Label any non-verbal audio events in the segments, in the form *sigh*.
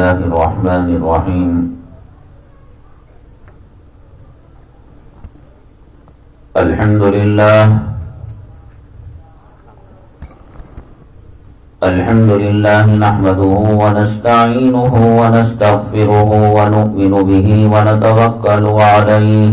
الله الرحمن الرحيم الحمد لله الحمد لله نحمده ونستعينه ونستغفره ونؤمن به ونتوكل عليه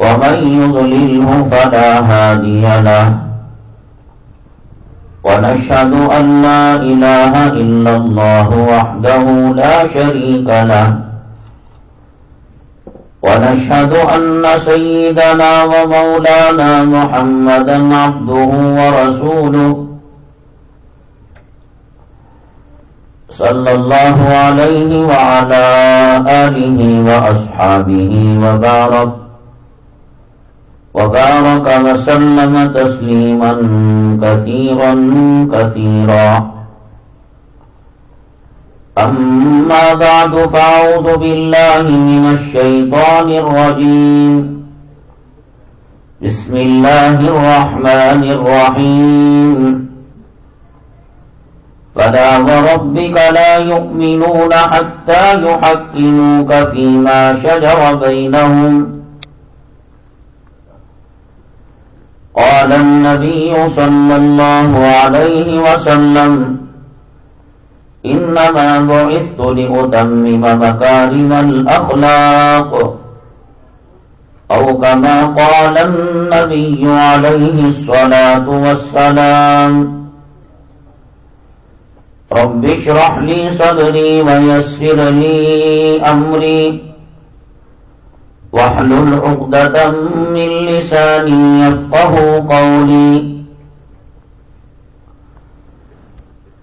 ومن يضلله فلا هادي له. ونشهد أن لا إله إلا الله وحده لا شريك له. ونشهد أن سيدنا ومولانا محمدا عبده ورسوله. صلى الله عليه وعلى آله وأصحابه وبارك وبارك وسلم تسليما كثيرا كثيرا. أما بعد فأعوذ بالله من الشيطان الرجيم. بسم الله الرحمن الرحيم. فلا وربك لا يؤمنون حتى يحكموك فيما شجر بينهم. قال النبي صلى الله عليه وسلم، إنما بعثت لأتمم مكارم الأخلاق، أو كما قال النبي عليه الصلاة والسلام، رب اشرح لي صدري ويسر لي أمري. واحلل عقدة من لساني يفقه قولي.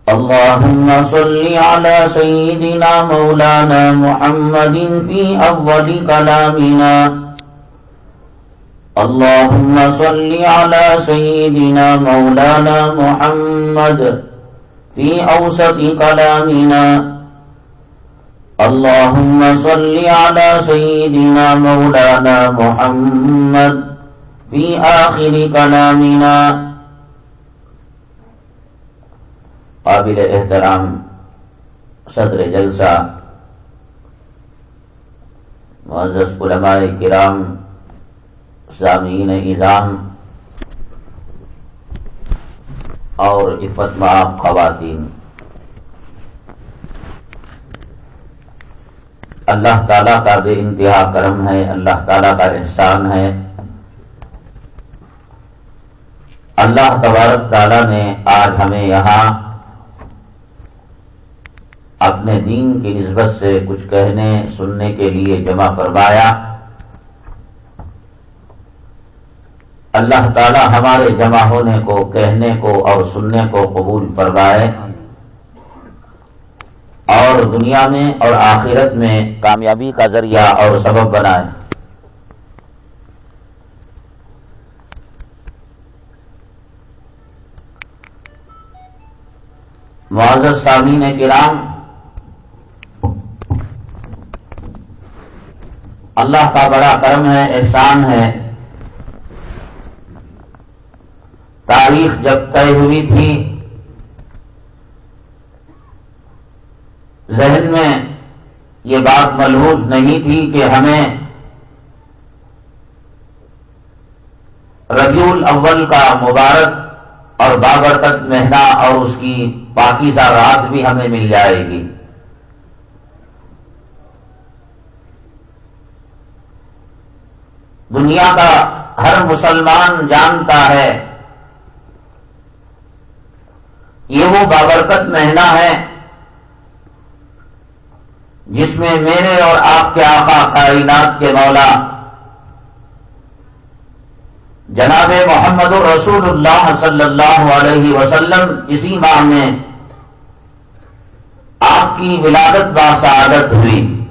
اللهم صل على سيدنا مولانا محمد في أول كلامنا. اللهم صل على سيدنا مولانا محمد في أوسط كلامنا. اللهم صل على سيدنا مولانا محمد في آخر كلامنا. قابل احترام صدر جلسہ، معزز علماء کرام، سامعین اظام اور عفت معاف خواتین۔ اللہ تعالیٰ کا بے انتہا کرم ہے، اللہ تعالیٰ کا احسان ہے۔ اللہ تبارک تعالیٰ نے آج ہمیں یہاں اپنے دین کی نسبت سے کچھ کہنے، سننے کے لیے جمع فرمایا۔ اللہ تعالیٰ ہمارے جمع ہونے کو، کہنے کو اور سننے کو قبول فرمائے۔ اور دنیا میں اور آخرت میں کامیابی کا ذریعہ اور سبب بنائے معذر سامعین کرام، اللہ کا بڑا کرم ہے، احسان ہے۔ تاریخ جب طے ہوئی تھی ذہن میں یہ بات ملحوظ نہیں تھی کہ ہمیں ربیع الاول کا مبارک اور بابرکت مہنا اور اس کی پاکیزہ رات بھی ہمیں مل جائے گی۔ دنیا کا ہر مسلمان جانتا ہے۔ یہ وہ بابرکت مہینہ ہے جس میں میرے اور آپ کے آقا کائنات کے مولا جناب محمد رسول اللہ صلی اللہ علیہ وسلم اسی ماہ میں آپ کی ولادت با سعادت ہوئی۔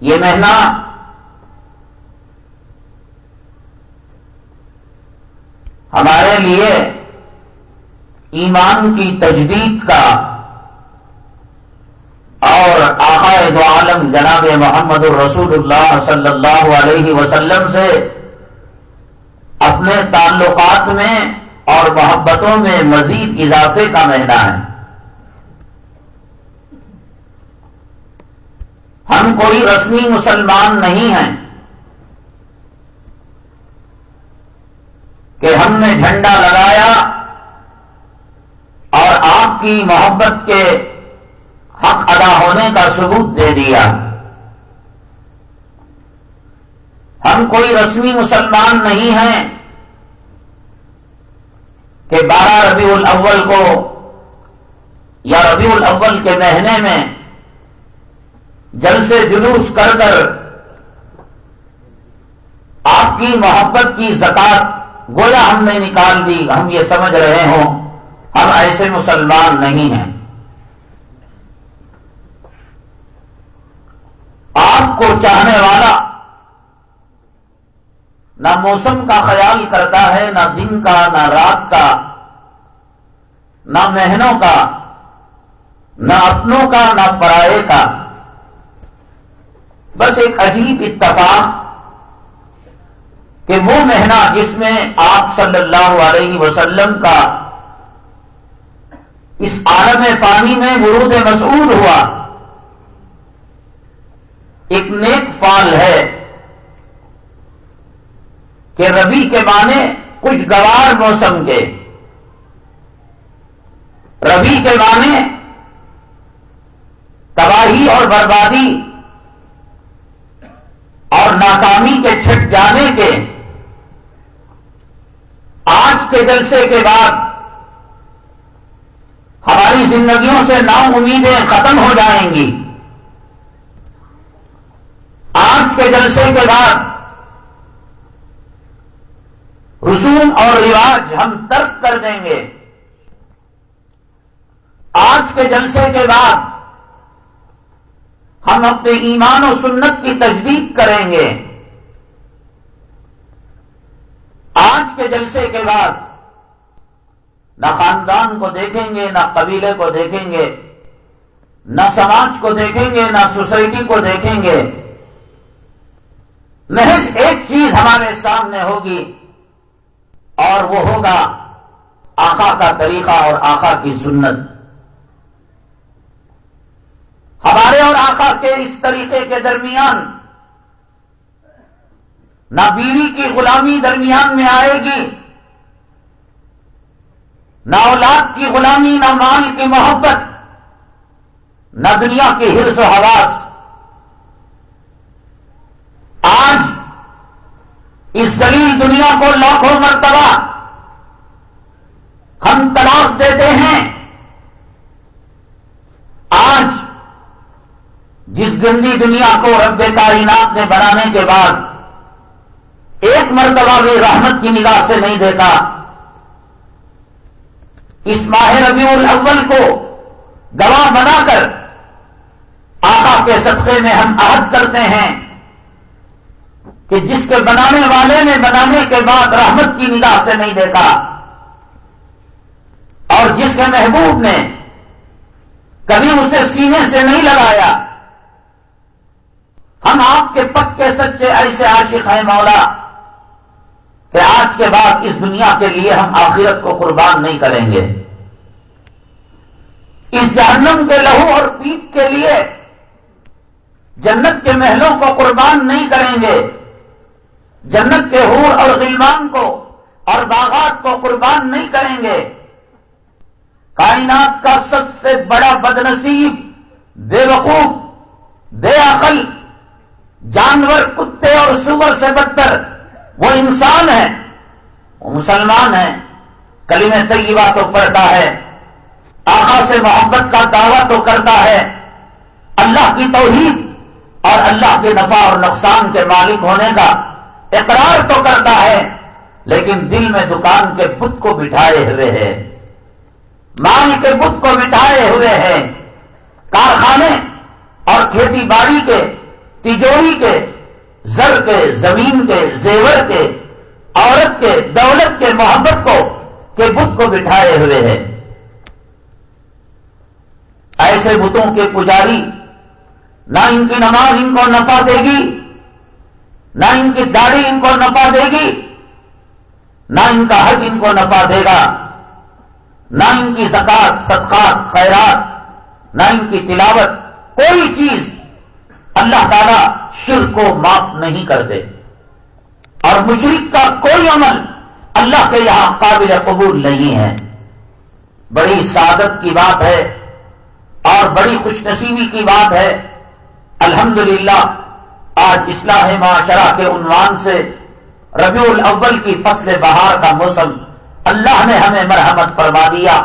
یہ مہینہ ہمارے لیے ایمان کی تجدید کا اور آقا دو عالم جناب محمد الرسول اللہ صلی اللہ علیہ وسلم سے اپنے تعلقات میں اور محبتوں میں مزید اضافے کا مہینہ ہے۔ ہم کوئی رسمی مسلمان نہیں ہیں کہ ہم نے جھنڈا لگایا اور آپ کی محبت کے حق ادا ہونے کا ثبوت دے دیا۔ ہم کوئی رسمی مسلمان نہیں ہیں کہ بارہ ربیع الاول کو یا ربیع الاول کے مہینے میں جل سے جلوس کر کر آپ کی محبت کی زکات گویا ہم نے نکال دی، ہم یہ سمجھ رہے ہوں۔ ہم ایسے مسلمان نہیں ہیں۔ آپ کو چاہنے والا نہ موسم کا خیال کرتا ہے، نہ دن کا، نہ رات کا، نہ مہینوں کا، نہ اپنوں کا، نہ پرائے کا۔ بس ایک عجیب اتفاق کہ وہ مہینہ جس میں آپ صلی اللہ علیہ وسلم کا اس عالم پانی میں ورود مسعود ہوا۔ ایک نیک فال ہے کہ ربی کے معنی کچھ گوار موسم کے۔ ربی کے معنی تباہی اور بربادی اور ناکامی کے چھٹ جانے کے۔ آج کے جلسے کے بعد ہماری زندگیوں سے نا امیدیں ختم ہو جائیں گی۔ آج کے جلسے کے بعد رسوم اور رواج ہم ترک کر دیں گے۔ آج کے جلسے کے بعد ہم اپنے ایمان و سنت کی تجدید کریں گے۔ آج کے جلسے کے بعد نہ خاندان کو دیکھیں گے، نہ قبیلے کو دیکھیں گے، نہ سماج کو دیکھیں گے، نہ سوسائٹی کو دیکھیں گے۔ محض ایک چیز ہمارے سامنے ہوگی اور وہ ہوگا آقا کا طریقہ اور آقا کی سنت۔ ہمارے اور آقا کے اس طریقے کے درمیان نہ بیوی کی غلامی درمیان میں آئے گی نہ اولاد کی غلامی، نہ مال کی محبت، نہ دنیا کی ہرس و حواس۔ آج اس دلیل دنیا کو لاکھوں مرتبہ ہم طلاق دیتے ہیں۔ آج جس گندی دنیا کو رب کائنات نے بنانے کے بعد ایک مرتبہ بھی رحمت کی نگاہ سے نہیں دیتا اس ماہ ربیع الاول کو گواہ بنا کر آقا کے صدقے میں ہم عہد کرتے ہیں کہ جس کے بنانے والے نے بنانے کے بعد رحمت کی نگاہ سے نہیں دیکھا اور جس کے محبوب نے کبھی اسے سینے سے نہیں لگایا، ہم آپ کے پکے سچے ایسے عاشق ہیں مولا۔ کہ آج کے بعد اس دنیا کے لیے ہم آخرت کو قربان نہیں کریں گے۔ اس جہنم کے لہو اور پیپ کے لیے جنت کے محلوں کو قربان نہیں کریں گے۔ جنت کے حور اور غلمان کو اور باغات کو قربان نہیں کریں گے۔ کائنات کا سب سے بڑا بدنصیب، بے وقوف، بے عقل، جانور، کتے اور سور سے بدتر۔ وہ انسان ہے، وہ مسلمان ہے کلیم طیبہ تو پڑھتا ہے، آقا سے محبت کا دعویٰ تو کرتا ہے، اللہ کی توحید اور اللہ کے نفع اور نقصان کے مالک ہونے کا اقرار تو کرتا ہے، لیکن دل میں دکان کے بت کو بٹھائے ہوئے ہے مال کے بت کو بٹھائے ہوئے ہیں۔ کارخانے اور کھیتی باڑی کے تجوری کے زر کے، زمین کے، زیور کے، عورت کے، دولت کے، محبت کو، کے بت کو بٹھائے ہوئے ہیں۔ ایسے بتوں کے پجاری نہ ان کی نماز ان کو نفع دے گی، نہ ان کی داڑھی ان کو نفع دے گی، نہ ان کا حق ان کو نفع دے گا، نہ ان کی زکات، صدقات، خیرات، نہ ان کی تلاوت، کوئی چیز اللہ تعالی شرک کو معاف نہیں کرتے۔ اور مشرق کا کوئی عمل اللہ کے یہاں قابل قبول نہیں ہے۔ بڑی سعادت کی بات ہے اور بڑی خوش نصیبی کی بات ہے۔ الحمدللہ، آج اصلاح معاشرہ کے عنوان سے ربیع الاول کی فصل بہار کا موسم اللہ نے ہمیں مرحمت فرما دیا۔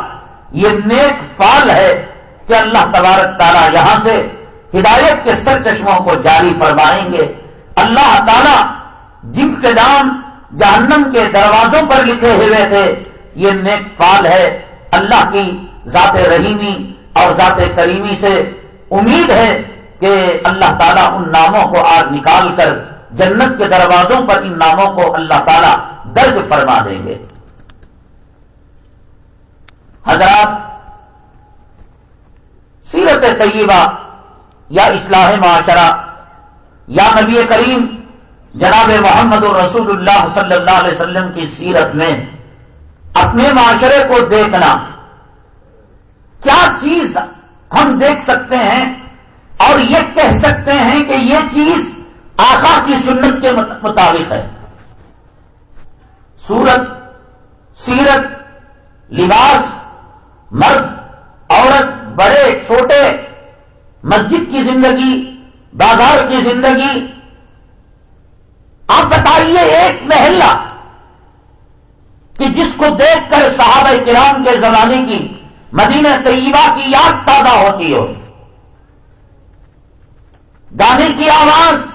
یہ نیک فال ہے کہ اللہ تبارک تعالیٰ یہاں سے ہدایت کے سر چشموں کو جاری فرمائیں گے۔ اللہ تعالیٰ جن کے نام جہنم کے دروازوں پر لکھے ہوئے تھے۔ یہ نیک فال ہے۔ اللہ کی ذات رحیمی اور ذات کریمی سے امید ہے کہ اللہ تعالیٰ ان ناموں کو آج نکال کر جنت کے دروازوں پر ان ناموں کو اللہ تعالیٰ درج فرما دیں گے۔ حضرات، سیرت طیبہ یا اصلاح معاشرہ، یا نبی کریم جناب محمد الرسول اللہ صلی اللہ علیہ وسلم کی سیرت میں اپنے معاشرے کو دیکھنا۔ کیا چیز ہم دیکھ سکتے ہیں اور یہ کہہ سکتے ہیں کہ یہ چیز آخا کی سنت کے مطابق ہے؟ سورت، سیرت، لباس، مرد، عورت، بڑے، چھوٹے مسجد کی زندگی، بازار کی زندگی۔ آپ بتائیے ایک محلہ کہ جس کو دیکھ کر صحابہ کرام کے زمانے کی مدینہ طیبہ کی یاد تازہ ہوتی ہو۔ گانے کی آواز،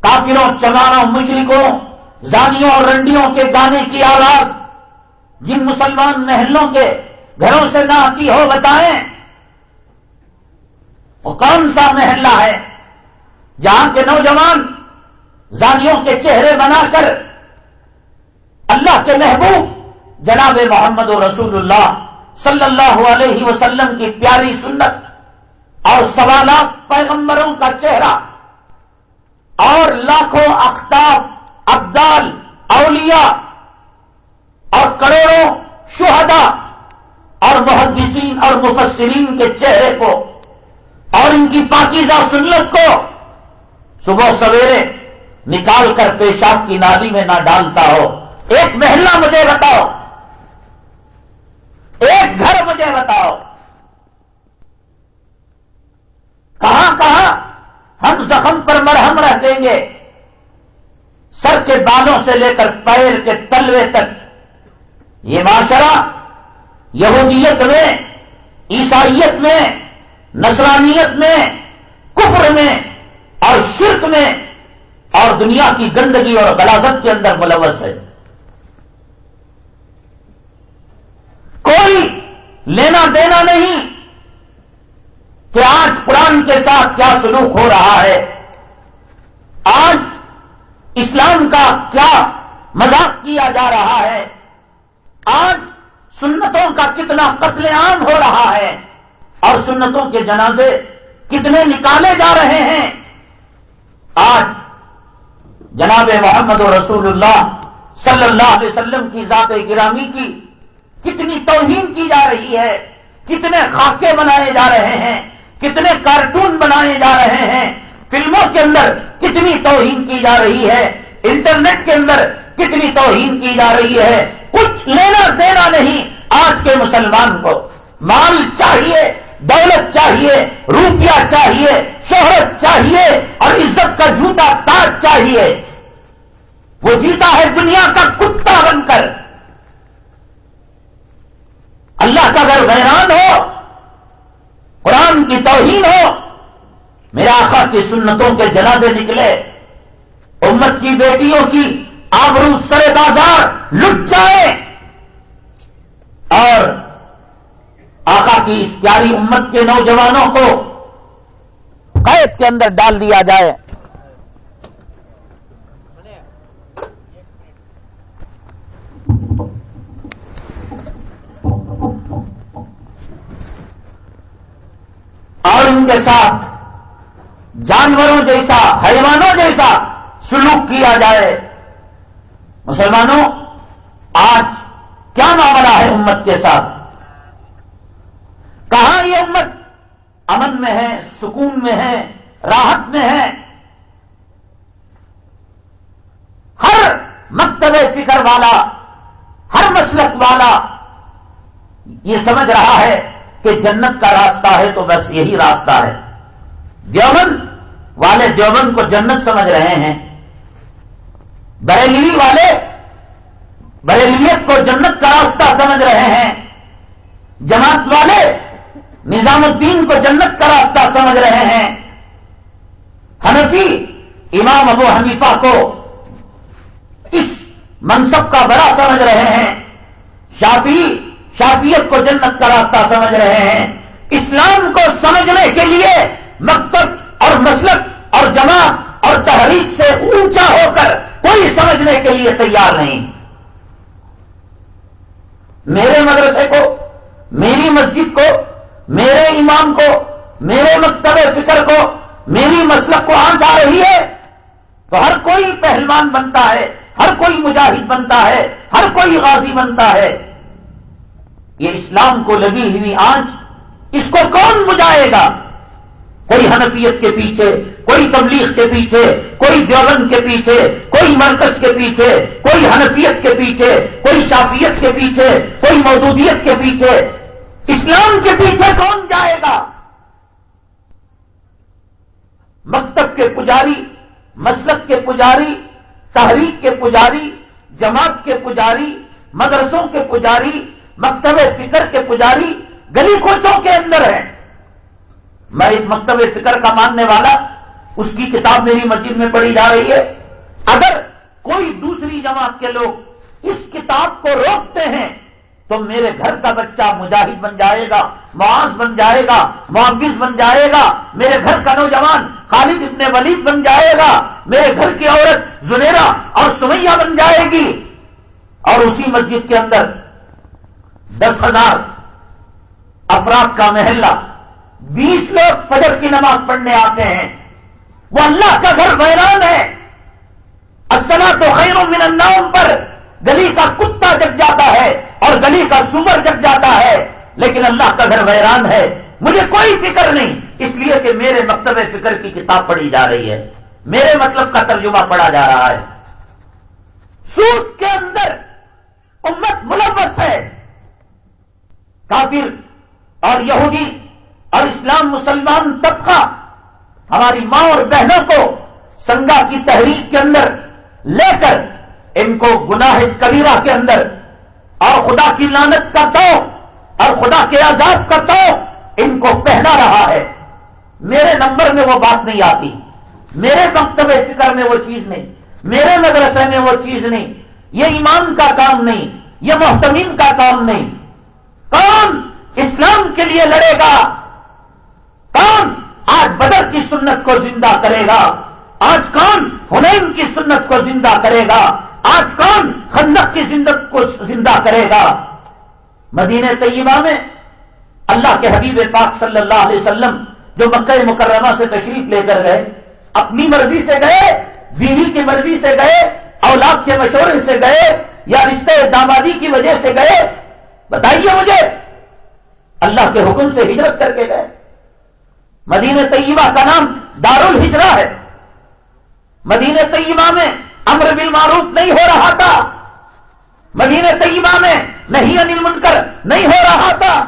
کافروں، چمانوں مشرقوں زانیوں اور رنڈیوں کے گانے کی آواز۔ جن مسلمان محلوں کے گھروں سے نہ آتی ہو، بتائیں۔ وہ کون سا محلہ ہے؟ جہاں کے نوجوان زانیوں کے چہرے بنا کر اللہ کے محبوب جناب محمد و رسول اللہ صلی اللہ علیہ وسلم کی پیاری سنت اور سوالات پیغمبروں کا چہرہ اور لاکھوں اختاب، ابدال، اولیاء اور کروڑوں شہدا اور محدثین اور مفسرین کے چہرے کو ان کی پاکیزہ سنت کو صبح سویرے نکال کر پیشاب کی نالی میں نہ ڈالتا ہو۔ ایک محلہ مجھے بتاؤ۔ ایک گھر مجھے بتاؤ۔ کہاں کہاں ہم زخم پر مرہم رہ دیں گے؟ سر کے بالوں سے لے کر پیر کے تلوے تک۔ یہ معاشرہ یہودیت میں، عیسائیت میں نصرانیت میں، کفر میں اور شرک میں اور دنیا کی گندگی اور غلازت کے اندر ملوث ہے۔ کوئی لینا دینا نہیں کہ آج قرآن کے ساتھ کیا سلوک ہو رہا ہے۔ آج اسلام کا کیا مذاق کیا جا رہا ہے۔ آج سنتوں کا کتنا قتل عام ہو رہا ہے۔ اور سنتوں کے جنازے کتنے نکالے جا رہے ہیں؟ آج جناب محمد و رسول اللہ صلی اللہ علیہ وسلم کی ذات گرامی کی کتنی توہین کی جا رہی ہے؟ کتنے خاکے بنائے جا رہے ہیں؟ کتنے کارٹون بنائے جا رہے ہیں؟ فلموں کے اندر کتنی توہین کی جا رہی ہے؟ انٹرنیٹ کے اندر کتنی توہین کی جا رہی ہے؟ کچھ لینا دینا نہیں آج کے مسلمان کو۔ مال چاہیے دولت چاہیے، روپیہ چاہیے، شہرت چاہیے اور عزت کا جھوٹا تاج چاہیے۔ وہ جیتا ہے دنیا کا کتا بن کر۔ اللہ کا اگر ویران ہو، قرآن کی توہین ہو میرا آقا کی سنتوں کے جنازے نکلے، امت کی بیٹیوں کی آبرو سر بازار لٹ جائے۔ اور آقا کی اس پیاری امت کے نوجوانوں کو قید کے اندر ڈال دیا جائے۔ اور ان کے ساتھ جانوروں جیسا، حیوانوں جیسا سلوک کیا جائے۔ مسلمانوں، آج کیا معاملہ ہے امت کے ساتھ؟ کہاں یہ امت امن میں ہے، سکون میں ہے، راحت میں ہے۔ ہر مکتب فکر والا، ہر مسلک والا یہ سمجھ رہا ہے کہ جنت کا راستہ ہے تو بس یہی راستہ ہے۔ دیوبند والے دیوبند کو جنت سمجھ رہے ہیں۔ بریلوی والے بریلویت کو جنت کا راستہ سمجھ رہے ہیں۔ جماعت والے نظام الدین کو جنت کا راستہ سمجھ رہے ہیں۔ حنفی امام ابو حنیفہ کو اس منصب کا بڑا سمجھ رہے ہیں۔ شافی شافیت کو جنت کا راستہ سمجھ رہے ہیں۔ اسلام کو سمجھنے کے لیے مکتب اور مسلک اور جماعت اور تحریک سے اونچا ہو کر کوئی سمجھنے کے لیے تیار نہیں۔ میرے مدرسے کو، میری مسجد کو میرے امام کو، میرے مکتب فکر کو، میری مسلک کو آنچ آ رہی ہے تو ہر کوئی پہلوان بنتا ہے، ہر کوئی مجاہد بنتا ہے، ہر کوئی غازی بنتا ہے۔ یہ اسلام کو لگی ہوئی آنچ، اس کو کون بجائے گا؟ کوئی حنفیت کے پیچھے، کوئی تبلیغ کے پیچھے، کوئی دیوبند کے پیچھے، کوئی مرکز کے پیچھے، کوئی حنفیت کے پیچھے، کوئی شافیت کے پیچھے، کوئی مودودیت کے پیچھے۔ اسلام کے پیچھے کون جائے گا؟ مکتب کے پجاری، مسلک کے پجاری، تحریک کے پجاری، جماعت کے پجاری، مدرسوں کے پجاری، مکتب فکر کے پجاری گلی کوچوں کے اندر ہیں۔ میں اس مکتب فکر کا ماننے والا، اس کی کتاب میری مسجد میں پڑھی جا رہی ہے۔ اگر کوئی دوسری جماعت کے لوگ اس کتاب کو روکتے ہیں تو میرے گھر کا بچہ مجاہد بن جائے گا، معاذ بن جائے گا معاوض بن جائے گا، میرے گھر کا نوجوان خالد ابن ولید بن جائے گا، میرے گھر کی عورت زنیرا اور سمیہ بن جائے گی۔ اور اسی مسجد کے اندر دس ہزار افراد کا محلہ، بیس لوگ فجر کی نماز پڑھنے آتے ہیں۔ وہ اللہ کا گھر ویران ہے۔ اسنا تو خیر من النوم پر گلی کا کتا جگ جاتا ہے اور گلی کا سور جگ جاتا ہے، لیکن اللہ کا گھر ویران ہے۔ مجھے کوئی فکر نہیں، اس لیے کہ میرے مکتب فکر کی کتاب پڑھی جا رہی ہے۔ میرے مطلب کا ترجمہ پڑھا جا رہا ہے۔ سود کے اندر امت ملوث ہے۔ کافر اور یہودی اور اسلام مسلمان طبقہ ہماری ماں اور بہنوں کو سنگا کی تحریک کے اندر لے کر ان کو گناہ کبیرہ کے اندر اور خدا کی لانت کا تو اور خدا کے عذاب کا تو ان کو پہنا رہا ہے۔ میرے نمبر میں وہ بات نہیں آتی۔ میرے مکتب فکر میں وہ چیز نہیں۔ میرے مدرسے میں وہ چیز نہیں۔ یہ ایمان کا کام نہیں۔ یہ محتمین کا کام نہیں۔ کون اسلام کے لیے لڑے گا؟ کون آج بدر کی سنت کو زندہ کرے گا؟ آج کون حنین کی سنت کو زندہ کرے گا؟ آج کون خندق کی زندگ کو زندہ کرے گا۔ مدینہ طیبہ میں اللہ کے حبیب پاک صلی اللہ علیہ وسلم جو مکہ مکرمہ سے تشریف لے کر گئے، اپنی مرضی سے گئے، بیوی کی مرضی سے گئے، اولاد کے مشورے سے گئے، یا رشتے دامادی کی وجہ سے گئے، بتائیے مجھے۔ اللہ کے حکم سے ہجرت کر کے گئے۔ مدینہ طیبہ کا نام دار الحجرا ہے۔ مدینہ طیبہ میں امر بالمعروف نہیں ہو رہا تھا۔ مدینہ طیبہ میں نہیں انل منکر نہیں ہو رہا تھا۔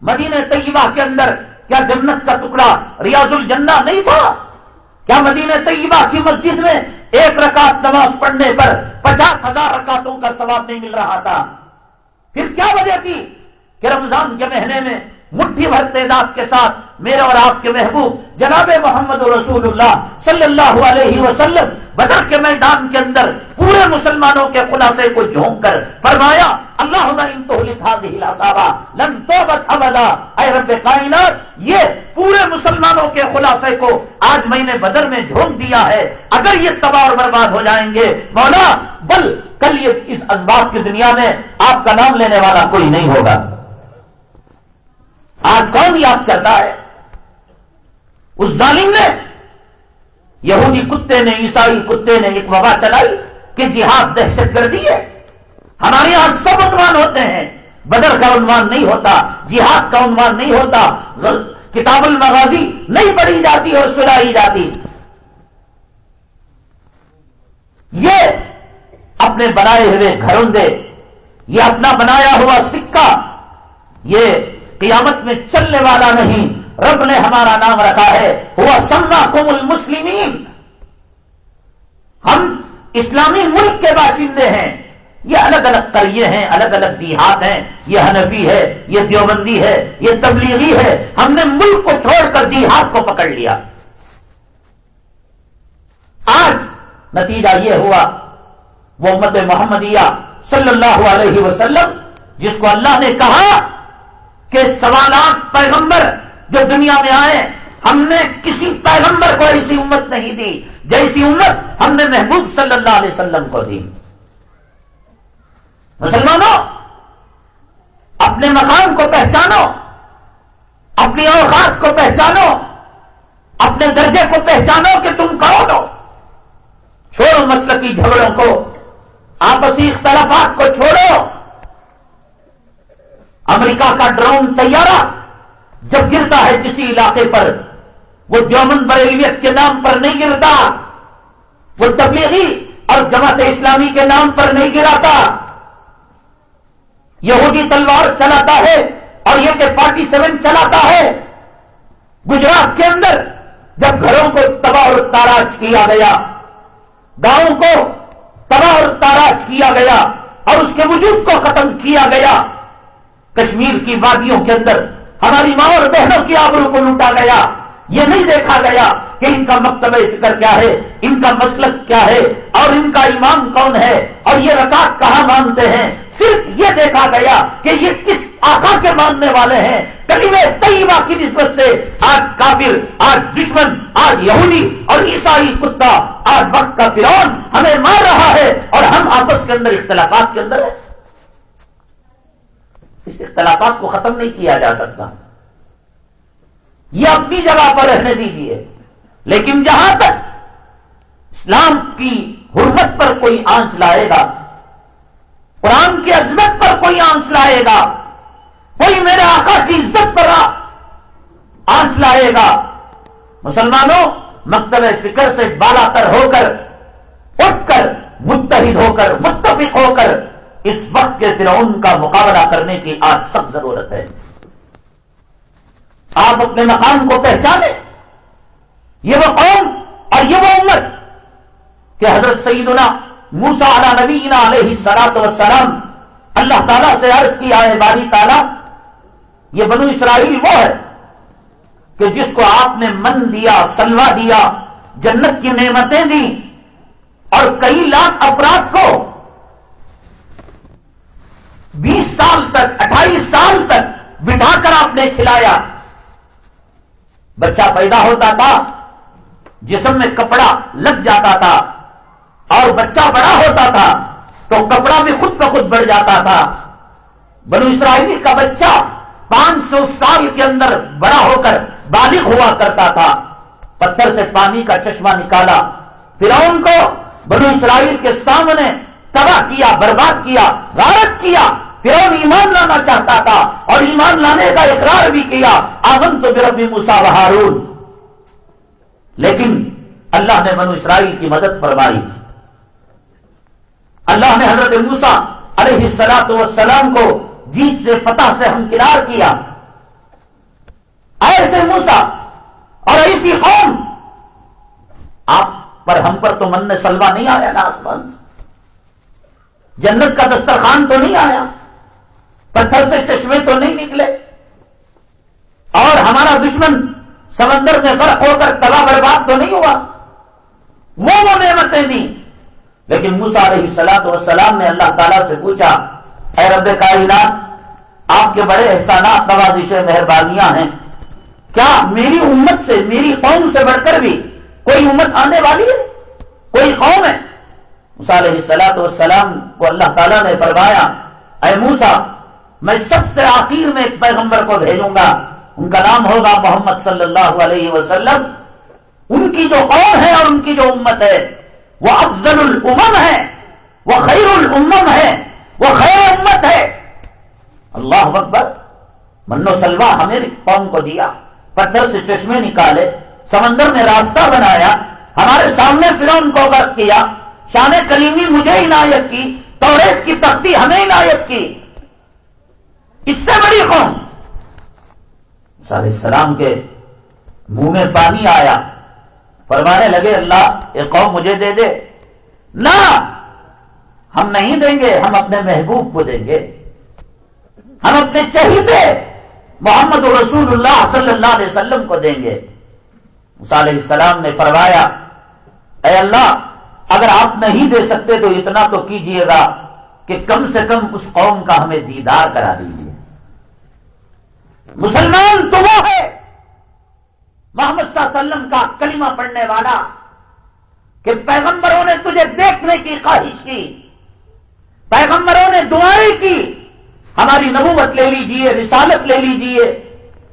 مدینہ طیبہ کے اندر کیا جنت کا ٹکڑا ریاض الجنہ نہیں تھا؟ کیا مدینہ طیبہ کی مسجد میں ایک رکعت نماز پڑھنے پر پچاس ہزار رکعتوں کا ثواب نہیں مل رہا تھا؟ پھر کیا وجہ تھی کہ رمضان کے مہینے میں مٹھی بھر تعداد کے ساتھ میرے اور آپ کے محبوب جناب محمد رسول اللہ صلی اللہ علیہ وسلم بدر کے میدان کے اندر پورے مسلمانوں کے خلاصے کو جھونک کر فرمایا اللہ لن ابدا۔ اے رب کائنات، یہ پورے مسلمانوں کے خلاصے کو آج میں نے بدر میں جھونک دیا ہے۔ اگر یہ تباہ اور برباد ہو جائیں گے، مولا، بل کل یہ اس اسباب کی دنیا میں آپ کا نام لینے والا کوئی نہیں ہوگا۔ آج کون یاد کرتا ہے؟ اس ظالم نے یہودی کتے نے، عیسائی کتے نے ایک وبا چلائی کہ جہاد دہشت گردی ہے۔ ہمارے یہاں سب عنوان ہوتے ہیں۔ بدر کا عنوان نہیں ہوتا، جہاد کا عنوان نہیں ہوتا۔ کتاب المغازی نہیں پڑھی جاتی اور سنائی جاتی۔ یہ اپنے بنائے ہوئے گھروں دے یہ اپنا بنایا ہوا سکہ، یہ قیامت میں چلنے والا نہیں۔ رب نے ہمارا نام رکھا ہے۔ وہ سما کم المسلمین۔ ہم اسلامی ملک کے باشندے ہیں۔ یہ الگ الگ قریے ہیں، الگ الگ دیہات ہیں۔ یہ حنفی ہے، یہ دیوبندی ہے، یہ تبلیغی ہے۔ ہم نے ملک کو چھوڑ کر دیہات کو پکڑ لیا۔ آج نتیجہ یہ ہوا، وہ مد محمدیہ صلی اللہ علیہ وسلم، جس کو اللہ نے کہا کہ سوالات پیغمبر جو دنیا میں آئے، ہم نے کسی پیغمبر کو ایسی امت نہیں دی، جیسی امت ہم نے محبوب صلی اللہ علیہ وسلم کو دی۔ مسلمانوں، اپنے مقام کو پہچانو، اپنی اوقات کو پہچانو، اپنے درجے کو پہچانو کہ تم کون ہو۔ چھوڑو مسل کی جھگڑوں کو، آپسی اختلافات کو چھوڑو۔ امریکہ کا ڈرون طیارہ جب گرتا ہے کسی علاقے پر، وہ جومن بریلیت کے نام پر نہیں گرتا، وہ تبلیغی اور جماعت اسلامی کے نام پر نہیں گراتا۔ یہودی تلوار چلاتا ہے اور یہ کہ پارٹی سیون چلاتا ہے۔ گجرات کے اندر جب گھروں کو تباہ اور تاراج کیا گیا، گاؤں کو تباہ اور تاراج کیا گیا اور اس کے وجود کو ختم کیا گیا کشمیر کی وادیوں کے اندر ہماری ماں اور بہنوں کی آبروں کو لوٹا گیا۔ یہ نہیں دیکھا گیا کہ ان کا مکتب فکر کیا ہے، ان کا مسلک کیا ہے اور ان کا ایمان کون ہے۔ اور یہ رکعت کہاں مانتے ہیں؟ صرف یہ دیکھا گیا کہ یہ کس آقا کے ماننے والے ہیں۔ کلیم طیبہ کی نسبت سے آج کافر، آج دشمن، آج یہودی اور عیسائی کتا، آج وقت کا فرون ہمیں مار رہا ہے اور ہم آپس کے اندر اختلافات کے اندر ہیں۔ اس اختلافات کو ختم نہیں کیا جا سکتا۔ یہ اپنی جگہ پر رہنے دیجیے لیکن جہاں تک اسلام کی حرمت پر کوئی آنچ لائے گا، قرآن کی عظمت پر کوئی آنچ لائے گا، کوئی میرے آقا کی عزت پر آنچ لائے گا۔ مسلمانوں، مکتب فکر سے بالا تر ہو کر، اٹھ کر، متحد ہو کر، متفق ہو کر اس وقت کے فرعون کا مقابلہ کرنے کی آج سخت ضرورت ہے۔ آپ اپنے مقام کو پہچانیں یہ وہ قوم اور یہ وہ امت کہ حضرت سیدنا موسا علا نبینا علیہ سلاط وسلام اللہ تعالیٰ سے عرض کیا ہے باری تعالیٰ، یہ بنو اسرائیل وہ ہے کہ جس کو آپ نے من دیا سلوا دیا، جنت کی نعمتیں دی اور کئی لاکھ افراد کو بیس سال تک، اٹھائیس سال تک بٹھا کر آپ نے کھلایا۔ بچہ پیدا ہوتا تھا، جسم میں کپڑا لگ جاتا تھا اور بچہ بڑا ہوتا تھا تو کپڑا بھی خود بخود بڑھ جاتا تھا۔ بنو اسرائیل کا بچہ پانچ سو سال کے اندر بڑا ہو کر بالغ ہوا کرتا تھا۔ پتھر سے پانی کا چشمہ نکالا۔ پھر ان کو بنو اسرائیل کے سامنے تباہ کیا، برباد کیا، غارت کیا۔ پھر ایمان لانا چاہتا تھا اور ایمان لانے کا اقرار بھی کیا۔ آمن تو بھی مسا ہارون۔ لیکن اللہ نے بنو اسرائیل کی مدد فرمائی۔ اللہ نے حضرت موسا علیہ السلاط وسلام کو جیت سے فتح سے ہم کنار کیا ایسے موسا اور ایسی قوم، آپ پر ہم پر تو من سلوا نہیں آیا نا آسمان سے۔ جنت کا دسترخوان تو نہیں آیا، پتھر سے چشمے تو نہیں نکلے۔ اور ہمارا دشمن سمندر میں فرق ہو کر تباہ برباد تو نہیں ہوا۔ وہ وہ نعمتیں دی لیکن موسا علیہ سلاد وسلام نے اللہ تعالیٰ سے پوچھا، اے رب کائنات، آپ کے بڑے احسانات، نوازش مہربانیاں ہیں۔ کیا میری امت سے، میری قوم سے بڑھ کر بھی کوئی امت آنے والی ہے؟ کوئی قوم ہے؟ علیہ سلاط وسلام کو اللہ تعالیٰ نے فرمایا، اے موسا میں سب سے آخر میں ایک پیغمبر کو بھیجوں گا، ان کا نام ہوگا محمد صلی اللہ علیہ وسلم، ان کی جو قوم ہے اور ان کی جو امت ہے، وہ افضل الامم ہے، وہ خیر الامم ہے، وہ خیر امت ہے۔ اللہ اکبر، منو سلوا ہمیں قوم کو دیا، پتھر سے چشمے نکالے، سمندر میں راستہ بنایا، ہمارے سامنے فرون کو وقت کیا شان کلیمی مجھے عنایت کی توریت کی تختی ہمیں عنایت کی۔ اس سے بڑی قوم۔ علیہ السلام کے منہ میں پانی آیا۔ فرمانے لگے، اللہ، یہ قوم مجھے دے دے۔ نہ، ہم نہیں دیں گے، ہم اپنے محبوب کو دیں گے۔ ہم اپنے چہیتے محمد رسول اللہ صلی اللہ علیہ وسلم کو دیں گے۔ علیہ السلام نے فرمایا، اے اللہ اگر آپ نہیں دے سکتے تو اتنا تو کیجیے گا کہ کم سے کم اس قوم کا ہمیں دیدار کرا دیجیے مسلمان تو وہ ہے۔ محمد صلی اللہ علیہ وسلم کا کلمہ پڑھنے والا کہ پیغمبروں نے تجھے دیکھنے کی خواہش کی۔ پیغمبروں نے دعائیں کی۔ ہماری نبوت لے لیجیے، رسالت لے لیجیے،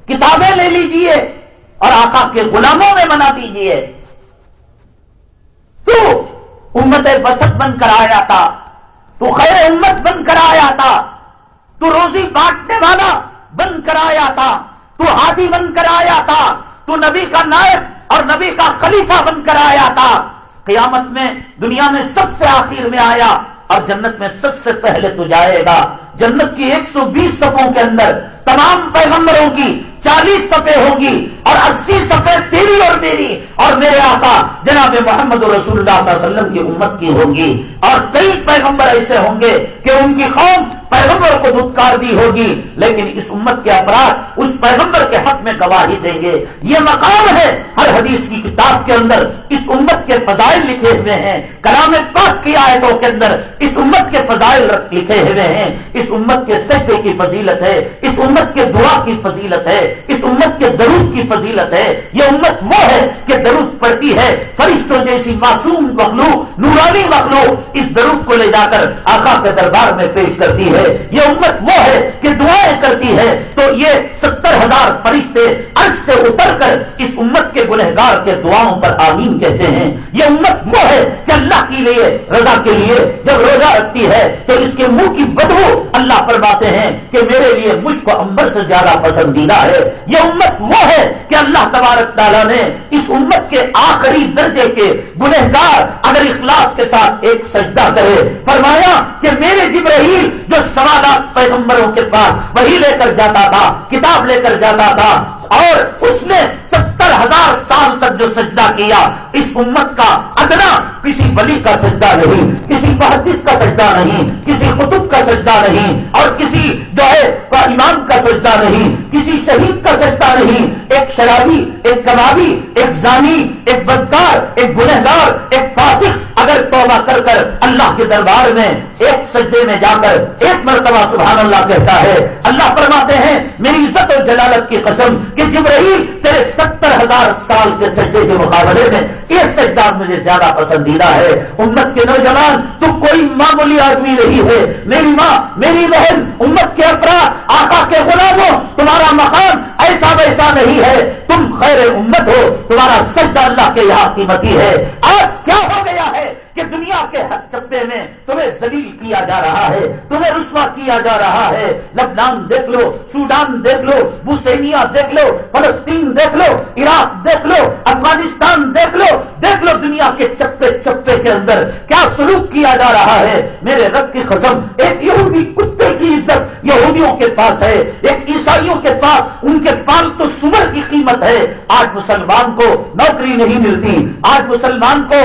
کتابیں لے لیجیے اور آقا کے غلاموں میں بنا دیجیے۔ تو امت وسط بن کر آیا تھا، تو خیر امت بن کر آیا تھا، تو روزی بانٹنے والا بن کر آیا تھا، تو ہادی بن کر آیا تھا، تو نبی کا نائب اور نبی کا خلیفہ بن کر آیا تھا۔ قیامت میں دنیا میں سب سے آخر میں آیا اور جنت میں سب سے پہلے تو جائے گا۔ جنت کی ایک سو بیس صفوں کے اندر تمام پیغمبروں کی چالیس صفے ہوگی اور اسی صفے تیری اور میری اور میرے آقا جناب محمد رسول اللہ صلی اللہ علیہ وسلم کی امت کی ہوگی اور کئی پیغمبر ایسے ہوں گے کہ ان کی قوم پیغمبر کو دھتکار دی ہوگی لیکن اس امت کے افراد اس پیغمبر کے حق میں گواہی دیں گے۔ یہ مقام ہے ہر حدیث کی کتاب کے اندر۔ اس امت کے فضائل لکھے ہوئے ہیں۔ کلام پاک کی آیتوں کے اندر اس امت کے فضائل لکھے ہوئے ہیں۔ اس امت کے سجدے کی فضیلت ہے، اس امت کے دعا کی فضیلت ہے، اس امت کے درود کی فضیلت ہے۔ یہ امت وہ ہے کہ درود پڑتی ہے، فرشتوں جیسی معصوم مخلوق، نورانی مخلوق اس درود کو لے جا کر آقا کے دربار میں پیش کرتی ہے۔ یہ امت وہ ہے کہ دعائیں کرتی ہے۔ تو یہ ستر ہزار فرشتے عرض سے اتر کر اس امت کے گنہگار کے دعاؤں پر آمین کہتے ہیں۔ یہ امت وہ ہے کہ اللہ کے لیے، رضا کے لیے جب روزہ رکھتی ہے، تو اس کے منہ کی بدبو اللہ فرماتے ہیں کہ میرے لیے مجھ کو امبر سے زیادہ پسندیدہ ہے۔ یہ امت وہ ہے کہ اللہ تبارک تعالیٰ نے اس امت کے آخری درجے کے گنہگار اگر اخلاص کے ساتھ ایک سجدہ کرے۔ فرمایا کہ میرے جبرائیل جو سوالات پیغمبروں کے پاس وہی لے کر جاتا تھا، کتاب لے کر جاتا تھا، اور اس نے ستر ہزار سال تک جو سجدہ کیا، اس امت کا ادنا کسی ولی کا سجدہ نہیں۔ کسی محدث کا سجدہ نہیں، کسی قطب کا سجدہ نہیں، اور کسی جو ہے امام کا سجدہ نہیں، کسی شہید کا سجدہ نہیں۔ ایک شرابی، ایک کبابی، ایک زانی، ایک بدکار، ایک گنہدار ایک فاسق اگر توبہ کر کر اللہ کے دربار میں ایک سجدے میں جا کر ایک مرتبہ سبحان اللہ کہتا ہے، اللہ فرماتے ہیں، میری عزت اور جلالت کی قسم کہ جبرائیل تیرے ستر ہزار سال کے سجدے کے مقابلے میں یہ سجدہ مجھے زیادہ پسندیدہ ہے۔ امت کے نوجوان تو کوئی معمولی آدمی نہیں ہے۔ میری ماں، میری بہن، امت کے افراد، آقا کے غلاموں، تمہارا مقام ایسا ویسا نہیں ہے۔ تم خیر امت ہو، تمہارا سجدہ اللہ کے یہاں قیمتی ہے۔ آج کیا ہو گیا ہے؟ کہ دنیا کے ہر چپے میں تمہیں زلیل کیا جا رہا ہے، تمہیں رسوا کیا جا رہا ہے۔ لبنان دیکھ لو، سوڈان دیکھ لو، بوسینیا دیکھ لو، فلسطین دیکھ لو، عراق دیکھ لو، افغانستان دیکھ لو دیکھ لو دنیا کے چپے چپے کے اندر کیا سلوک کیا جا رہا ہے۔ میرے رب کی قسم، ایک یہودی کتے کی عزت یہودیوں کے پاس ہے، ایک عیسائیوں کے پاس ان کے پاس تو سمر کی قیمت ہے۔ آج مسلمان کو نوکری نہیں ملتی، آج مسلمان کو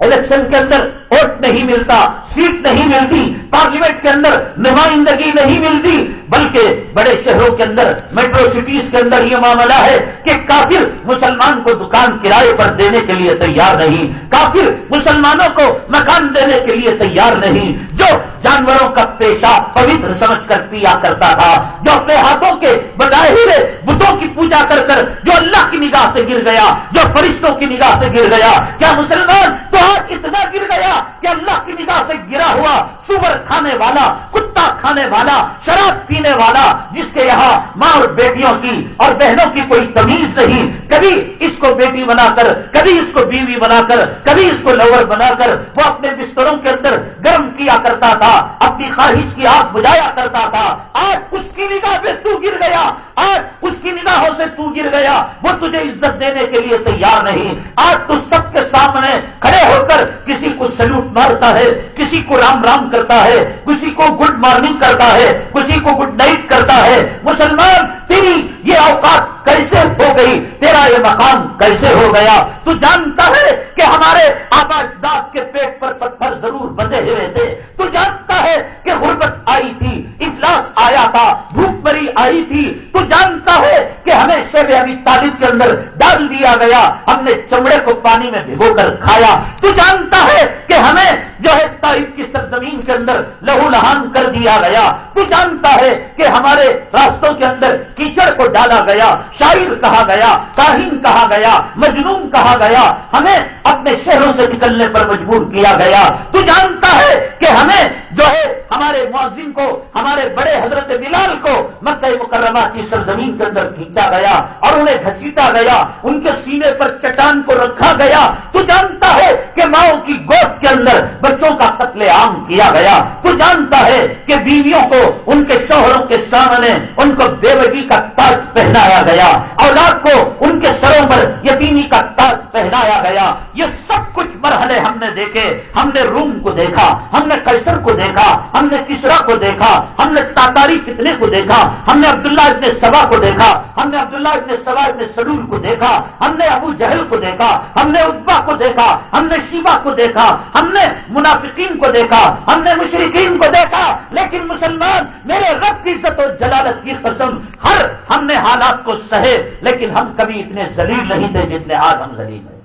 الیکشن کے اندر ووٹ نہیں ملتا سیٹ نہیں ملتی پارلیمنٹ کے اندر نمائندگی نہیں ملتی، بلکہ بڑے شہروں کے اندر، میٹرو سٹیز کے اندر یہ معاملہ ہے کہ کافر مسلمان کو دکان کرائے پر دینے کے لیے تیار نہیں، کافر مسلمانوں کو مکان دینے کے لیے تیار نہیں، جو جانوروں کا پیشہ پوتر سمجھ کر پیا کرتا تھا، جو اپنے ہاتھوں کے بظاہر بتوں کی پوجا کر کر جو اللہ کی نگاہ سے گر گیا، جو فرشتوں کی نگاہ سے گر گیا، کیا مسلمان تو آج اتنا گر گیا کہ اللہ کی نگاہ سے گرا ہوا سور کھانے والا، کتا کھانے والا، شراب پینے والا، جس کے یہاں ماں اور بیٹیوں کی اور بہنوں کی کوئی تمیز نہیں، کبھی اس کو بیٹی بنا کر کبھی اس کو بیوی بنا کر کبھی اس کو لور بنا کر وہ اپنے بستروں کے اندر گرم کیا کرتا تھا، اپنی خواہش کی آگ بجایا کرتا تھا، آج اس کی نگاہ پہ تو گر گیا، آج اس کی نگاہوں سے تو گر گیا، وہ تجھے عزت دینے کے لیے تیار نہیں۔ آج تو سب کے سامنے کھڑے ہو کر کسی کو سلوٹ مارتا ہے، کسی کو رام رام کرتا ہے کسی کو گڈ مارننگ کرتا ہے، کسی کو گڈ نائٹ کرتا ہے، مسلمان تیری یہ اوقات کیسے ہو گئی؟ تیرا یہ مقام کیسے ہو گیا؟ تو جانتا ہے کہ ہمارے آبا اجداد کے پیٹ پر پتھر ضرور بندے ہوئے تھے۔ تو جانتا ہے کہ غربت آئی تھی، اجلاس آیا تھا، بھوک مری آئی تھی۔ تو جانتا ہے کہ ہمیں شیب ابھی تعلیم کے اندر ڈال دیا گیا۔ ہم نے چمڑے کو پانی میں بھگو کر کھایا۔ تو جانتا ہے کہ ہمیں جو ہے تعریف کی سرزمین کے اندر لہو لہان کر دیا گیا۔ تو جانتا ہے کہ ہمارے راستوں کے اندر کیچڑ کو ڈالا گیا۔ شاعر کہا گیا، کاہین کہا گیا، مجنون کہا گیا، ہمیں اپنے شہروں سے نکلنے پر مجبور کیا گیا۔ تو جانتا ہے کہ ہمیں جو ہے ہمارے معذم کو، ہمارے بڑے حضرت بلال کو مکہ مکرمہ کی سرزمین کے اندر کھینچا گیا اور انہیں گھسیٹا گیا، ان کے سینے پر چٹان کو رکھا گیا۔ تو جانتا ہے کہ ماؤں کی گوشت کے اندر بچوں کا قتل عام کیا گیا۔ تو جانتا ہے کہ بیویوں کو، ان کے شوہروں کے سامنے، ان کو بے کا تاج پہنایا گیا۔ اولاد کو ان کے سروں پر یتیمی کا تاج پہنایا گیا یہ سب کچھ مرحلے ہم نے دیکھے ہم نے روم کو دیکھا ہم نے کیسر کو دیکھا ہم نے کسرا کو دیکھا ہم نے تاتاری کتنے کو دیکھا ہم نے عبداللہ ابن سبا کو دیکھا ہم نے عبداللہ ابن سبا ابن سلول کو دیکھا ہم نے ابو جہل کو دیکھا ہم نے ادبا کو دیکھا ہم نے شیبا کو دیکھا ہم نے منافقین کو دیکھا ہم نے مشرقین کو دیکھا لیکن مسلمان میرے رب کی عزت و جلالت کی قسم ہر ہم نے حالات کو سہے، لیکن ہم کبھی اتنے ذلیل نہیں تھے جتنے آج ہم ذلیل ہیں۔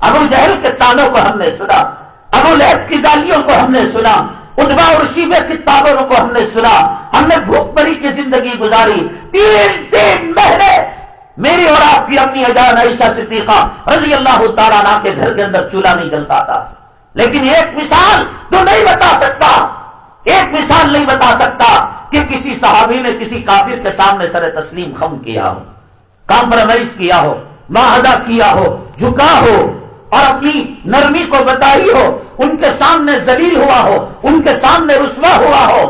ابو جہل کے تانوں کو ہم نے سنا، ابو لہب کی گالیوں کو ہم نے سنا، ادبا اور شیبے کی تعبروں کو ہم نے سنا۔ ہم نے بھوک بری کی زندگی گزاری۔ تین تین مہینے میری اور آپ کی امی اجان عیشہ صدیقہ رضی اللہ تعالیٰ کے گھر کے اندر چولہا نہیں جلتا تھا۔ لیکن ایک مثال تو نہیں بتا سکتا۔ ایک مثال نہیں بتا سکتا کہ کسی صحابی نے کسی کافر کے سامنے سر تسلیم خم کیا ہو، کمپرومائز کیا ہو، معاہدہ کیا ہو، جھکا ہو، اور اپنی نرمی کو بتائی ہو، ان کے سامنے زلیل ہوا ہو، ان کے سامنے رسوا ہوا ہو۔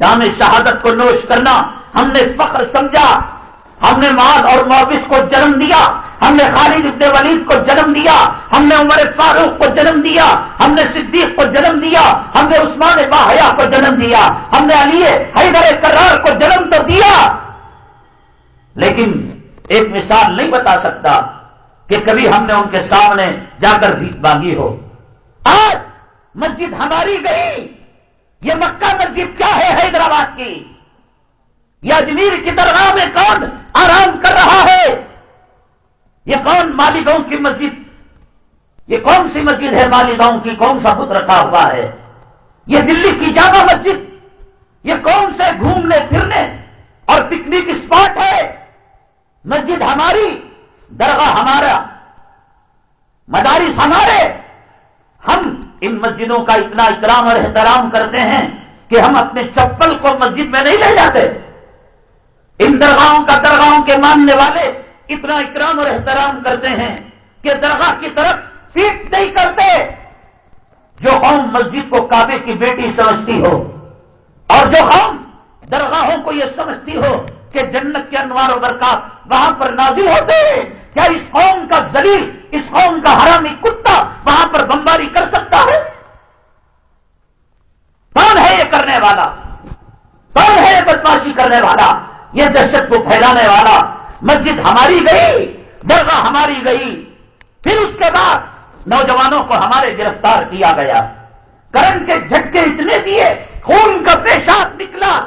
جام شہادت کو نوش کرنا، ہم نے فخر سمجھا، ہم نے ماد اور معاوث کو جنم دیا ہم نے خالد ابن ولید کو جنم دیا، ہم نے عمر فاروق کو جنم دیا، ہم نے صدیق کو جنم دیا، ہم نے عثمان باحیا کو جنم دیا، ہم نے علی حیدر کرار کو جنم تو دیا۔ لیکن ایک مثال نہیں بتا سکتا کہ کبھی ہم نے ان کے سامنے جا کر بھی مانگی ہو۔ آج مسجد ہماری گئی۔ یہ مکہ مسجد کیا ہے حیدرآباد کی؟ یہ اجمیر کی درگاہ میں کون آرام کر رہا ہے؟ یہ کون مالیگاؤں کی مسجد؟ یہ کون سی مسجد ہے مالیگاؤں کی؟ کون سا بت رکھا ہوا ہے؟ یہ دلی کی جامع مسجد؟ یہ کون سے گھومنے پھرنے اور پکنک اسپاٹ ہے؟ مسجد ہماری، درگاہ ہمارا، مدارس ہمارے۔ ہم ان مسجدوں کا اتنا احترام اور احترام کرتے ہیں کہ ہم اپنے چپل کو مسجد میں نہیں لے جاتے۔ ان درگاہوں کا درگاہوں کے ماننے والے اتنا اکرام اور احترام کرتے ہیں کہ درگاہ کی طرف پیٹ نہیں کرتے جو قوم مسجد کو کعبے کی بیٹی سمجھتی ہو اور جو قوم درگاہوں کو یہ سمجھتی ہو کہ جنت کے انوار و برکات وہاں پر نازل ہوتے ہیں۔ کیا اس قوم کا زلیل اس قوم کا حرامی کتا وہاں پر بمباری کر سکتا ہے؟ کون ہے یہ کرنے والا؟ کون ہے یہ بدماشی کرنے والا؟ یہ دہشت کو پھیلانے والا؟ مسجد ہماری گئی، درگاہ ہماری گئی۔ پھر اس کے بعد نوجوانوں کو ہمارے گرفتار کیا گیا۔ کرنٹ کے جھٹکے اتنے دیے، خون کا پیشاب نکلا۔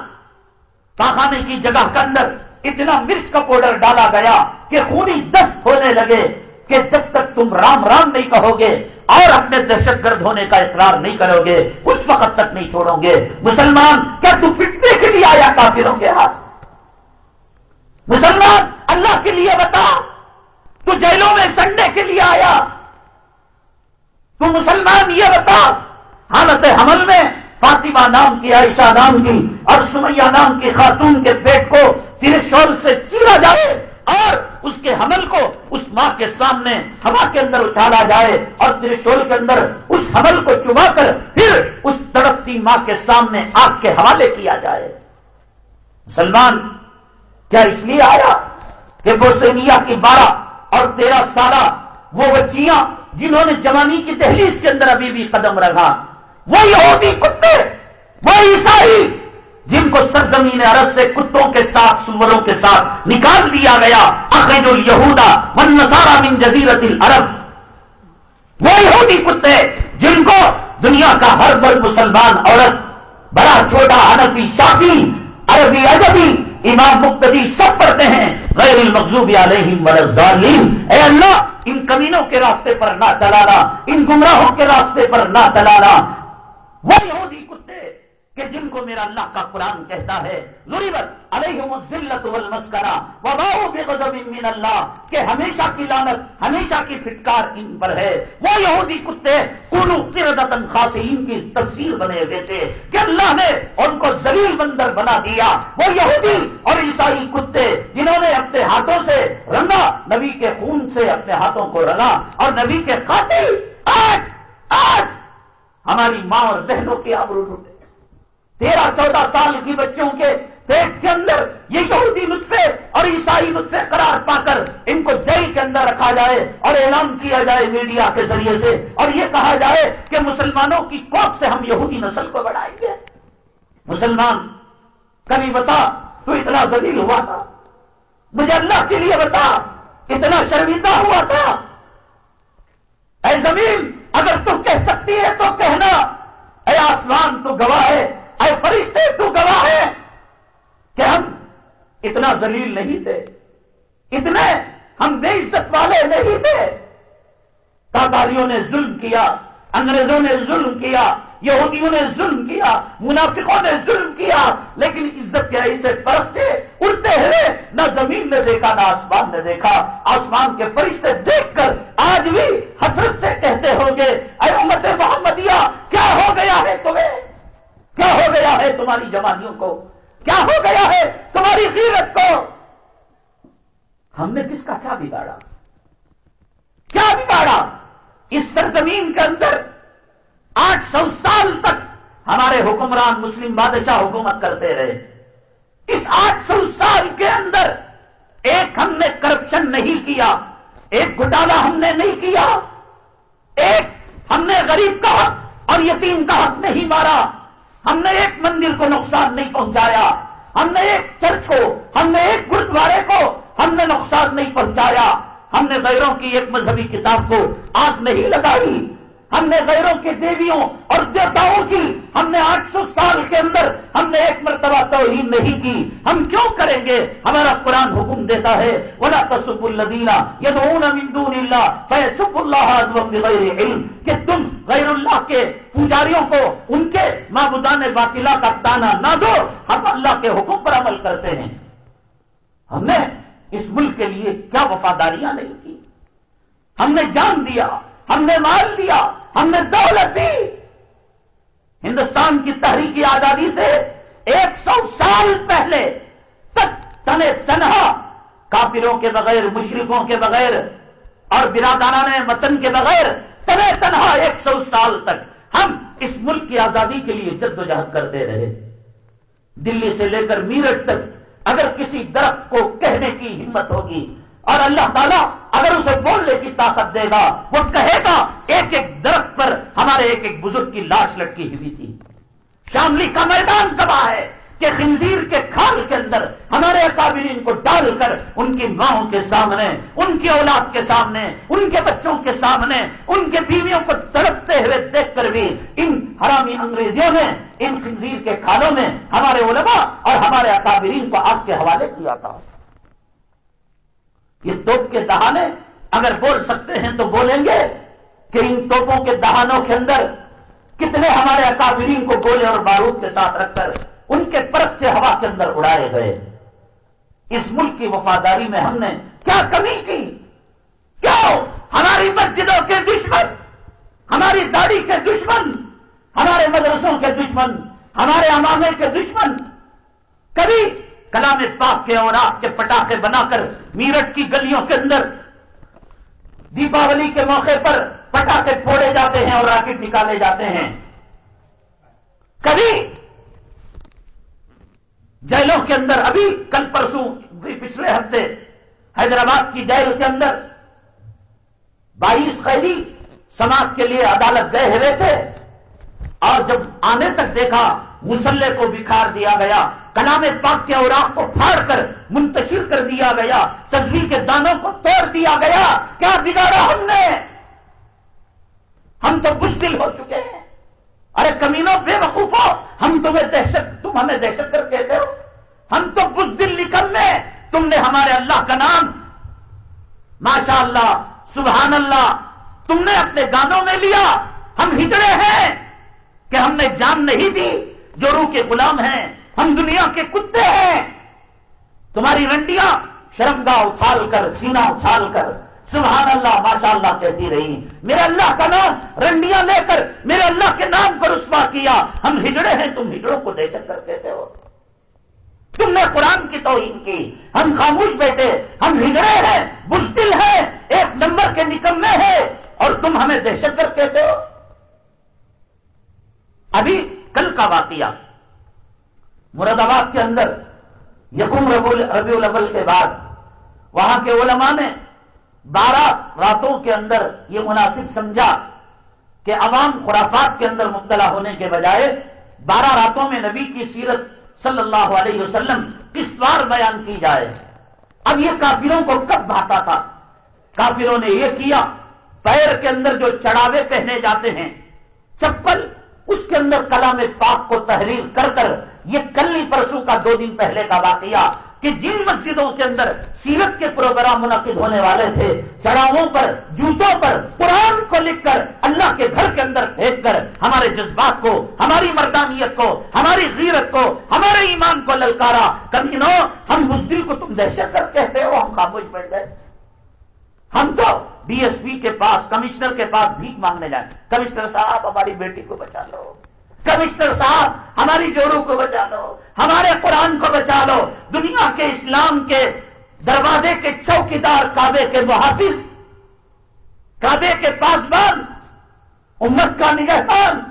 پاخانے کی جگہ کے اندر اتنا مرچ کا پاؤڈر ڈالا گیا کہ خونی دست ہونے لگے کہ جب تک تم رام رام نہیں کہو گے اور اپنے دہشت گرد ہونے کا اقرار نہیں کرو گے، اس وقت تک نہیں چھوڑو گے۔ مسلمان، کیا تو پٹنے کے لیے آیا کافروں کے ہاتھ؟ مسلمان اللہ کے لیے بتا۔ تو جیلوں میں سنڈے کے لیے آیا۔ تو مسلمان یہ بتا۔ حالت حمل میں فاطمہ نام کی، عائشہ نام کی، اور سمیہ نام کی خاتون کے پیٹ کو ترشول سے چیرا جائے اور اس کے حمل کو اس ماں کے سامنے ہوا کے اندر اچھالا جائے اور ترشول کے اندر اس حمل کو چبا کر پھر اس تڑپتی ماں کے سامنے آگ کے حوالے کیا جائے۔ سلمان کیا اس لیے آیا؟ کہ بوسینیا کی بارہ اور تیرہ سالہ وہ بچیاں جنہوں نے جوانی کی دہلیز کے اندر ابھی بھی قدم رکھا، وہ یہودی کتے، وہ عیسائی، جن کو سرزمین عرب سے کتوں کے ساتھ، سوروں کے ساتھ نکال دیا گیا، اخرج الہودا من نسارا من جزیرت العرب۔ وہ یہودی کتے جن کو دنیا کا ہر بر مسلمان عورت بڑا چھوٹا انفی شافی، عربی ادبی امام مقتدی سب پڑھتے ہیں، غیر المقوب علیہم ولیم اے اللہ، ان کمینوں کے راستے پر نہ چلانا، ان گمراہوں کے راستے پر نہ چلانا۔ وہ یہودی کہ جن کو میرا اللہ کا قرآن کہتا ہے، ضرورت علیہم الذلت والمسکرہ وباؤ بغضب من اللہ، کہ ہمیشہ کی لعنت، ہمیشہ کی فٹکار ان پر ہے۔ وہ یہودی کتے کونو قردتن خاصین کی تفسیر بنے ہوئے تھے کہ اللہ نے ان کو ذلیل بندر بنا دیا۔ وہ یہودی اور عیسائی کتے جنہوں نے اپنے ہاتھوں سے رنگا، نبی کے خون سے اپنے ہاتھوں کو رنگا اور نبی کے قاتل آج آج ہماری ماں اور بہنوں کے آبرو لوٹے تیرہ چودہ سال کی بچوں کے پیٹ کے اندر یہ یہودی نطفے اور عیسائی نطفے قرار پا کر ان کو جیل کے اندر رکھا جائے اور اعلان کیا جائے میڈیا کے ذریعے سے اور یہ کہا جائے کہ مسلمانوں کی کوپ سے ہم یہودی نسل کو بڑھائیں گے۔ مسلمان، کبھی بتا تو اتنا ذلیل ہوا تھا۔ مجھے اللہ کے لیے بتا، اتنا شرمندہ ہوا تھا۔ اے زمین، اگر تم کہہ سکتی ہے تو کہنا۔ اے آسمان، تو گواہ ہے۔ اے فرشتے، تو گواہ ہے کہ ہم اتنا ذلیل نہیں تھے، اتنے ہم بے عزت والے نہیں تھے۔ تاتاریوں نے ظلم کیا، انگریزوں نے ظلم کیا، یہودیوں نے ظلم کیا، منافقوں نے ظلم کیا، لیکن عزت کے ایسے فرق سے اڑتے ہوئے نہ زمین نے دیکھا، نہ آسمان نے دیکھا۔ آسمان کے فرشتے دیکھ کر آج بھی حسرت سے کہتے ہوں گے، اے امت محمدیہ، کیا ہو گیا ہے تمہیں؟ کیا ہو گیا ہے تمہاری جوانیوں کو؟ کیا ہو گیا ہے تمہاری قیمت کو؟ ہم نے کس کا کیا بگاڑا؟ کیا بگاڑا؟ اس سرزمین کے اندر آٹھ سو سال تک ہمارے حکمران مسلم بادشاہ حکومت کرتے رہے۔ اس آٹھ سو سال کے اندر ایک ہم نے کرپشن نہیں کیا، ایک گھٹالا ہم نے نہیں کیا، ایک ہم نے غریب کا حق اور یتیم کا حق نہیں مارا۔ ہم نے ایک مندر کو نقصان نہیں پہنچایا۔ ہم نے ایک چرچ کو، ہم نے ایک گرودوارے کو ہم نے نقصان نہیں پہنچایا۔ ہم نے غیروں کی ایک مذہبی کتاب کو آگ نہیں لگائی۔ ہم نے غیروں کی دیویوں اور دیوتاؤں کی، ہم نے آٹھ سو سال کے اندر ہم نے ایک مرتبہ توہین نہیں کی۔ ہم کیوں کریں گے؟ ہمارا قرآن حکم دیتا ہے، ولا تصف الدینہ یدعون من دون اللہ فیسف اللہ بغیر علم۔ کہ تم غیر اللہ کے پجاریوں کو، ان کے معبودان باطلا کا تانا نہ دو، ہم اللہ کے حکم پر عمل کرتے ہیں۔ ہم نے اس ملک کے لیے کیا وفاداریاں نہیں کی ہم نے جان دیا ہم نے مال دیا، ہم نے دولت دی۔ ہندوستان کی تحریکی آزادی سے ایک سو سال پہلے تک تنے تنہا کافروں کے بغیر مشرقوں کے بغیر اور برادران وطن کے بغیر تنہ تنہا ایک سو سال تک ہم اس ملک کی آزادی کے لیے جد و جہد کرتے رہے۔ دلی سے لے کر میرٹ تک اگر کسی درخت کو کہنے کی ہمت ہوگی اور اللہ تعالیٰ اگر اسے بولنے کی طاقت دے گا، وہ کہے گا، ایک ایک درخت پر ہمارے ایک ایک بزرگ کی لاش لٹکی ہوئی تھی۔ شاملی کا میدان تباہ ہے کہ خنزیر کے کھال کے اندر ہمارے اکابرین کو ڈال کر ان کی ماؤں کے سامنے، ان کی اولاد کے سامنے، ان کے بچوں کے سامنے، ان کے بیویوں کو تڑپتے ہوئے دیکھ کر بھی ان حرامی انگریزیوں نے، ان خنزیر کے کھالوں میں ہمارے علماء اور ہمارے اکابرین کو آگ کے حوالے کیا تھا۔ یہ توپ کے دہانے اگر بول سکتے ہیں تو بولیں گے کہ ان توپوں کے دہانوں کے اندر کتنے ہمارے اکابرین کو گولے اور بارود کے ساتھ رکھ کر ان کے پرت سے ہوا کے اندر اڑائے گئے۔ اس ملک کی وفاداری میں ہم نے کیا کمی کی؟ کیوں؟ ہماری مسجدوں کے دشمن، ہماری داڑھی کے دشمن، ہمارے مدرسوں کے دشمن، ہمارے امامے کے دشمن۔ کبھی کلام پاک کے اور آپ کے پٹاخے بنا کر میرٹ کی گلیوں کے اندر دیپاولی کے موقع پر پٹاخے پھوڑے جاتے ہیں اور راکٹ نکالے جاتے ہیں۔ کبھی جیلوں کے اندر، ابھی کل پرسوں پچھلے ہفتے حیدرآباد کی جیل کے اندر بائیس قیدی سماج کے لیے عدالت گئے ہوئے تھے اور جب آنے تک دیکھا، مسلح کو بکھار دیا گیا۔ کلام پاک کے اوراق کو پھاڑ کر منتشر کر دیا گیا تصویر کے دانوں کو توڑ دیا گیا۔ کیا بگاڑا ہم نے؟ ہم تو بزدل ہو چکے ہیں۔ ارے کمینوں بے وقوف ہو۔ ہم تمہیں دہشت، تم ہمیں دہشت کر کہتے ہو۔ ہم تو بزدل نکلنے تم نے ہمارے اللہ کا نام ماشاء اللہ سبحان اللہ تم نے اپنے گانوں میں لیا۔ ہم ہجڑے ہیں کہ ہم نے جان نہیں دی جو روح کے غلام ہیں۔ ہم دنیا کے کتے ہیں۔ تمہاری رنڈیاں شرمگاہ اچھال کر سینا اچھال کر۔ سبحان اللہ ماشاء اللہ کہتی رہی۔ میرے اللہ کا نام رنڈیاں لے کر، میرے اللہ کے نام پر رسوا کیا۔ ہم ہجڑے ہیں، تم ہجڑوں کو دہشت کر کہتے ہو تم نے قرآن کی توہین کی۔ ہم خاموش بیٹھے ہم ہجڑے ہیں بزدل ہیں، ایک نمبر کے نکمے ہیں۔ اور تم ہمیں دہشت کر کہتے ہو۔ ابھی کل کا واقعہ۔ مراد آباد کے اندر یقم ربیع الاول کے بعد۔ وہاں کے علماء نے بارہ راتوں کے اندر یہ مناسب سمجھا کہ عوام خرافات کے اندر مبتلا ہونے کے بجائے بارہ راتوں میں نبی کی سیرت صلی اللہ علیہ وسلم کس بار بیان کی جائے۔ اب یہ کافروں کو کب بھاتا تھا؟ کافروں نے یہ کیا، پیر کے اندر جو چڑھاوے پہنے جاتے ہیں، چپل اس کے اندر کلام پاک کو تحریر کر کر یہ کلی پرسوں کا دو دن پہلے کا واقعہ کہ جن مسجدوں کے اندر سیرت کے پروگرام منعقد ہونے والے تھے چڑھاووں پر، جوتوں پر، قرآن کو لکھ کر، اللہ کے گھر کے اندر پھینک کر، ہمارے جذبات کو، ہماری مردانیت کو، ہماری غیرت کو، ہمارے ایمان کو للکارا کبھی نو ہم اس دل کو تم دہشت گرد کہتے ہو، ہم خاموش بیٹھ گئے ہم تو ڈی ایس پی کے پاس، کمشنر کے پاس بھیک مانگنے جائیں۔ کمشنر صاحب، ہماری بیٹی کو بچا لو۔ کمشنر صاحب، ہماری جوڑوں کو بچا لو۔ ہمارے قرآن کو بچا لو۔ دنیا کے اسلام کے دروازے کے چوکیدار کعبے کے محافظ، کعبے کے پاسبان، امت کا نگہبان۔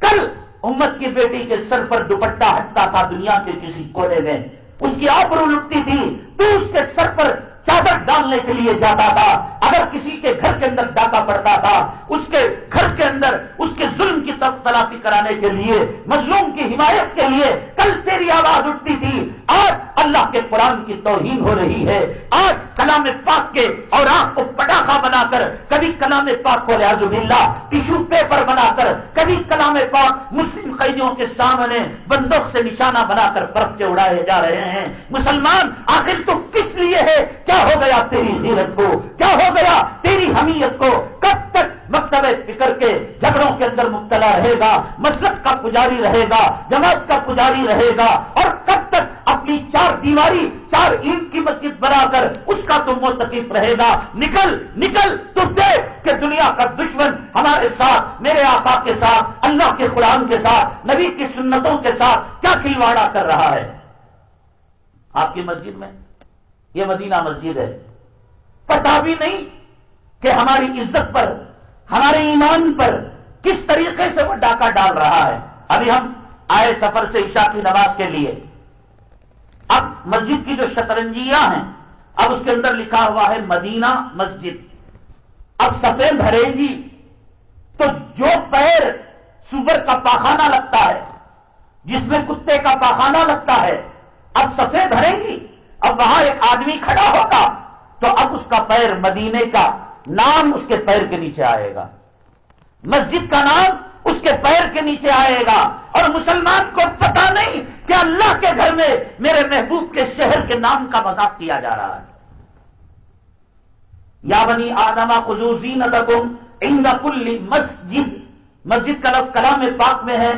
کل امت کی بیٹی کے سر پر دوپٹہ ہٹتا تھا دنیا کے کسی کونے میں۔ اس کی آبرو لٹتی تھی۔ تو اس کے سر پر چادر ڈالنے کے لیے جاتا تھا۔ اگر کسی کے گھر کے اندر ڈاکہ پڑتا تھا، اس کے گھر کے اندر اس کے ظلم کی طرف تلافی کرانے کے لیے، مظلوم کی حمایت کے لیے کل تیری آواز اٹھتی تھی۔ اللہ کے قرآن کی توہین ہو رہی ہے۔ آج کلام پاک کے اور آنکھ کو پٹاخہ بنا کر، کبھی کلام پاک کو ریاض اللہ ٹیشو پیپر بنا کر، کبھی کلام پاک مسلم قیدیوں کے سامنے بندوق سے نشانہ بنا کر برف سے اڑائے جا رہے ہیں۔ مسلمان، آخر تو کس لیے ہے؟ کیا ہو گیا تیری حیرت کو؟ کیا ہو گیا تیری حمیت کو؟ کب تک مکتب فکر کے جھگڑوں کے اندر مبتلا رہے گا؟ مسلک کا پجاری رہے گا، جماعت کا پجاری رہے گا، اور کب تک اپنی چار دیواری، چار عید کی مسجد بنا کر اس کا تم متقف رہے گا۔ نکل نکل، تو دیکھ کہ دنیا کا دشمن ہمارے ساتھ، میرے آقا کے ساتھ، اللہ کے قرآن کے ساتھ، نبی کی سنتوں کے ساتھ کیا کھلواڑا کر رہا ہے۔ آپ کی مسجد میں یہ مدینہ مسجد ہے۔ پتا بھی نہیں کہ ہماری عزت پر، ہمارے ایمان پر کس طریقے سے وہ ڈاکہ ڈال رہا ہے۔ ابھی ہم آئے سفر سے عشاء کی نماز کے لیے۔ اب مسجد کی جو شطرنجیاں ہیں، اب اس کے اندر لکھا ہوا ہے مدینہ مسجد۔ اب سفید بھرے گی تو جو پیر سور کا پاخانہ لگتا ہے، جس میں کتے کا پاخانہ لگتا ہے، اب سفید بھرے گی اب وہاں ایک آدمی کھڑا ہوگا تو اب اس کا پیر مدینے کا نام اس کے پیر کے نیچے آئے گا۔ مسجد کا نام اس کے پیر کے نیچے آئے گا۔ اور مسلمان کو پتا نہیں کہ اللہ کے گھر میں میرے محبوب کے شہر کے نام کا مذاق کیا جا رہا ہے۔ یا بنی آدما خزوزی نظم ان کل مسجد۔ مسجد کا لفظ کلام پاک میں ہے۔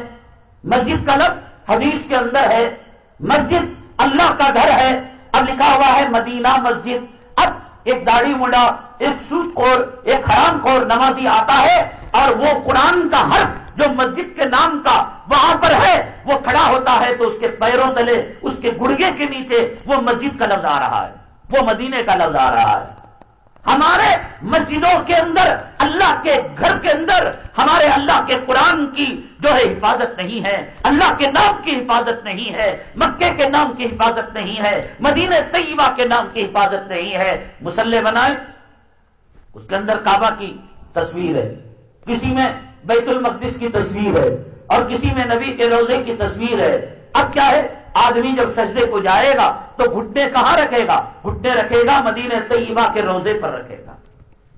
مسجد کا لفظ حدیث کے اندر ہے۔ مسجد اللہ کا گھر ہے۔ اب لکھا ہوا ہے مدینہ مسجد۔ اب ایک داڑھی مڈا ایک سوت خور، ایک حرام خور نمازی آتا ہے۔ اور وہ قرآن کا حرف جو مسجد کے نام کا وہاں پر ہے، وہ کھڑا ہوتا ہے تو اس کے پیروں تلے، اس کے گڑگے کے نیچے وہ مسجد کا لفظ آ رہا ہے۔ وہ مدینے کا لفظ آ رہا ہے۔ ہمارے مسجدوں کے اندر، اللہ کے گھر کے اندر، ہمارے اللہ کے قرآن کی جو ہے حفاظت نہیں ہے، اللہ کے نام کی حفاظت نہیں ہے، مکے کے نام کی حفاظت نہیں ہے، مدینہ طیبہ کے نام کی حفاظت نہیں ہے۔ مسلح بنائے اس کے اندر کعبہ کی تصویر ہے۔ کسی میں بیت المقدس کی تصویر ہے اور کسی میں نبی کے روزے کی تصویر ہے۔ اب کیا ہے؟ آدمی جب سجدے کو جائے گا تو گھٹنے کہاں رکھے گا؟ گھٹنے رکھے گا مدینہ طیبہ کے روزے پر رکھے گا۔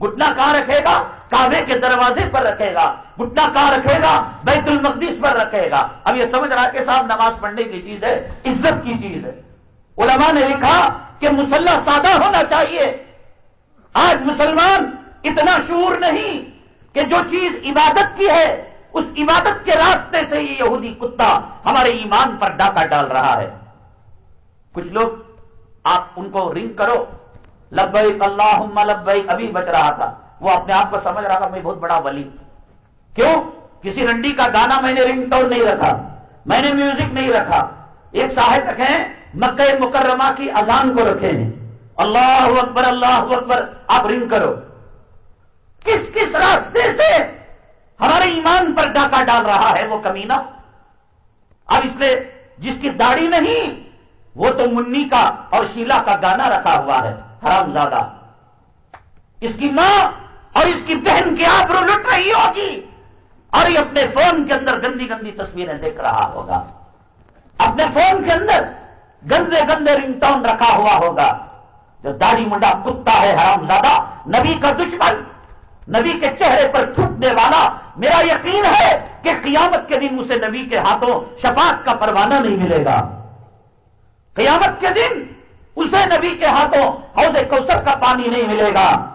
گھٹنا کہاں رکھے گا؟ کعبے کے دروازے پر رکھے گا۔ گھٹنا کہاں رکھے گا؟ بیت المقدس پر رکھے گا۔ اب یہ سمجھ رہا کہ صاحب نماز پڑھنے کی چیز ہے، عزت کی چیز ہے۔ علماء نے لکھا کہ مسلح سادہ ہونا چاہیے۔ آج مسلمان اتنا شور نہیں۔ کہ جو چیز عبادت کی ہے، اس عبادت کے راستے سے یہ یہودی کتا ہمارے ایمان پر ڈاکہ ڈال رہا ہے۔ کچھ لوگ آپ ان کو رنگ کرو۔ لبئی اللہ لبئی ابھی بچ رہا تھا۔ وہ اپنے آپ کو سمجھ رہا تھا، میں بہت بڑا ولی۔ کیوں؟ کسی رنڈی کا گانا میں نے رنگ ٹون نہیں رکھا، میں نے میوزک نہیں رکھا۔ ایک صاحب رکھے ہیں مکہ مکرمہ کی اذان کو رکھے ہیں اللہ اکبر اللہ اکبر، آپ رنگ کرو۔ کس کس راستے سے ہمارے ایمان پر ڈاکہ ڈال رہا ہے وہ کمینہ؟ اب اس لیے جس کی داڑھی نہیں، وہ تو منی کا اور شیلا کا گانا رکھا ہوا ہے، حرام زیادہ اس کی ماں اور اس کی بہن کی آبرو لٹ رہی ہوگی۔ اور یہ اپنے فون کے اندر گندی گندی تصویریں دیکھ رہا ہوگا۔ اپنے فون کے اندر گندے گندے رنگ ٹون رکھا ہوا ہوگا۔ جو داڑھی منڈا کتا ہے، حرام زیادہ نبی کا دشمن۔ نبی کے چہرے پر تھوکنے والا میرا یقین ہے کہ قیامت کے دن اسے نبی کے ہاتھوں شفاعت کا پروانہ نہیں ملے گا۔ قیامت کے دن اسے نبی کے ہاتھوں حوض کوثر کا پانی نہیں ملے گا۔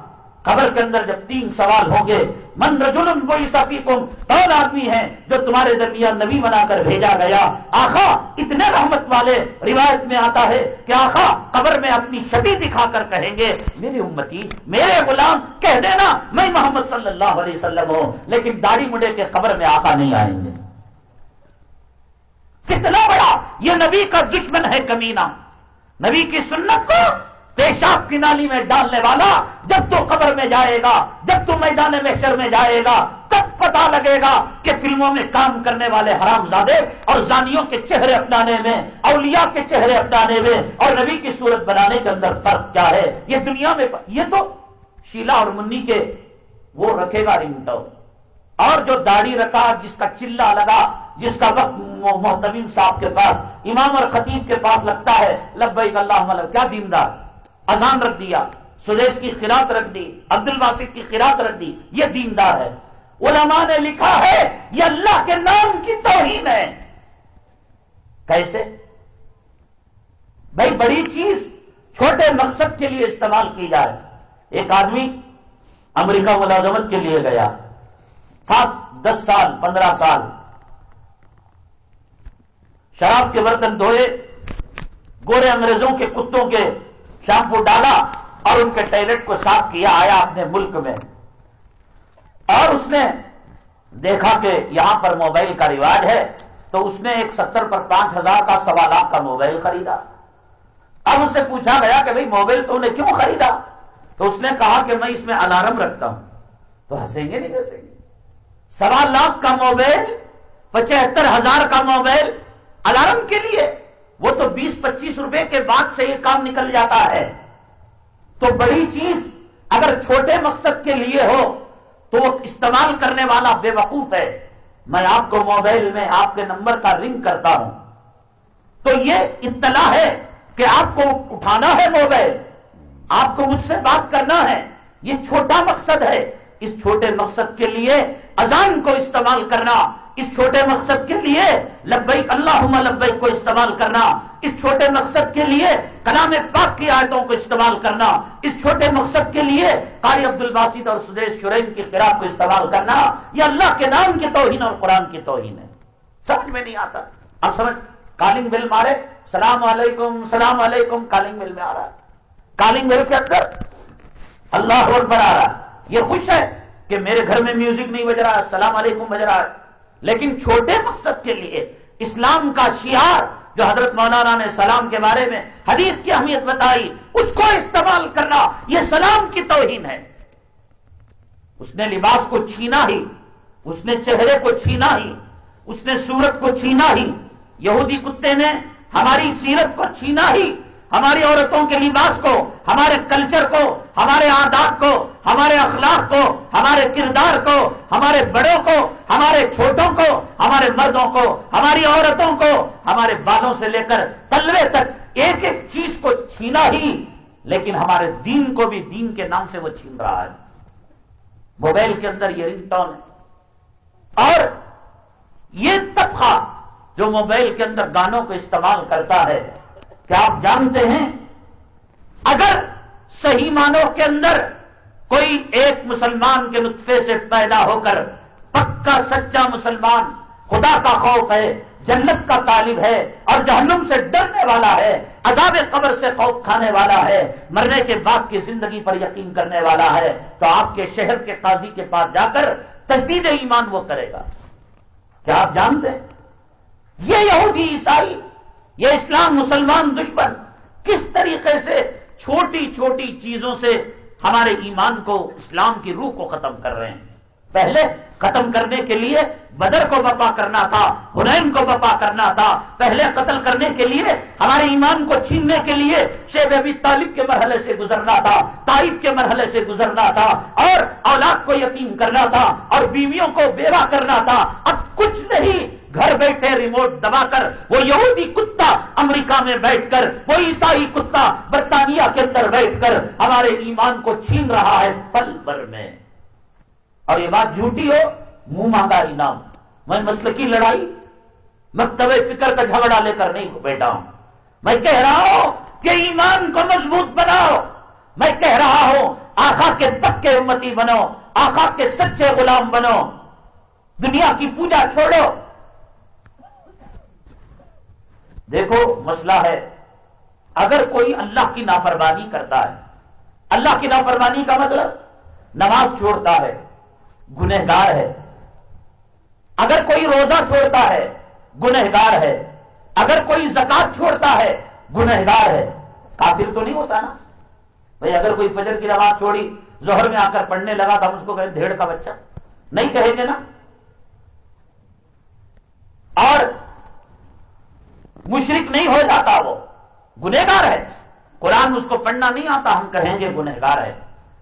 خبر کے اندر جب تین سوال ہوں گے، من رجولم کوئی سفی کم کون آدمی ہے جو تمہارے درمیان نبی بنا کر بھیجا گیا؟ آخا اتنے رحمت والے روایت میں آتا ہے کہ آخا قبر میں اپنی شبی دکھا کر کہیں گے میری امتی، میرے غلام، کہہ دینا میں محمد صلی اللہ علیہ وسلم ہوں، لیکن داڑھی مڈے کے قبر میں آقا نہیں آئیں گے۔ کتنا بڑا یہ نبی کا دشمن ہے کمینہ۔ نبی کی سنت کو پیشاب کی نالی میں ڈالنے والا جب تو قبر میں جائے گا، جب تو میدان محشر میں جائے گا، تب پتا لگے گا کہ فلموں میں کام کرنے والے حرام زادے اور زانیوں کے چہرے اپنانے میں، اولیاء کے چہرے اپنانے میں اور نبی کی صورت بنانے کے اندر فرق کیا ہے؟ یہ دنیا میں یہ تو شیلا اور منی کے وہ رکھے گا رنگ اور جو داڑھی رکھا، جس کا چلا لگا، جس کا وقت محتمیم صاحب کے پاس، امام اور خطیب کے پاس لگتا ہے لبئی اللہ کیا دیندار۔ اذان رکھ دیا سدیش کی خراط رکھ دی عبد الباسط کی خراط رکھ دی، یہ دیندار ہے۔ علماء نے لکھا ہے، یہ اللہ کے نام کی توہین ہے۔ کیسے؟ بھائی، بڑی چیز چھوٹے مقصد کے لیے استعمال کی جائے۔ ایک آدمی امریکہ ملازمت کے لیے گیا۔ تھا دس سال، پندرہ سال۔ شراب کے برتن دھوئے، گورے انگریزوں کے کتوں کے شیمپو ڈالا اور ان کے ٹائلٹ کو صاف کیا، آیا اپنے ملک میں۔ اور اس نے دیکھا کہ یہاں پر موبائل کا رواج ہے، تو اس نے ایک ستر پر پانچ ہزار کا، سوا لاکھ کا موبائل خریدا۔ اب اس سے پوچھا گیا کہ بھائی موبائل تو انہیں کیوں خریدا؟ تو اس نے کہا کہ میں اس میں الارم رکھتا ہوں۔ تو ہنسیں گے، نہیں ہنسیں گے۔ سوا لاکھ کا موبائل، پچہتر ہزار کا موبائل الارم کے لیے۔ وہ تو بیس پچیس روپے کے بعد سے یہ کام نکل جاتا ہے۔ تو بڑی چیز اگر چھوٹے مقصد کے لیے ہو تو وہ استعمال کرنے والا بے وقوف ہے۔ میں آپ کو موبائل میں آپ کے نمبر کا رنگ کرتا ہوں۔ تو یہ اطلاع ہے کہ آپ کو اٹھانا ہے موبائل۔ آپ کو مجھ سے بات کرنا ہے۔ یہ چھوٹا مقصد ہے۔ اس چھوٹے مقصد کے لیے اذان کو استعمال کرنا اس چھوٹے مقصد کے لیے لبیک اللہ لبیک کو استعمال کرنا، اس چھوٹے مقصد کے لیے کلام پاک کی آیتوں کو استعمال کرنا، اس چھوٹے مقصد کے لیے قاری عبد الباسد اور سدیش شرین کی خراک کو استعمال کرنا، یہ اللہ کے نام کی توہین اور قرآن کی توہین ہے۔ سمجھ میں نہیں آتا۔ اب سمجھ، کالنگ بل مارے، سلام علیکم سلام علیکم، کالنگ بل میں آ رہا ہے۔ کالنگ بل کے اندر اللہ اکبر آ رہا یہ خوش ہے کہ میرے گھر میں میوزک نہیں بج رہا السلام علیکم بج رہا ہے۔ لیکن چھوٹے مقصد کے لیے اسلام کا شیار جو حضرت مولانا نے سلام کے بارے میں حدیث کی اہمیت بتائی، اس کو استعمال کرنا، یہ سلام کی توہین ہے۔ اس نے لباس کو چھینا ہی، اس نے چہرے کو چھینا ہی، اس نے سورت کو چھینا ہی، یہودی کتے نے ہماری سیرت کو چھینا ہی ہماری عورتوں کے لباس کو، ہمارے کلچر کو، ہمارے عادات کو، ہمارے اخلاق کو، ہمارے کردار کو، ہمارے بڑوں کو، ہمارے چھوٹوں کو، ہمارے مردوں کو، ہماری عورتوں کو، ہمارے بالوں سے لے کر تلوے تک ایک ایک چیز کو چھینا ہی، لیکن ہمارے دین کو بھی دین کے نام سے وہ چھین رہا ہے۔ موبائل کے اندر یہ رنگ ٹون ہے۔ اور یہ طبقہ جو موبائل کے اندر گانوں کو استعمال کرتا ہے کیا آپ جانتے ہیں، اگر صحیح معنوں کے اندر کوئی ایک مسلمان کے نطفے سے پیدا ہو کر پکا سچا مسلمان خدا کا خوف ہے، جنت کا طالب ہے اور جہنم سے ڈرنے والا ہے، عذاب قبر سے خوف کھانے والا ہے، مرنے کے بعد کی زندگی پر یقین کرنے والا ہے، تو آپ کے شہر کے قاضی کے پاس جا کر تجدید ایمان وہ کرے گا. کیا آپ جانتے ہیں؟ یہ یہودی عیسائی یہ اسلام مسلمان دشمن کس طریقے سے چھوٹی چھوٹی چیزوں سے ہمارے ایمان کو اسلام کی روح کو ختم کر رہے ہیں پہلے ختم کرنے کے لیے بدر کو بپا کرنا تھا، حنین کو بپا کرنا تھا، پہلے قتل کرنے کے لیے، ہمارے ایمان کو چھیننے کے لیے شیب ابی طالب کے مرحلے سے گزرنا تھا تائف کے مرحلے سے گزرنا تھا، اور اولاد کو یقین کرنا تھا، اور بیویوں کو بیوہ کرنا تھا۔ اب کچھ نہیں گھر بیٹھے ریموٹ دبا کر، وہ یہودی کتا امریکہ میں بیٹھ کر، وہ عیسائی کتا برطانیہ کے اندر بیٹھ کر ہمارے ایمان کو چھین رہا ہے پل بھر میں۔ اور یہ بات جھوٹی ہو، منہ مانگا انعام۔ میں مسل کی لڑائی، مکتب فکر کا جھگڑا لے کر نہیں بیٹھا ہوں۔ میں کہہ رہا ہوں کہ ایمان کو مضبوط بناؤ۔ میں کہہ رہا ہوں آخا کے تک کے امتی بنو آخا کے سچے غلام بنو۔ دنیا کی پوجا چھوڑو۔ دیکھو، مسئلہ ہے، اگر کوئی اللہ کی نافرمانی کرتا ہے، اللہ کی نافرمانی کا مطلب نماز چھوڑتا ہے، گنہگار ہے۔ اگر کوئی روزہ چھوڑتا ہے، گنہگار ہے۔ اگر کوئی زکات چھوڑتا ہے، گنہگار ہے۔ کافر تو نہیں ہوتا نا؟ بھائی اگر کوئی فجر کی نماز چھوڑی زہر میں آ کر پڑھنے لگا تھا اس کو کہیں دھیڑ کا بچہ۔ نہیں کہیں گے نا؟ اور مشرق نہیں ہو جاتا وہ۔ گنہگار ہے۔ قرآن اس کو پڑھنا نہیں آتا، ہم کہیں گے گنہگار ہے۔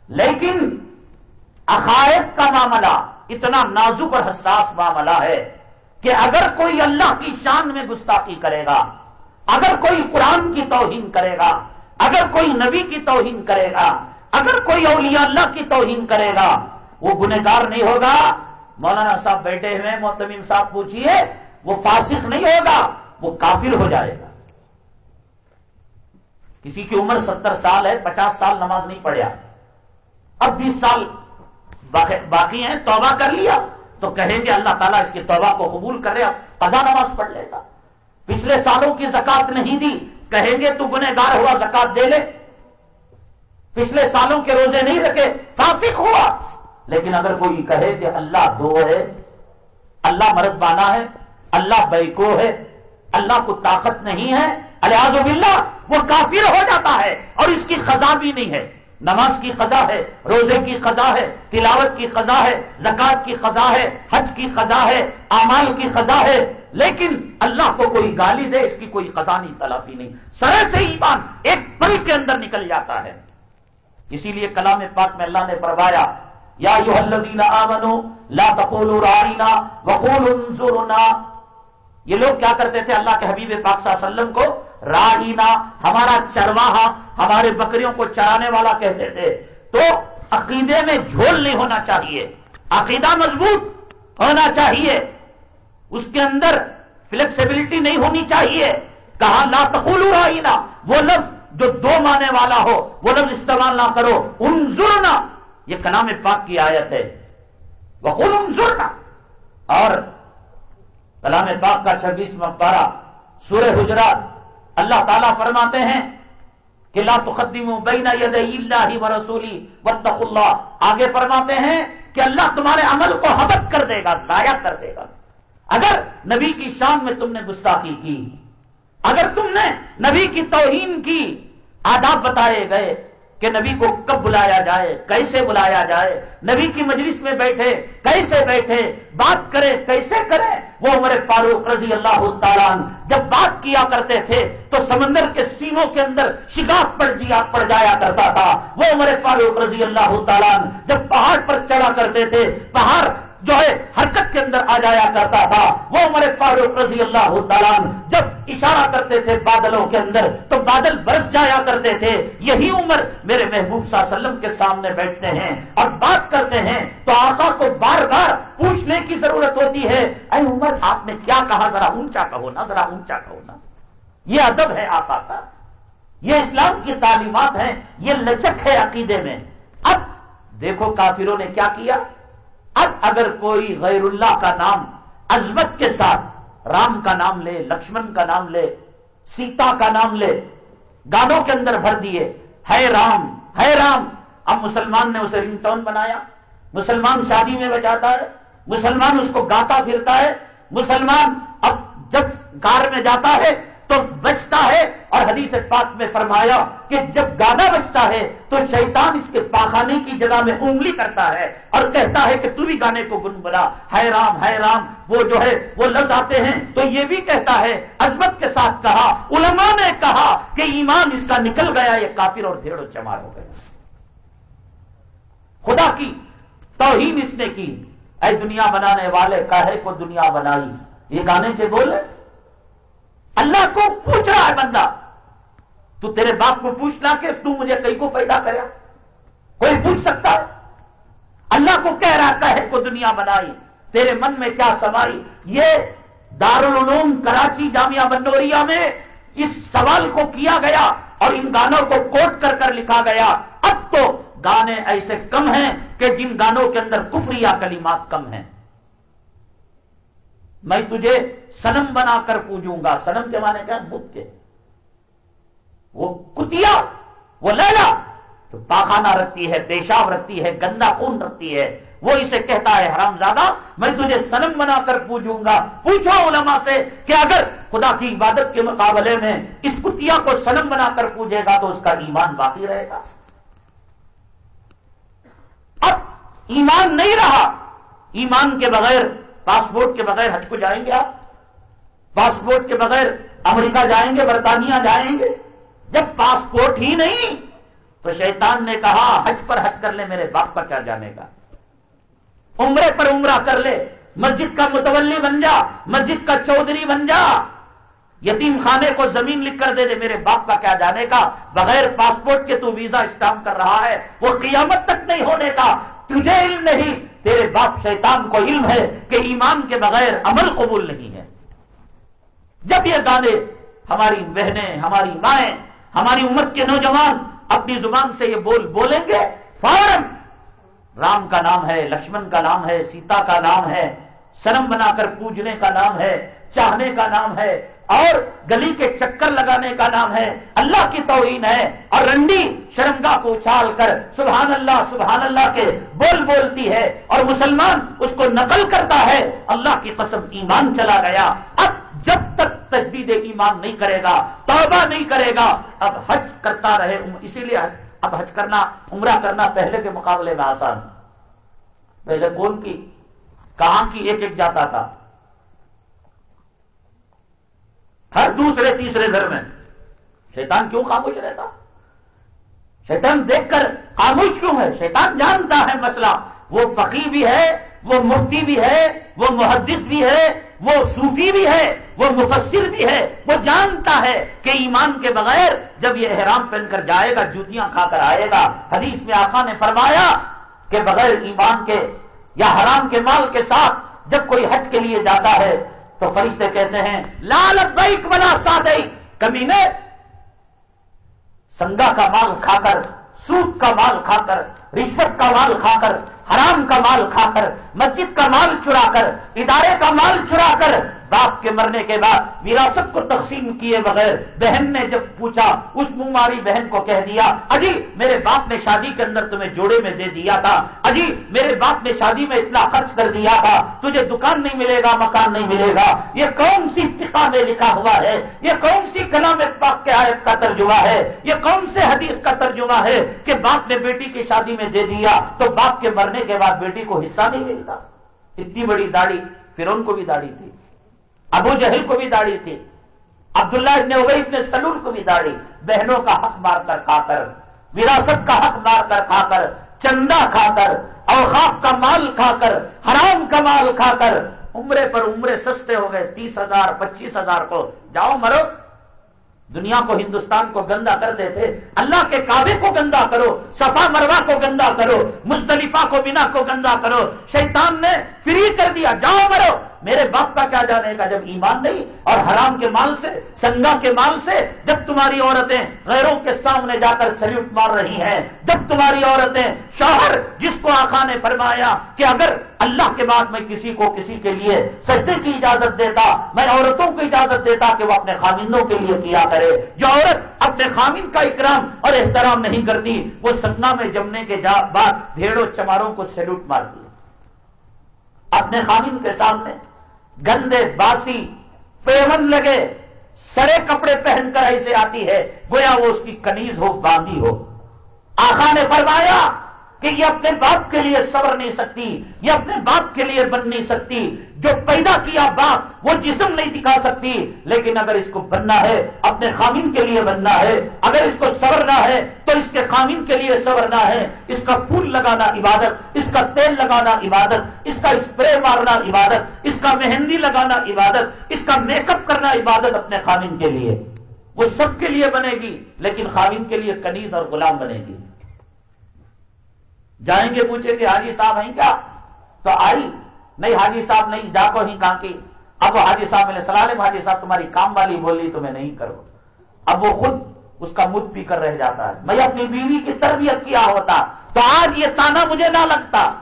لیکن عقائد کا معاملہ اتنا نازک اور حساس معاملہ ہے کہ اگر کوئی اللہ کی شان میں گستاخی کرے گا، اگر کوئی قرآن کی توہین کرے گا، اگر کوئی نبی کی توہین کرے گا، اگر کوئی اولیاء اللہ کی توہین کرے گا، وہ گنہگار نہیں ہوگا۔ مولانا صاحب بیٹھے ہوئے محتمیم صاحب پوچھیے وہ فاسق نہیں ہوگا۔ وہ کافر ہو جائے گا۔ کسی کی عمر ستر سال ہے، پچاس سال نماز نہیں پڑھیا اب بیس سال باقی ہیں، توبہ کر لیا۔ تو کہیں گے اللہ تعالیٰ اس کی توبہ کو قبول کرے اب قضا نماز پڑھ لے گا۔ پچھلے سالوں کی زکات نہیں دی۔ کہیں گے تو گنہ گار ہوا زکات دے لے۔ پچھلے سالوں کے روزے نہیں رکھے، فاسق ہوا۔ لیکن اگر کوئی کہے کہ اللہ دو ہے، اللہ مرد بانا ہے، اللہ بیکو ہے اللہ کو طاقت نہیں ہے الیاز باللہ، وہ کافر ہو جاتا ہے اور اس کی خزاں بھی نہیں ہے۔ نماز کی قضا ہے، روزے کی قضا ہے، تلاوت کی قضا ہے زکات کی قضا ہے، حج کی قضا ہے، اعمال کی قضا ہے۔ لیکن اللہ کو کوئی گالی دے، اس کی کوئی قضا نہیں، تلافی نہیں۔ سر سے ایمان ایک پل کے اندر نکل جاتا ہے۔ اسی لیے کلام پاک میں اللہ نے فرمایا، یا یو الذین آمنو لا تقولوا رائنا وقولوا انظرنا یہ لوگ کیا کرتے تھے؟ اللہ کے حبیب پاک صلی اللہ علیہ وسلم کو راہینا، ہمارا چرواہا، ہمارے بکریوں کو چرانے والا کہتے تھے۔ تو عقیدے میں جھول نہیں ہونا چاہیے۔ عقیدہ مضبوط ہونا چاہیے۔ اس کے اندر فلیکسیبلٹی نہیں ہونی چاہیے۔ کہا، لا تقول راہینا۔ وہ لفظ جو دو مانے والا ہو، وہ لفظ استعمال نہ کرو۔ انظرنا۔ یہ کلام پاک کی آیت ہے۔ وہ انظرنا۔ اور کلام پاک کا چھبیس مقبارہ سورہ حجرات اللہ تعالیٰ فرماتے ہیں کہ لا تقدم بین ید اللہ و رسولی وطق اللہ۔ آگے فرماتے ہیں کہ اللہ تمہارے عمل کو حبت کر دے گا، ضائع کر دے گا۔ اگر نبی کی شان میں تم نے گستاخی کی، اگر تم نے نبی کی توہین کی، آداب بتائے گئے کہ نبی کو کب بلایا جائے، کیسے بلایا جائے؟ نبی کی مجلس میں بیٹھے، کیسے بیٹھے؟ بات کرے کیسے کرے وہ عمر فاروق رضی اللہ تعالیٰ جب بات کیا کرتے تھے تو سمندر کے سینوں کے اندر شگاف پڑ جیا پڑ جایا کرتا تھا۔ وہ عمر فاروق رضی اللہ تعالیٰ جب پہاڑ پر چڑھا کرتے تھے، پہاڑ جو ہے حرکت کے اندر آ جایا کرتا تھا۔ وہ عمر فاروق رضی اللہ تعالیٰ جب اشارہ کرتے تھے بادلوں کے اندر، تو بادل برس جایا کرتے تھے۔ یہی عمر میرے محبوب صلی اللہ علیہ وسلم کے سامنے بیٹھتے ہیں اور بات کرتے ہیں۔ تو آقا کو بار بار پوچھنے کی ضرورت ہوتی ہے۔ اے عمر، آپ نے کیا کہا؟ ذرا اونچا کہو نا، ذرا اونچا کہو نا۔ یہ ادب ہے آقا کا۔ یہ اسلام کی تعلیمات ہیں۔ یہ لچک ہے عقیدے میں۔ اب دیکھو کافروں نے کیا کیا؟ اب اگر کوئی غیر اللہ کا نام عظمت کے ساتھ رام کا نام لے، لکشمن کا نام لے، سیتا کا نام لے، گانوں کے اندر بھر دیے، ہے رام ہے رام، اب مسلمان نے اسے رنگ ٹون بنایا، مسلمان شادی میں بچاتا ہے، مسلمان اس کو گاتا پھرتا ہے، مسلمان اب جب کار میں جاتا ہے تو بچتا ہے اور حدیث پاک میں فرمایا کہ جب گانا بچتا ہے تو شیطان اس کے پاخانے کی جگہ میں انگلی کرتا ہے اور کہتا ہے کہ تو بھی گانے کو گن بلا ہے رام ہے رام، وہ جو ہے، وہ لفظ آتے ہیں۔ تو یہ بھی کہتا ہے، عظمت کے ساتھ کہا، علماء نے کہا کہ ایمان اس کا نکل گیا، یہ کافر اور دھیڑ و چمار ہو گیا خدا کی توہین اس نے کی۔ اے دنیا بنانے والے کہے کو دنیا بنائی؟ یہ گانے کے بولے اللہ کو پوچھ رہا ہے بندہ، تو تیرے باپ کو پوچھنا کہ تو مجھے کئی کو پیدا کرے؟ کوئی پوچھ سکتا ہے؟ اللہ کو کہہ رہا ہے کو دنیا بنائی، تیرے من میں کیا سمائی یہ دارالعلوم کراچی جامعہ بنوریا میں اس سوال کو کیا گیا اور ان گانوں کو کوٹ کر کر لکھا گیا۔ اب تو گانے ایسے کم ہیں کہ جن گانوں کے اندر کفری کلمات کم ہیں۔ میں تجھے سنم بنا کر پوجوں گا۔ سنم کے معنی کیا؟ بت کے۔ وہ کتیا، وہ لیلا۔ تو پاخانہ رکھتی ہے، پیشاب رکھتی ہے گندا خون رکھتی ہے۔ وہ اسے کہتا ہے، حرام زیادہ میں تجھے سنم بنا کر پوجوں گا۔ پوچھو علماء سے کہ اگر خدا کی عبادت کے مقابلے میں اس کتیا کو سنم بنا کر پوجے گا تو اس کا ایمان باقی رہے گا۔ اب ایمان نہیں رہا۔ ایمان کے بغیر پاسپورٹ کے بغیر حج کو جائیں گے آپ؟ پاسپورٹ کے بغیر امریکہ جائیں گے، برطانیہ جائیں گے؟ جب پاسپورٹ ہی نہیں، تو شیطان نے کہا، حج پر حج کر لے، میرے باپ کا کیا جانے گا؟ عمرے پر عمرہ کر لے، مسجد کا متولی بن جا، مسجد کا چودھری بن جا۔ یتیم خانے کو زمین لکھ کر دے دے، میرے باپ کا کیا جانے کا بغیر پاسپورٹ کے تو ویزا اسٹامپ کر رہا ہے، وہ قیامت تک نہیں ہونے کا۔ تجھے علم نہیں، تیرے باپ شیطان کو علم ہے کہ ایمان کے بغیر عمل قبول نہیں ہے۔ جب یہ گانے ہماری بہنیں، ہماری مائیں، ہماری امت کے نوجوان اپنی زبان سے یہ بول بولیں گے، فوراً رام کا نام ہے، لکشمن کا نام ہے، سیتا کا نام ہے شرم بنا کر پوجنے کا نام ہے چاہنے کا نام ہے اور گلی کے چکر لگانے کا نام ہے اللہ کی توہین ہے اور رنڈی شرمگاہ کو اچھال کر سبحان اللہ سبحان اللہ کے بول بولتی ہے اور مسلمان اس کو نقل کرتا ہے اللہ کی قسم ایمان چلا گیا۔ اب جب تک تجدید ایمان نہیں کرے گا، توبہ نہیں کرے گا، اب حج کرتا رہے۔ اسی لیے اب حج کرنا، عمرہ کرنا پہلے کے مقابلے میں آسان۔ پہلے کون کی، کہاں کی ایک ایک جاتا تھا؟ ہر دوسرے تیسرے گھر میں۔ شیطان کیوں خاموش رہتا؟ شیطان دیکھ کر خاموش کیوں ہے؟ شیطان جانتا ہے مسئلہ۔ وہ فقی بھی ہے، وہ مفتی بھی ہے، وہ محدث بھی ہے، وہ صوفی بھی ہے، وہ مفسر بھی ہے۔ وہ جانتا ہے کہ ایمان کے بغیر جب یہ احرام پہن کر جائے گا، جوتیاں کھا کر آئے گا۔ حدیث میں آقا نے فرمایا کہ بغیر ایمان کے یا حرام کے مال کے ساتھ جب کوئی حج کے لیے جاتا ہے تو فرشتے کہتے ہیں، لالت بائک بنا سادئی، کمی نے سنگا کا مال کھا کر سوت کا مال کھا کر، رشوت کا مال کھا کر حرام کا مال کھا کر مسجد کا مال چرا کر ادارے کا مال چرا کر باپ کے مرنے کے بعد وراثت کو تقسیم کیے بغیر بہن نے جب پوچھا، اس ماری بہن کو کہہ دیا، اجی، میرے باپ نے شادی کے اندر تمہیں جوڑے میں دے دیا تھا۔ اجی، میرے باپ نے شادی میں اتنا خرچ کر دیا تھا۔ تجھے دکان نہیں ملے گا، مکان نہیں ملے گا۔ یہ کون سی فقہ میں لکھا ہوا ہے؟ یہ کون سی کلام پاک کے آیت کا ترجمہ ہے؟ یہ کون سے حدیث کا ترجمہ ہے کہ باپ نے بیٹی کی شادی میں دے دیا تو باپ کے مرنے کے بعد بیٹی کو حصہ نہیں ملتا۔ اتنی بڑی داڑھی پھر ان کو بھی داڑھی تھی۔ ابو جہل کو بھی داڑھی تھی۔ عبداللہ ابن ابئی ابن سلول کو بھی داڑھی۔ بہنوں کا حق مار کر کھا کر، وراثت کا حق مار کر کھا کر، چندہ کھا کر، اوقاف کا مال کھا کر، حرام کا مال کھا کر، عمرے پر عمرے سستے ہو گئے۔ تیس ہزار، پچیس ہزار کو۔ جاؤ مرو۔ دنیا کو ہندوستان کو گندا کر دیتے، اللہ کے کعبے کو گندا کرو، صفا مروا کو گندا کرو مستلفہ کو بنا کو گندا کرو، شیطان نے فری کر دیا، جاؤ مرو۔ میرے باپ کا کیا جانے کا جب ایمان نہیں اور حرام کے مال سے، سنگا کے مال سے جب تمہاری عورتیں غیروں کے سامنے جا کر سلیوٹ مار رہی ہیں، جب تمہاری عورتیں شوہر جس کو آخا نے فرمایا کہ اگر اللہ کے بعد میں کسی کو کسی کے لیے سجدے کی اجازت دیتا، میں عورتوں کو اجازت دیتا کہ وہ اپنے خامندوں کے لیے کیا کرے، جو عورت اپنے خامند کا اکرام اور احترام نہیں کرتی، وہ سگنا میں جمنے کے بعد بھیڑوں چماروں کو سیلوٹ مارتی اپنے خامند کے سامنے گندے باسی، پیون لگے، سرے کپڑے پہن کر ایسے آتی ہے، گویا وہ اس کی کنیز ہو، باندھی ہو۔ آخا نے فرمایا کہ یہ اپنے باپ کے لیے صبر نہیں سکتی، یہ اپنے باپ کے لیے بن نہیں سکتی۔ جو پیدا کیا باپ، وہ جسم نہیں دکھا سکتی۔ لیکن اگر اس کو بننا ہے، اپنے خامین کے لیے بننا ہے، اگر اس کو سورنا ہے، تو اس کے خامین کے لیے سورنا ہے۔ اس کا پھول لگانا عبادت، اس کا تیل لگانا عبادت، اس کا اسپرے مارنا عبادت، اس کا مہندی لگانا عبادت، اس کا میک اپ کرنا عبادت اپنے خامین کے لیے۔ وہ سب کے لیے بنے گی، لیکن خامین کے لیے کنیز اور غلام بنے گی۔ جائیں گے پوچھے کہ ہاں حاجی صاحب، ہیں کیا؟ تو آئی۔ نہیں حاجی صاحب، نہیں جا کو ہی، کہاں کی؟ اب وہ حاجی صاحب نے سلام حاجی صاحب تمہاری کام والی بولی تو میں نہیں کروں اب وہ خود اس کا مجھ پی کر رہ جاتا ہے۔ میں اپنی بیوی کی تربیت کیا ہوتا، تو آج یہ تانا مجھے نہ لگتا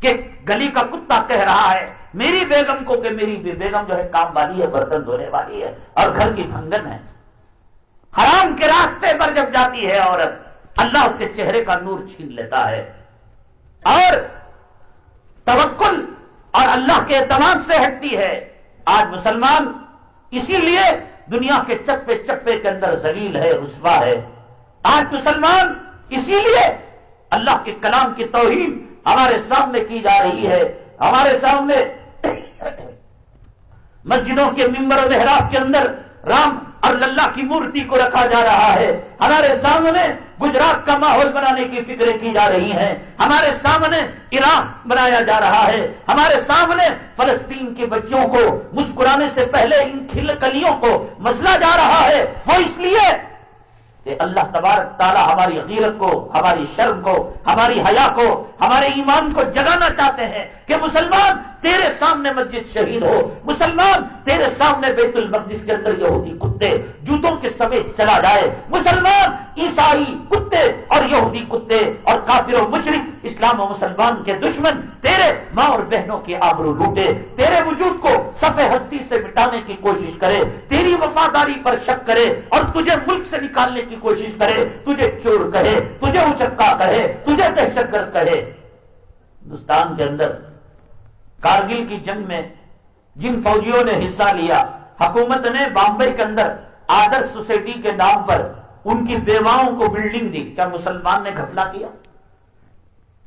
کہ گلی کا کتا کہہ رہا ہے، میری بیگم کو کہ میری بیگم جو ہے کام والی ہے، برتن دھونے والی ہے، اور گھر کی بھنگن ہے۔ حرام کے راستے پر جب جاتی ہے عورت، اللہ اس کے چہرے کا نور چھین لیتا ہے۔ اور توکل اور اللہ کے اعتماد سے ہٹتی ہے۔ آج مسلمان اسی لیے دنیا کے چپے چپے کے اندر زلیل ہے، رسوا ہے۔ آج مسلمان اسی لیے اللہ کے کلام کی توہین ہمارے سامنے کی جا رہی ہے۔ ہمارے سامنے *coughs* مسجدوں کے ممبر و محراب کے اندر رام اور للہ کی مورتی کو رکھا جا رہا ہے۔ ہمارے سامنے گجرات کا ماحول بنانے کی فکریں کی جا رہی ہیں۔ ہمارے سامنے عراق بنایا جا رہا ہے۔ ہمارے سامنے فلسطین کے بچوں کو مسکرانے سے پہلے ان کھل کلیوں کو مسلا جا رہا ہے۔ وہ اس لیے کہ اللہ تبارک تعالیٰ ہماری غیرت کو، ہماری شرم کو، ہماری حیا کو، ہمارے ایمان کو جگانا چاہتے ہیں کہ مسلمان تیرے سامنے مسجد شہید ہو۔ مسلمان، تیرے سامنے بیت المقدس کے اندر یہودی کتے جوتوں کے سمیت چلا جائے۔ مسلمان، عیسائی کتے اور یہودی کتے اور کافر و مشرق اسلام و مسلمان کے دشمن، تیرے ماں اور بہنوں کے آبرو لوٹے۔ تیرے وجود کو سفید ہستی سے مٹانے کی کوشش کرے۔ تیری وفاداری پر شک کرے اور تجھے ملک سے نکالنے کی کوشش کرے۔ تجھے چور کہے، تجھے اچکا کہے، تجھے دہشت گرد کہے۔ ہندوستان کے اندر کارگل کی جنگ میں جن فوجیوں نے حصہ لیا، حکومت نے بامبئی کے اندر آدر سوسائٹی کے نام پر ان کی بیواؤں کو بلڈنگ دی۔ کیا مسلمان نے گھپلا کیا؟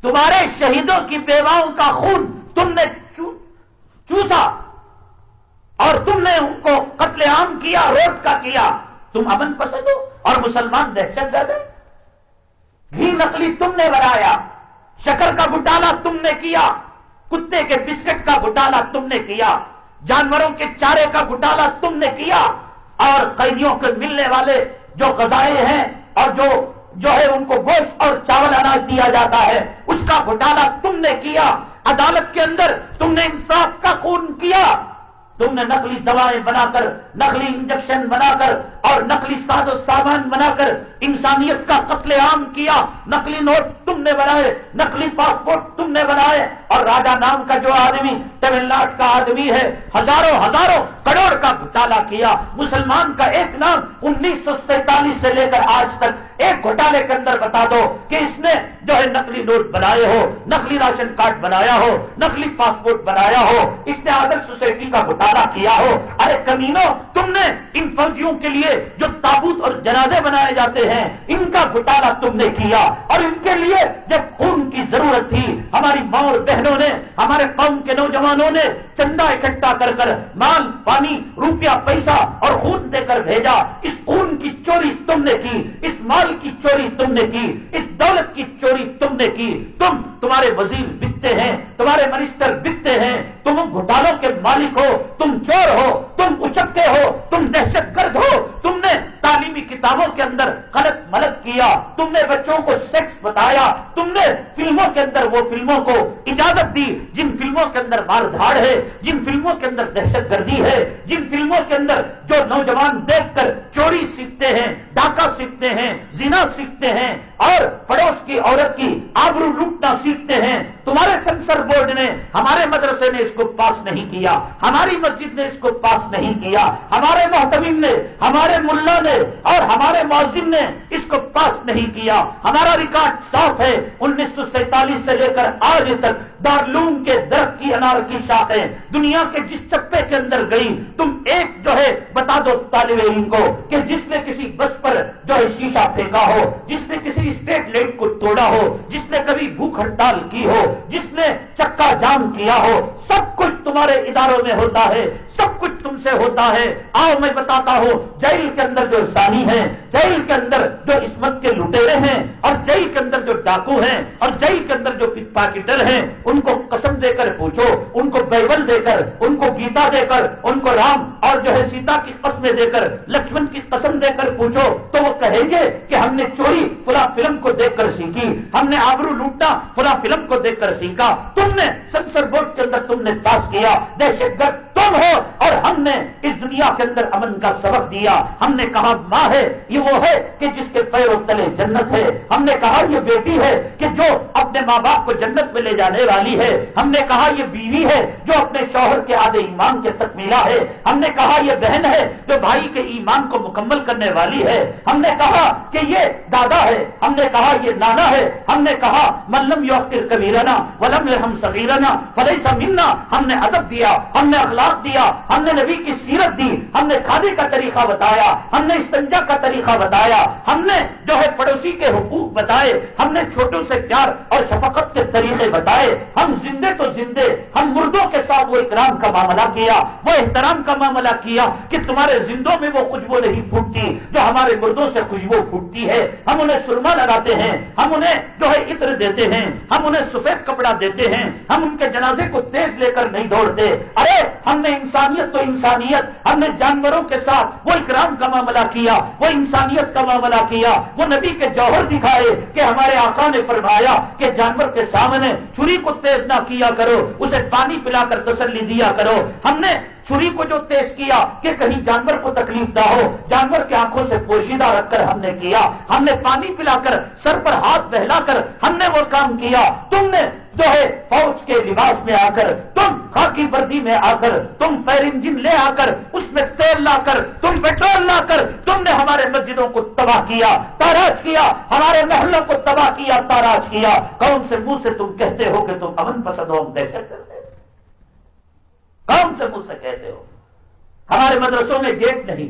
تمہارے شہیدوں کی بیواؤں کا خون تم نے چوسا اور تم نے ان کو قتل عام کیا روڈ کا کیا۔ تم امن پسند ہو اور مسلمان دہشت گرد گھی نقلی تم نے بنایا، شکر کا گھٹالا تم نے کیا۔ کتے کے بسکٹ کا گھٹالا تم نے کیا، جانوروں کے چارے کا گھٹالا تم نے کیا، اور قیدیوں کے ملنے والے جو غذائے ہیں اور جو جو ہے ان کو گوشت اور چاول اناج دیا جاتا ہے، اس کا گھٹالا تم نے کیا، عدالت کے اندر تم نے انصاف کا خون کیا۔ تم نے نقلی دوائیں بنا کر نقلی انجیکشن بنا کر اور نقلی ساز و سامان بنا کر انسانیت کا قتل عام کیا، نقلی نوٹ تم نے بنائے، نقلی پاسپورٹ تم نے بنائے، اور راجا نام کا جو آدمی تمل ناڈ کا آدمی ہے، ہزاروں ہزاروں کروڑ کا گھٹالا کیا، مسلمان کا ایک نام انیس سو سینتالیس سے لے کر آج تک ایک گھوٹالے کے اندر بتا دو کہ اس نے جو ہے نقلی نوٹ بنائے ہو، نقلی راشن کارڈ بنایا ہو، نقلی پاسپورٹ بنایا ہو، اس نے آدر سوسائٹی کا گھٹالا کیا ہو۔ ارے کمینوں، تم نے ان فوجیوں کے لیے جو تابوت اور جنازے بنائے جاتے ہیں ان کا گھٹالا تم نے کیا۔ اور ان کے لیے جب خون کی ضرورت تھی، ہماری ماں اور بہنوں نے، ہمارے قوم کے نوجوانوں نے چندہ اکٹھا کر کر مال، پانی، روپیہ، پیسہ اور خون دے کر بھیجا۔ اس خون کی چوری تم نے کی، اس مال کی چوری تم نے کی، اس دولت کی چوری تم نے کی۔ تم تمہارے وزیر بکتے ہیں، تمہارے منسٹر بکتے ہیں۔ تم گھٹالوں کے مالک ہو، تم چور ہو، تم اچکے ہو، تم دہشت گرد ہو۔ تم نے تعلیمی کتابوں کے اندر غلط ملک کیا، تم نے بچوں کو سیکس بتایا، تم نے فلموں کے اندر وہ فلموں کو اجازت دی، جن فلموں کے اندر مار دھاڑ ہے، جن فلموں کے اندر دہشت گردی ہے، جن فلموں کے اندر جو نوجوان دیکھ کر چوری سیکھتے ہیں، ڈاکہ سیکھتے ہیں، زنا سیکھتے ہیں اور پڑوس کی عورت کی آبرو لوٹنا سیکھتے ہیں۔ تمہارے سینسر بورڈ نے ہمارے مدرسے نے اس کو پاس نہیں کیا۔ ہماری مسجد نے اس کو پاس نہیں کیا۔ ہمارے محتمین نے، ہمارے ملا نے اور ہمارے معذم نے اس کو پاس نہیں کیا۔ ہمارا ریکارڈ صاف ہے۔ انیس سو سینتالیس سے لے کر آج تک دارلوم کے درخت کی انار کی شاخیں دنیا کے جس چپے کے اندر گئی تم ایک جو ہے، بتا دو طالب علم کو کہ جس نے کسی بس پر جو ہے شیشہ پھینکا ہو، جس نے کسی اسٹیٹ لائٹ کو توڑا ہو، جس نے کبھی بھوک ہڑتال کی ہو، جس نے چکا جام کیا ہو، سب کچھ تمہارے اداروں میں ہوتا ہے، سب کچھ تم سے ہوتا ہے۔ آؤ میں بتاتا ہوں، جیل کے اندر جو سانی ہیں جیل کے اندر جو اسمت کے لٹیرے ہیں اور جیل کے اندر جو ڈاکو ہیں اور جیل کے اندر جو پک پاکٹر ہیں، ان کو قسم دے کر پوچھو، ان کو بیبل دے کر، ان کو گیتا دے کر، ان کو رام اور جو ہے سیتا کی قسمیں دے کر، لکشمن کی قسم دے کر پوچھو، تو وہ کہیں گے کہ ہم نے چوری فلاں فلم کو دیکھ کر سیکھی ہم نے آبرو لوٹنا فلاں فلم کو دیکھ کر سیکھا تم نے سنسر بورڈ کے اندر تم نے پاس کیا، دہشت گرد تم ہو اور ہم نے اس دنیا کے اندر امن کا سبق دیا، ہم نے کہا ماں ہے، یہ وہ ہے کہ جس کے پیروں تلے جنت ہے ہم نے کہا یہ بیٹی ہے کہ جو اپنے ماں باپ کو جنت میں لے جانے والی ہے ہم نے کہا یہ بیوی ہے جو اپنے شوہر کے آدھے ایمان کے تک ملا ہے ہم نے کہا یہ بہن ہے جو بھائی کے ایمان کو مکمل کرنے والی ہے ہم نے کہا کہ یہ دادا ہے ہم نے کہا یہ نانا ہے ہم نے کہا ملم یوکر کبیرنا ولم ہم سبیرنا فلح سا ملنا ہم نے ادب دیا ہم نے اخلاق دیا ہم نے نبی کی سیرت دی ہم نے کھادے کا طریقہ بتایا ہم نے استنجا کا طریقہ بتایا، ہم نے جو ہے پڑوسی کے حقوق بتائے، ہم نے چھوٹوں سے پیار اور شفقت کے طریقے بتائے، ہم زندے تو زندے، ہم مردوں کے ساتھ وہ اکرام کا معاملہ کیا، وہ احترام کا معاملہ کیا کہ تمہارے زندوں میں وہ خوشبو نہیں پھوٹتی، جو ہمارے مردوں سے خوشبو پھوٹتی ہے۔ ہم انہیں سرما لگاتے ہیں، ہم انہیں جو ہے عطر دیتے ہیں، ہم انہیں سفید کپڑا دیتے ہیں، ہم ان کے جنازے کو تیز لے کر نہیں دوڑتے۔ ارے، ہم نے انسانیت تو انسانیت، ہم نے جانوروں کے ساتھ وہ اکرام کا معاملہ کیا، وہ انسان انسانیت کا معاملہ کیا۔ وہ نبی کے جوہر دکھائے کہ ہمارے آقا نے فرمایا کہ جانور کے سامنے چھری کو تیز نہ کیا کرو، اسے پانی پلا کر تسلی دیا کرو۔ ہم نے چھری کو جو تیز کیا کہ کہیں جانور کو تکلیف نہ ہو، جانور کی آنکھوں سے پوشیدہ رکھ کر ہم نے کیا، ہم نے پانی پلا کر، سر پر ہاتھ بہلا کر ہم نے وہ کام کیا۔ تم نے جو ہے فوج کے لباس میں آ کر، تم خاکی وردی میں آ کر، تم فیر انجن لے آ کر، اس میں تیل لا کر، تم پیٹرول لا کر، تم نے ہمارے مسجدوں کو تباہ کیا، تاراج کیا، ہمارے محلوں کو تباہ کیا، تاراج کیا۔ کون سے منہ سے تم کہتے ہو کہ تم امن پسند ہو دہشت کرتے کون سے مجھ سے کہتے ہو؟ ہمارے مدرسوں میں گیٹ نہیں،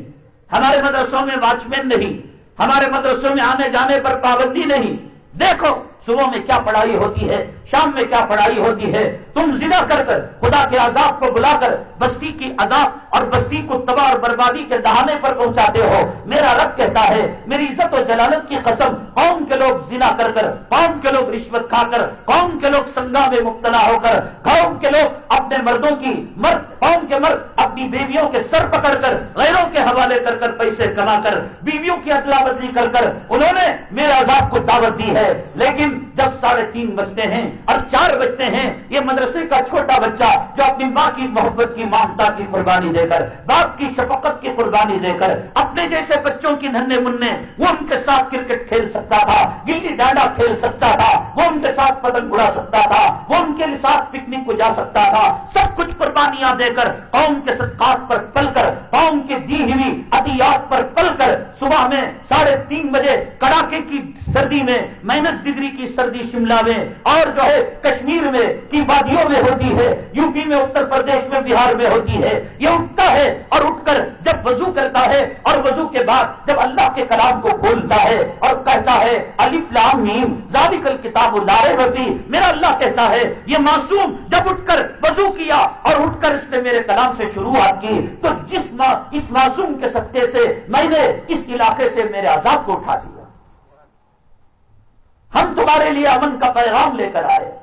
ہمارے مدرسوں میں واچمین نہیں، ہمارے مدرسوں میں آنے جانے پر پابندی نہیں۔ دیکھو صبح میں کیا پڑھائی ہوتی ہے؟ شام میں کیا پڑھائی ہوتی ہے؟ تم زنا کر کر خدا کے عذاب کو بلا کر بستی کی عذاب اور بستی کو تباہ اور بربادی کے دہانے پر پہنچاتے ہو۔ میرا رب کہتا ہے، میری عزت و جلالت کی قسم، قوم کے لوگ زنا کر کر، قوم کے لوگ رشوت کھا کر، قوم کے لوگ سنگا میں مبتلا ہو کر، قوم کے لوگ اپنے مردوں کی مرد، قوم کے مرد اپنی بیویوں کے سر پکڑ کر، غیروں کے حوالے کر کر پیسے کما کر، بیویوں کی ادلا بدلی کر کر، انہوں نے میرے عذاب کو دعوت دی ہے۔ لیکن جب ساڑھے تین بجتے ہیں اور چار بجتے ہیں، یہ مدرسے کا چھوٹا بچہ جو اپنی ماں کی محبت کی مامتا کی قربانی دے کر، باپ کی شفقت کی قربانی دے کر، اپنے جیسے بچوں کی ننے منہ وہ ان کے ساتھ کرکٹ کھیل سکتا تھا، گلی ڈانڈا کھیل سکتا تھا، وہ ان کے ساتھ پتنگ اڑا سکتا تھا، وہ ان کے ساتھ پکنک کو جا سکتا تھا، سب کچھ قربانیاں دے کر، قوم کے صدقات پر پل کر، قوم کی دی ہوئی ادیات پر پل کر، صبح میں ساڑھے تین بجے کڑاکے کی سردی میں مائنس ڈگری کی سردی شملہ میں اور جو ہے کشمیر میں کی وادیوں میں ہوتی ہے یو پی میں اتر پردیش میں، بہار میں ہوتی ہے۔ یہ اٹھتا ہے اور اٹھ کر جب وضو کرتا ہے اور وضو کے بعد جب اللہ کے کلام کو کھولتا ہے اور کہتا ہے علی فلام نیم زادی کل کتاب لارے ہوتی میرا اللہ کہتا ہے، یہ معصوم جب اٹھ کر وضو کیا اور اٹھ کر اس نے میرے کلام سے شروعات کی، تو جس اس معصوم کے سطح سے میں نے اس علاقے سے میرے عذاب کو اٹھا دیا۔ ہم تمہارے لیے امن کا پیغام لے کر آئے۔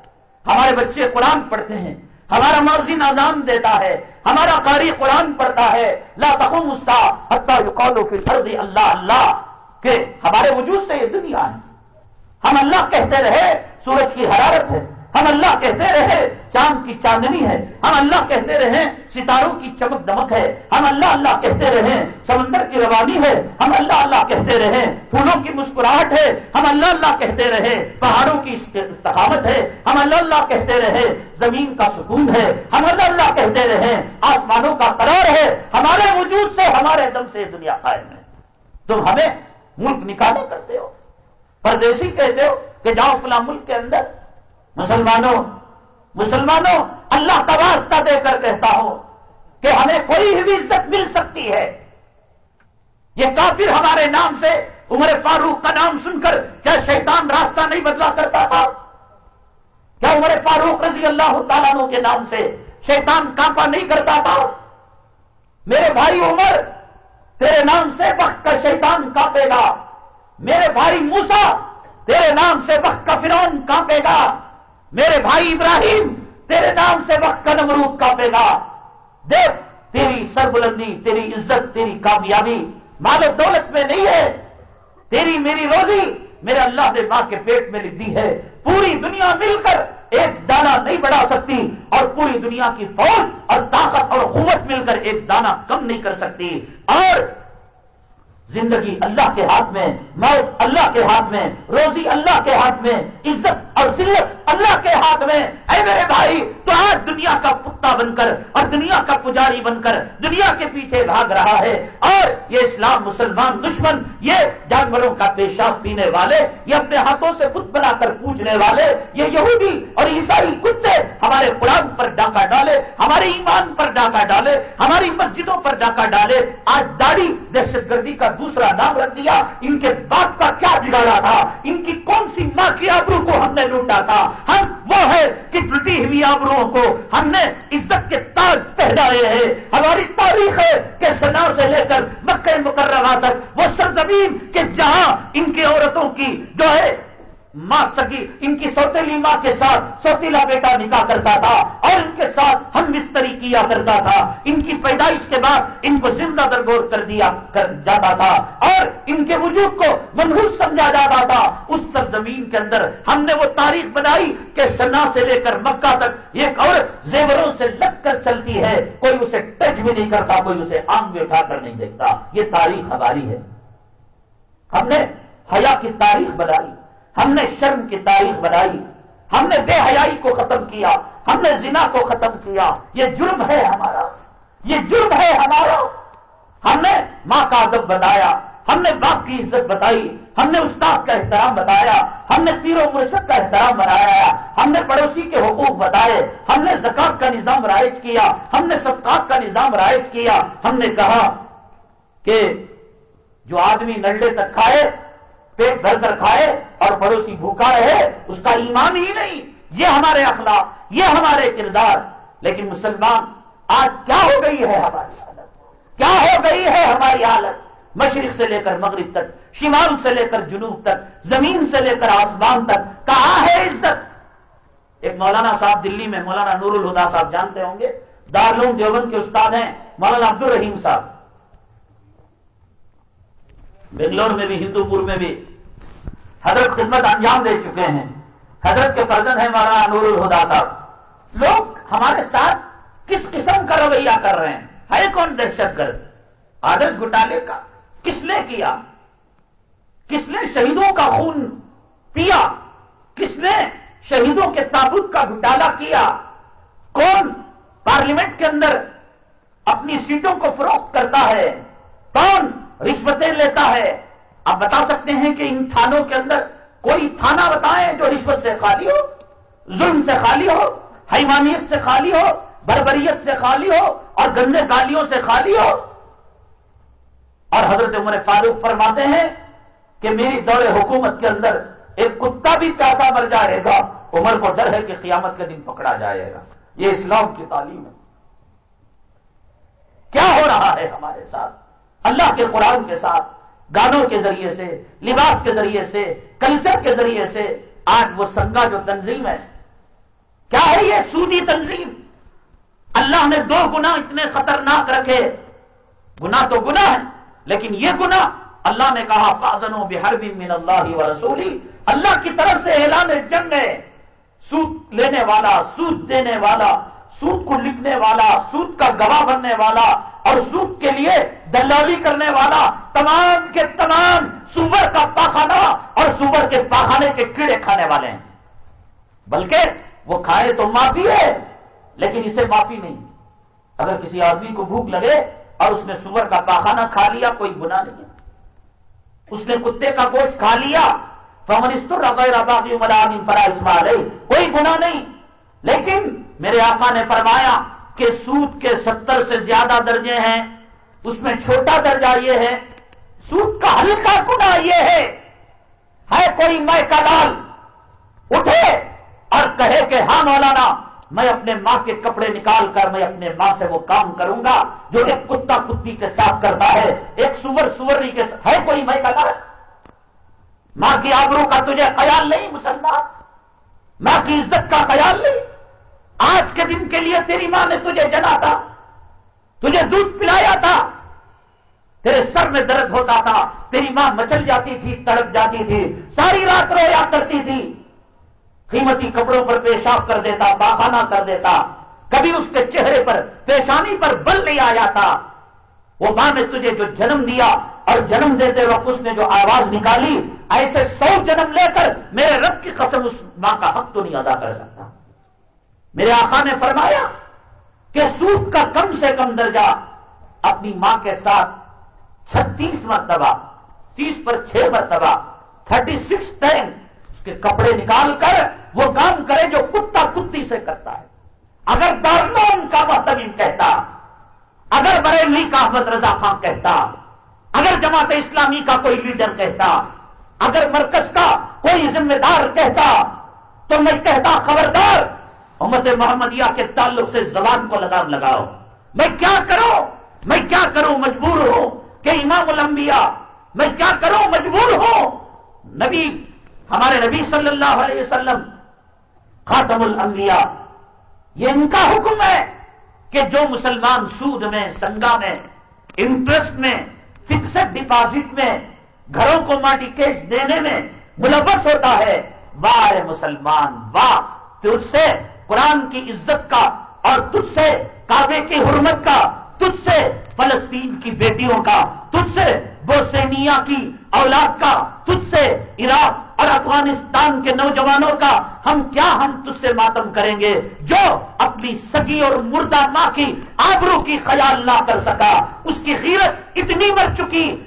ہمارے بچے قرآن پڑھتے ہیں۔ ہمارا مؤذن اذان دیتا ہے۔ ہمارا قاری قرآن پڑھتا ہے۔ لا تقوم یقولو فی الارض اللہ اللہ کہ ہمارے وجود سے یہ دنیا ہے۔ ہم اللہ کہتے رہے، سورج کی حرارت ہے۔ ہم اللہ کہتے رہے، چاند کی چاندنی ہے۔ ہم اللہ کہتے رہے، ستاروں کی چمک دمک ہے۔ ہم اللہ اللہ کہتے رہے، سمندر کی روانی ہے۔ ہم اللہ اللہ کہتے رہے، پھولوں کی مسکراہٹ ہے۔ ہم اللہ اللہ کہتے رہے، پہاڑوں کی استقامت ہے۔ ہم اللہ اللہ کہتے رہے، زمین کا سکون ہے۔ ہم اللہ اللہ کہتے رہے، آسمانوں کا قرار ہے۔ ہمارے وجود سے ہمارے دم سے دنیا قائم ہے۔ تم ہمیں ملک نکالے کرتے ہو۔ پردیسی کہتے ہو کہ جاؤ فلاں ملک کے اندر۔ مسلمانوں مسلمانوں، اللہ کا واسطہ دے کر کہتا ہوں کہ ہمیں کوئی بھی عزت مل سکتی ہے۔ یہ کافر ہمارے نام سے، عمر فاروق کا نام سن کر کیا شیطان راستہ نہیں بدلا کرتا تھا؟ کیا عمر فاروق رضی اللہ تعالیٰ کے نام سے شیطان کانپا نہیں کرتا تھا؟ میرے بھائی عمر، تیرے نام سے وقت کا شیطان کانپے گا۔ میرے بھائی موسا تیرے نام سے وقت کا فرون کانپے گا۔ میرے بھائی ابراہیم، تیرے نام سے وقت کا نمرود کاپے گا دیکھ، تیری سربلندی، تیری عزت، تیری کامیابی مال دولت میں نہیں ہے۔ تیری میری روزی میرے اللہ نے ماں کے پیٹ میں لکھ دی ہے۔ پوری دنیا مل کر ایک دانا نہیں بڑھا سکتی اور پوری دنیا کی فوج اور طاقت اور قوت مل کر ایک دانا کم نہیں کر سکتی۔ اور زندگی اللہ کے ہاتھ میں، موت اللہ کے ہاتھ میں، روزی اللہ کے ہاتھ میں، عزت اور ذلت اللہ کے ہاتھ میں۔ اے میرے بھائی، تو آج دنیا کا کتا بن کر اور دنیا کا پجاری بن کر دنیا کے پیچھے بھاگ رہا ہے۔ اور یہ اسلام مسلمان دشمن، یہ جانوروں کا پیشاب پینے والے، یہ اپنے ہاتھوں سے خود بنا کر پوچھنے والے، یہ یہودی اور عیسائی کتے ہمارے قرآن پر ڈاکہ ڈالے، ہمارے ایمان پر ڈاکہ ڈالے، ہماری مسجدوں پر ڈاکہ ڈالے۔ آج داڑھی دہشت گردی کا دوسرا نام رکھ دیا، ان کے باپ کا کیا بگاڑا تھا؟ ان کی کون سی ماں کی آبرو کو ہم نے لوٹا تھا؟ ہم وہ ہے کہ ٹوٹی ہوئی آبرو کو ہم نے عزت کے تاج پہنائے ہیں۔ ہماری تاریخ ہے کہ سنا سے لے کر مکہ مقررہ تک وہ سرزمین کہ جہاں ان کی عورتوں کی جو ہے ماں سکی ان کی سوتیلی ماں کے ساتھ سوتیلا بیٹا نکاح کرتا تھا اور ان کے ساتھ ہم مستری کیا کرتا تھا۔ ان کی پیدائش کے بعد ان کو زندہ درگور کر دیا کر جاتا تھا اور ان کے وجود کو منحوس سمجھا جاتا تھا۔ اس سرزمین کے اندر ہم نے وہ تاریخ بنائی کہ سنا سے لے کر مکہ تک ایک اور زیوروں سے لگ کر چلتی ہے۔ کوئی اسے ٹچ بھی نہیں کرتا، کوئی اسے آنکھ میں اٹھا کر نہیں دیکھتا۔ یہ تاریخ ہماری ہے۔ ہم نے حیا کی تاریخ بنائی۔ ہم نے شرم کی تاریخ بنائی ہم نے بے حیائی کو ختم کیا ہم نے زنا کو ختم کیا یہ جرم ہے ہمارا یہ جرم ہے ہمارا ہم نے ماں کا ادب بتایا ہم نے باپ کی عزت بتائی ہم نے استاد کا احترام بتایا ہم نے تیرو مرشد کا احترام بنایا ہم نے پڑوسی کے حقوق بتائے ہم نے زکات کا نظام رائج کیا ہم نے صدقات کا نظام رائج کیا ہم نے کہا کہ جو آدمی نلڈے تک کھائے پیٹ بھر کر کھائے اور پڑوسی بھوکا رہے، اس کا ایمان ہی نہیں۔ یہ ہمارے اخلاق، یہ ہمارے کردار۔ لیکن مسلمان، آج کیا ہو گئی ہے ہماری حالت؟ کیا ہو گئی ہے ہماری حالت؟ مشرق سے لے کر مغرب تک، شمال سے لے کر جنوب تک، زمین سے لے کر آسمان تک، کہاں ہے عزت؟ ایک مولانا صاحب دلی میں، مولانا نور الہدا صاحب جانتے ہوں گے۔ دارالعلوم دیوبند کے استاد ہیں، مولانا عبد الرحیم صاحب۔ بنگلور میں بھی ہندو پور میں بھی۔ حضرت خدمت انجام دے چکے ہیں۔ حضرت کے پرزن ہیں مولانا نور الہدا صاحب۔ لوگ ہمارے ساتھ کس قسم کا رویہ کر رہے ہیں؟ ہے کون دہشت گرد؟ آدرش گھٹالے کا۔ کس نے کیا؟ کس نے شہیدوں کا خون پیا؟ کس نے شہیدوں کے تابوت کا گھٹالا کیا؟ کون پارلیمنٹ کے اندر اپنی سیٹوں کو فروخت کرتا ہے؟ کون رشوتیں لیتا ہے؟ آپ بتا سکتے ہیں کہ ان تھانوں کے اندر کوئی تھانہ بتائیں جو رشوت سے خالی ہو، ظلم سے خالی ہو، حیوانیت سے خالی ہو، بربریت سے خالی ہو اور گندے گالیوں سے خالی ہو۔ اور حضرت عمر فاروق فرماتے ہیں کہ میری دور حکومت کے اندر ایک کتا بھی پیاسا مر جائے گا، عمر کو ڈر ہے کہ قیامت کے دن پکڑا جائے گا۔ یہ اسلام کی تعلیم ہے۔ کیا ہو رہا ہے ہمارے ساتھ؟ اللہ کے قرآن کے ساتھ۔ گانوں کے ذریعے سے، لباس کے ذریعے سے، کلچر کے ذریعے سے آج وہ سنگا جو تنظیم ہے۔ کیا ہے یہ سودی تنظیم؟ اللہ نے دو گنا اتنے خطرناک رکھے۔ گنا تو گنا ہے لیکن یہ گنا اللہ نے کہا فاضن و بحر من اللہ و رسولی اللہ کی طرف سے اعلان جنگ ہے۔ سود لینے والا، سود دینے والا سود کو لکھنے والا، سود کا گواہ بننے والا اور سود کے لیے دلالی کرنے والا، تمام کے تمام سور کا پاخانہ اور سور کے پاخانے کے کیڑے کھانے والے ہیں۔ بلکہ وہ کھائے تو معافی ہے، لیکن اسے معافی نہیں۔ اگر کسی آدمی کو بھوک لگے اور اس نے سور کا پاخانہ کھا لیا، کوئی گنا نہیں اس نے کتے کا گوشت کھا لیا فمنستر وغیرہ باقی فرا اسمال کوئی گنا نہیں۔ لیکن میرے آقا نے فرمایا کہ سود کے ستر سے زیادہ درجے ہیں، اس میں چھوٹا درجہ یہ ہے، سود کا ہلکا گنا یہ ہے ہے کوئی میں کا لال، اٹھے اور کہے کہ ہاں مولانا، میں اپنے ماں کے کپڑے نکال کر میں اپنے ماں سے وہ کام کروں گا جو ایک کتا کتی کے ساتھ کرتا ہے، ایک سور سوری کے ساتھ، ہے کوئی میں کا لال؟ ماں کی آبرو کا تجھے خیال نہیں، مسلمان؟ ماں کی عزت کا خیال نہیں؟ آج کے دن کے لیے تیری ماں نے تجھے جنا تھا، تجھے دودھ پلایا تھا۔ تیرے سر میں درد ہوتا تھا، تیری ماں مچل جاتی تھی، تڑپ جاتی تھی، ساری رات رویا کرتی تھی۔ قیمتی کپڑوں پر پیشاب کر دیتا، باخانہ کر دیتا۔ کبھی اس کے چہرے پر پیشانی پر بل نہیں آ جاتا وہ ماں نے تجھے جو جنم دیا اور جنم دیتے وقت اس نے جو آواز نکالی، ایسے سو جنم لے کر میرے رب کی قسم اس ماں کا حق تو نہیں ادا کر سکتا۔ میرے آقا نے فرمایا کہ سوکھ کا کم سے کم درجہ اپنی ماں کے ساتھ چھتیس مرتبہ، تیس پر چھ مرتبہ، تھرٹی سکس ٹائم اس کے کپڑے نکال کر وہ کام کرے جو کتا کتی سے کرتا ہے۔ اگر دارلون کا محتمین کہتا، اگر بریلی کا احمد رضا خان کہتا، اگر جماعت اسلامی کا کوئی لیڈر کہتا، اگر مرکز کا کوئی ذمہ دار کہتا، تو میں کہتا خبردار محمد محمدیہ کے تعلق سے زبان کو لگام لگاؤ۔ میں کیا کروں؟ میں کیا کروں؟ مجبور ہوں کہ امام الانبیاء، میں کیا کروں؟ مجبور ہوں۔ نبی، ہمارے نبی صلی اللہ علیہ وسلم، خاتم الانبیاء، یہ ان کا حکم ہے کہ جو مسلمان سود میں، سنگا میں انٹرسٹ میں، فکسڈ ڈپازٹ میں، گھروں کو ماٹی کیش دینے میں ملوث ہوتا ہے واہ مسلمان، واہ، تجھ سے قرآن کی عزت کا اور تجھ سے کعبے کی حرمت کا، تجھ سے فلسطین کی بیٹیوں کا، تجھ سے بوسینیا کی اولاد کا، تجھ سے عراق اور افغانستان کے نوجوانوں کا ہم کیا ہم تجھ سے ماتم کریں گے؟ جو اپنی سگی اور مردہ ماں کی آبرو کی خیال نہ کر سکا۔ اس کی خیرت اتنی مر چکی۔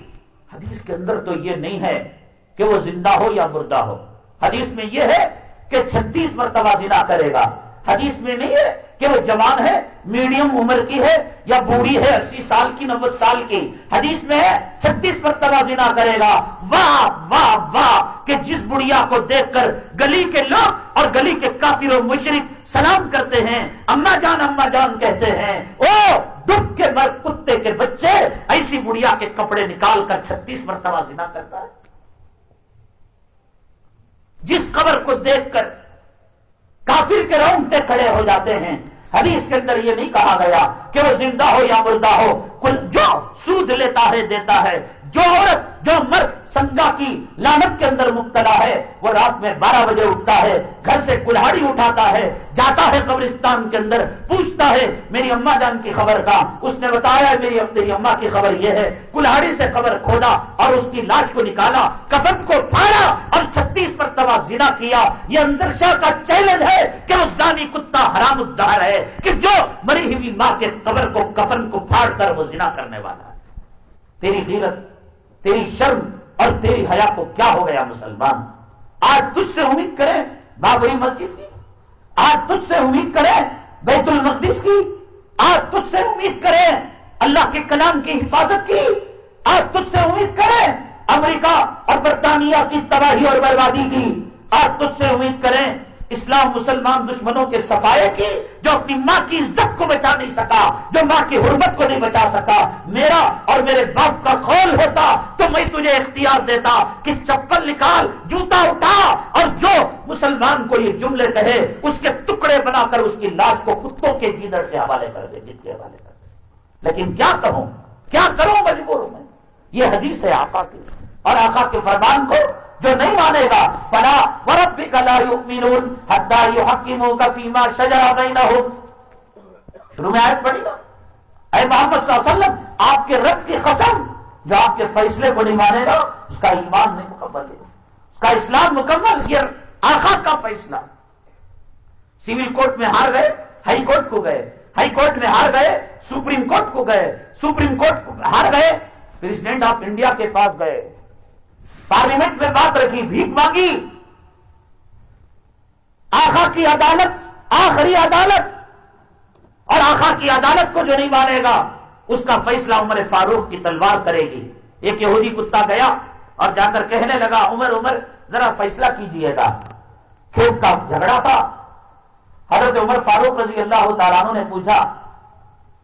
حدیث کے اندر تو یہ نہیں ہے کہ وہ زندہ ہو یا مردہ ہو۔ حدیث میں یہ ہے کہ چھتیس مرتبہ زنا کرے گا۔ حدیث میں نہیں ہے کہ وہ جوان ہے میڈیم عمر کی ہے یا بوڑھی ہے، اسی سال کی، نوے سال کی۔ حدیث میں ہے، چھتیس مرتبہ زنا کرے گا۔ واہ واہ واہ، کہ جس بڑھیا کو دیکھ کر گلی کے لوگ اور گلی کے کافی و مشرق سلام کرتے ہیں، اما جان اما جان کہتے ہیں۔ او ڈب کے مر کتے کے بچے، ایسی بڑھیا کے کپڑے نکال کر چھتیس مرتبہ زنا کرتا ہے۔ جس خبر کو دیکھ کر کافر کے رونگتے کھڑے ہو جاتے ہیں۔ حدیث کے اندر یہ نہیں کہا گیا کہ وہ زندہ ہو یا مردہ ہو جو سود لیتا ہے، دیتا ہے۔ جو عورت، جو مرد سنگا کی لانت کے اندر مبتلا ہے، وہ رات میں بارہ بجے اٹھتا ہے، گھر سے کلاڑی اٹھاتا ہے، جاتا ہے قبرستان کے اندر، پوچھتا ہے، میری اما جان کی خبر کا؟ اس نے بتایا، میری میری اما کی خبر یہ ہے کلاڑی سے خبر کھودا اور اس کی لاش کو نکالا، کفن کو پھاڑا اور چھتیس مرتبہ زنا کیا۔ یہ اندر شاہ کا چیلنج ہے کہ وہ زانی کتا حرام الدار ہے کہ جو مری ہوئی ماں کے قبر کو، کفن کو پھاڑ کر وہ زنا کرنے والا ہے۔ تیری غیرت تیری شرم اور تیری حیا کو کیا ہو گیا مسلمان؟ آج تجھ سے امید کریں بابری مسجد کی؟ آج تجھ سے امید کریں بیت المقدس کی؟ آج تجھ سے امید کریں اللہ کے کلام کی حفاظت کی؟ آج تجھ سے امید کریں امریکہ اور برطانیہ کی تباہی اور بربادی کی؟ آج تجھ سے امید کریں اسلام مسلمان دشمنوں کے صفائے کی جو اپنی ماں کی عزت کو بچا نہیں سکا، جو ماں کی حرمت کو نہیں بچا سکا، میرا اور میرے باپ کا خول ہوتا تو میں تجھے اختیار دیتا کہ چپل نکال، جوتا اٹھا اور جو مسلمان کو یہ جملے کہے، اس کے ٹکڑے بنا کر اس کی لاش کو کتوں کے گیدڑ سے حوالے کر دے جن کے حوالے کر دے۔ لیکن کیا کہوں؟ کیا کروں مجبور میں؟ یہ حدیث ہے آقا کی۔ اور آقا کے فرمان کو جو نہیں مانے گا پڑا ورب بھی کلا مینون حدار حکیموں کا فیما شجرا نہیں نہ ہو شروع میں آیت پڑی نا؟ اے محمد صلی اللہ علیہ وسلم، آپ کے رب کی قسم، جو آپ کے فیصلے کو نہیں مانے گا، اس کا ایمان نہیں مکمل ہے۔ اس کا اسلام مکمل، یہ آخا کا فیصلہ۔ سول کورٹ میں ہار گئے، ہائی کورٹ کو گئے۔ ہائی کورٹ میں ہار گئے، سپریم کورٹ کو گئے۔ سپریم کورٹ ہار گئے، پریزیڈنٹ آف انڈیا کے پاس گئے۔ پارلیمنٹ میں بات رکھی، بھیک مانگی۔ آخا کی عدالت، آخری عدالت۔ اور آخا کی عدالت کو جو نہیں مانے گا، اس کا فیصلہ عمر فاروق کی تلوار کرے گی۔ ایک یہودی کتا گیا اور جا کر کہنے لگا، عمر عمر، ذرا فیصلہ کیجیے گا۔ کھیت کا جھگڑا تھا۔ حضرت عمر فاروق رضی اللہ تعالیٰ نے پوچھا،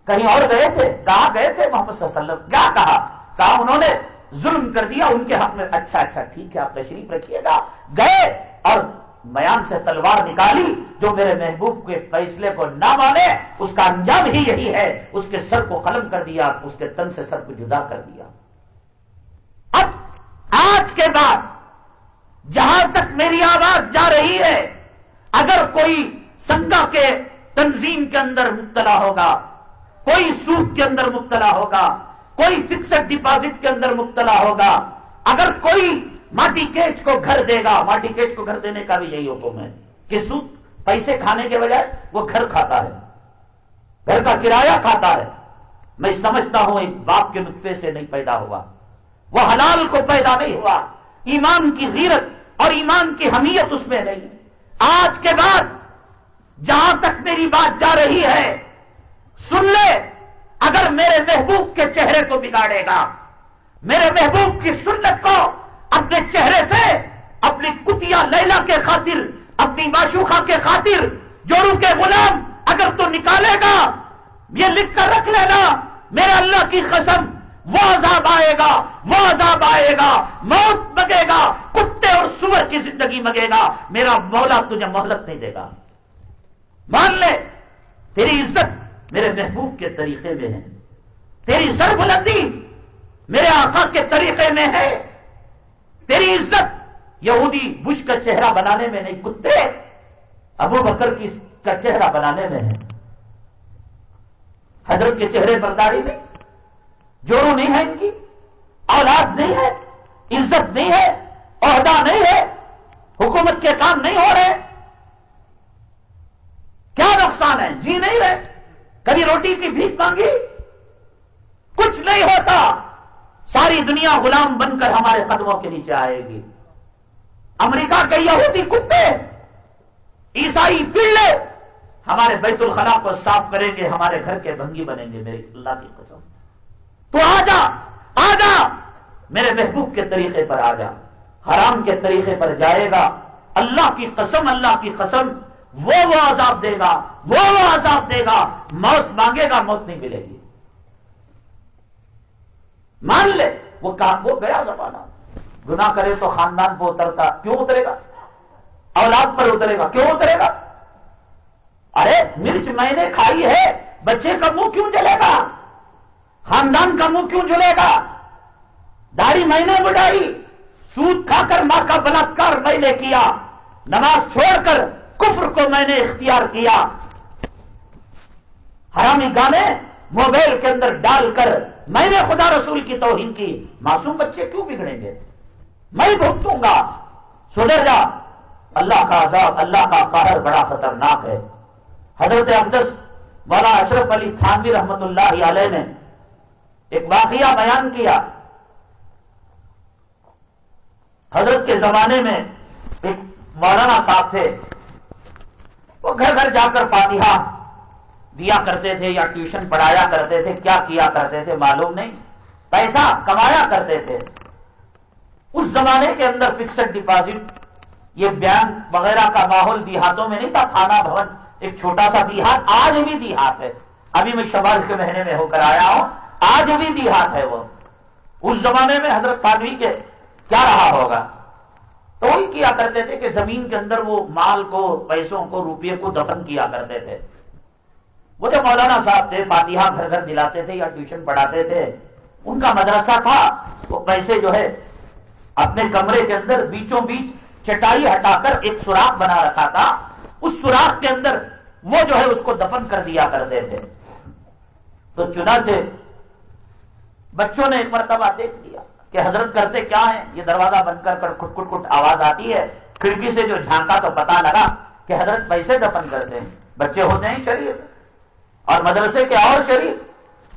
کہیں اور گئے تھے؟ کہاں گئے تھے محمد صلی اللہ علیہ وسلم؟ کیا کہا؟ کہا انہوں نے ظلم کر دیا، ان کے حق میں اچھا اچھا ٹھیک ہے، آپ تشریف رکھیے گا۔ گئے اور میان سے تلوار نکالی جو میرے محبوب کے فیصلے کو نہ مانے، اس کا انجام ہی یہی ہے۔ اس کے سر کو قلم کر دیا، اس کے تن سے سر کو جدا کر دیا۔ اب آج کے بعد جہاں تک میری آواز جا رہی ہے، اگر کوئی سنگا کے تنظیم کے اندر مبتلا ہوگا، کوئی سوٹ کے اندر مبتلا ہوگا کوئی فکسڈ ڈپازٹ کے اندر مبتلا ہوگا۔ اگر کوئی ماٹی کیچ کو گھر دے گا، ماٹی کیچ کو گھر دینے کا بھی یہی حکم ہے کہ سود پیسے کھانے کے بجائے وہ گھر کھاتا ہے۔ گھر کا کرایہ کھاتا ہے۔ میں سمجھتا ہوں ایک باپ کے نقطے سے نہیں پیدا ہوا۔ وہ حلال کو پیدا نہیں ہوا۔ ایمان کی غیرت اور ایمان کی حمیت اس میں نہیں۔ آج کے بعد جہاں تک میری بات جا رہی ہے، سن لے۔ اگر میرے محبوب کے چہرے کو بگاڑے گا، میرے محبوب کی سنت کو اپنے چہرے سے، اپنی کتیا لیلا کے خاطر، اپنی معشوخا کے خاطر، جوڑوں کے غلام اگر تو نکالے گا، یہ لکھ کر رکھ لینا میرے اللہ کی قسم، وہ عذاب آئے گا، وہ عذاب آئے گا، موت مگے گا، کتے اور سور کی زندگی مگے گا، میرا مولا تجھے مہلت نہیں دے گا۔ مان لے، تیری عزت میرے محبوب کے طریقے میں ہے۔ تیری سر بلندی میرے آقا کے طریقے میں ہے۔ تیری عزت یہودی بش کا چہرہ بنانے میں نہیں، کتے ابو بکر کی کا چہرہ بنانے میں ہے۔ حضرت کے چہرے پر نہیں جوڑو نہیں ہے ان کی، اولاد نہیں ہے، عزت نہیں ہے، عہدہ نہیں ہے، حکومت کے کام نہیں ہو رہے۔ کیا نقصان ہے؟ جی نہیں رہے۔ کبھی روٹی کی بھیک مانگی؟ کچھ نہیں ہوتا۔ ساری دنیا غلام بن کر ہمارے قدموں کے نیچے آئے گی۔ امریکہ کے یہودی کتے، عیسائی پلے، ہمارے بیت الخلا کو صاف کریں گے، ہمارے گھر کے بھنگی بنیں گے۔ میرے اللہ کی قسم۔ تو آ جا آ جا۔ میرے محبوب کے طریقے پر آ جا۔ حرام کے طریقے پر جائے گا۔ اللہ کی قسم، اللہ کی قسم۔ وہ وہ عذاب دے گا، وہ وہ عذاب دے گا۔ موت مانگے گا، موت نہیں ملے گی۔ مان لے، وہ کام وہ گیا زمانہ۔ گنا کرے تو خاندان کو اترتا، کیوں اترے گا؟ اولاد پر اترے گا، کیوں اترے گا؟ ارے، مرچ میں نے کھائی ہے، بچے کا منہ کیوں جلے گا؟ خاندان کا منہ کیوں جلے گا؟ داڑھی میں نے بڑھائی، سود کھا کر ماں کا بلاکار میں نے کیا۔ نماز چھوڑ کر کفر کو میں نے اختیار کیا۔ حرامی گانے موبائل کے اندر ڈال کر میں نے خدا رسول کی توہین کی۔ معصوم بچے کیوں بگڑیں گے؟ میں بھگتوں گا۔ سدھر جا۔ اللہ کا عذاب، اللہ کا قہر بڑا خطرناک ہے۔ حضرت اقدس مولا اشرف علی تھانوی رحمت اللہ علیہ نے ایک واقعہ بیان کیا۔ حضرت کے زمانے میں ایک مولانا صاحب تھے۔ وہ گھر گھر جا کر فاتحہ دیا کرتے تھے یا ٹیوشن پڑھایا کرتے تھے، کیا کیا کرتے تھے معلوم نہیں۔ پیسہ کمایا کرتے تھے۔ اس زمانے کے اندر فکسڈ ڈپازٹ یہ بینک وغیرہ کا ماحول دیہاتوں میں نہیں تھا تھانہ بھون۔ ایک چھوٹا سا دیہات، آج بھی دیہات ہے۔ ابھی میں شمال کے مہینے میں ہو کر آیا ہوں، آج بھی دیہات ہے وہ۔ اس زمانے میں حضرت خانوی کے کیا رہا ہوگا؟ تو کیا کرتے تھے کہ زمین کے اندر وہ مال کو، پیسوں کو، روپیے کو دفن کیا کرتے تھے۔ وہ جو مولانا صاحب تھے، فاتحہ گھر گھر دلاتے تھے یا ٹیوشن پڑھاتے تھے، ان کا مدرسہ تھا۔ وہ پیسے جو ہے، اپنے کمرے کے اندر بیچوں بیچ چٹائی ہٹا کر ایک سوراخ بنا رکھا تھا۔ اس سوراخ کے اندر وہ جو ہے، اس کو دفن کر دیا کرتے تھے۔ تو چنانچہ بچوں نے ایک مرتبہ دیکھ لیا۔ کہ حضرت کرتے کیا ہیں یہ دروازہ بند کر کر کٹ کٹ کٹ آواز آتی ہے۔ کھڑکی سے جو جھانکا تو پتا لگا کہ حضرت پیسے دفن کرتے ہیں۔ بچے ہوتے ہیں شریف اور مدرسے کے اور شریف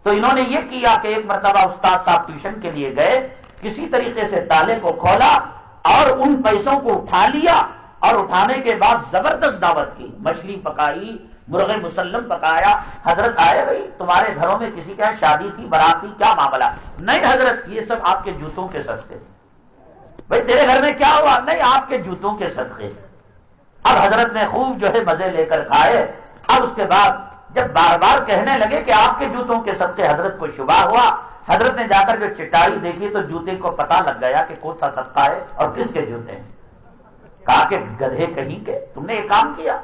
تو انہوں نے یہ کیا کہ ایک مرتبہ استاد صاحب ٹیوشن کے لیے گئے، کسی طریقے سے تالے کو کھولا اور ان پیسوں کو اٹھا لیا اور اٹھانے کے بعد زبردست دعوت کی۔ مچھلی پکائی مرغ مسلم پکایا، حضرت آئے بھائی، تمہارے گھروں میں کسی کا شادی تھی براتی کیا معاملہ؟ نہیں حضرت، یہ سب آپ کے جوتوں کے صدقے۔ بھائی، تیرے گھر میں کیا ہوا؟ نہیں، آپ کے جوتوں کے صدقے۔ اب حضرت نے خوب جو ہے مزے لے کر کھائے۔ اب اس کے بعد جب بار بار کہنے لگے کہ آپ کے جوتوں کے صدقے حضرت کو شبہ ہوا، حضرت نے جا کر جو چٹائی دیکھی تو جوتے کو پتا لگ گیا کہ کون سا صدقہ ہے اور کس کے جوتے ہیں۔ کہا کہ گدھے کہیں کے؟ تم نے یہ کام کیا؟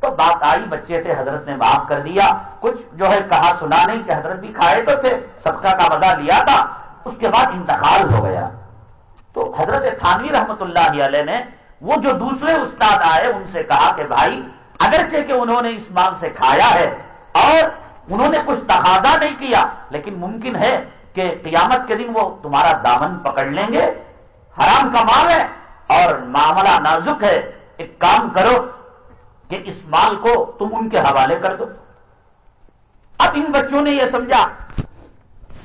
تو بات آئی، بچے تھے، حضرت نے معاف کر دیا۔ کچھ جو ہے کہا سنا نہیں کہ حضرت بھی کھائے تو تھے، صدقہ کا مزہ لیا تھا، اس کے بعد انتقال ہو گیا۔ تو حضرت تھانوی رحمت اللہ علیہ نے وہ جو دوسرے استاد آئے، ان سے کہا کہ بھائی، اگرچہ کہ انہوں نے اس مال سے کھایا ہے اور انہوں نے کچھ تقاضا نہیں کیا، لیکن ممکن ہے کہ قیامت کے دن وہ تمہارا دامن پکڑ لیں گے۔ حرام کا مال ہے اور معاملہ نازک ہے۔ ایک کام کرو کہ اس مال کو تم ان کے حوالے کر دو۔ اب ان بچوں نے یہ سمجھا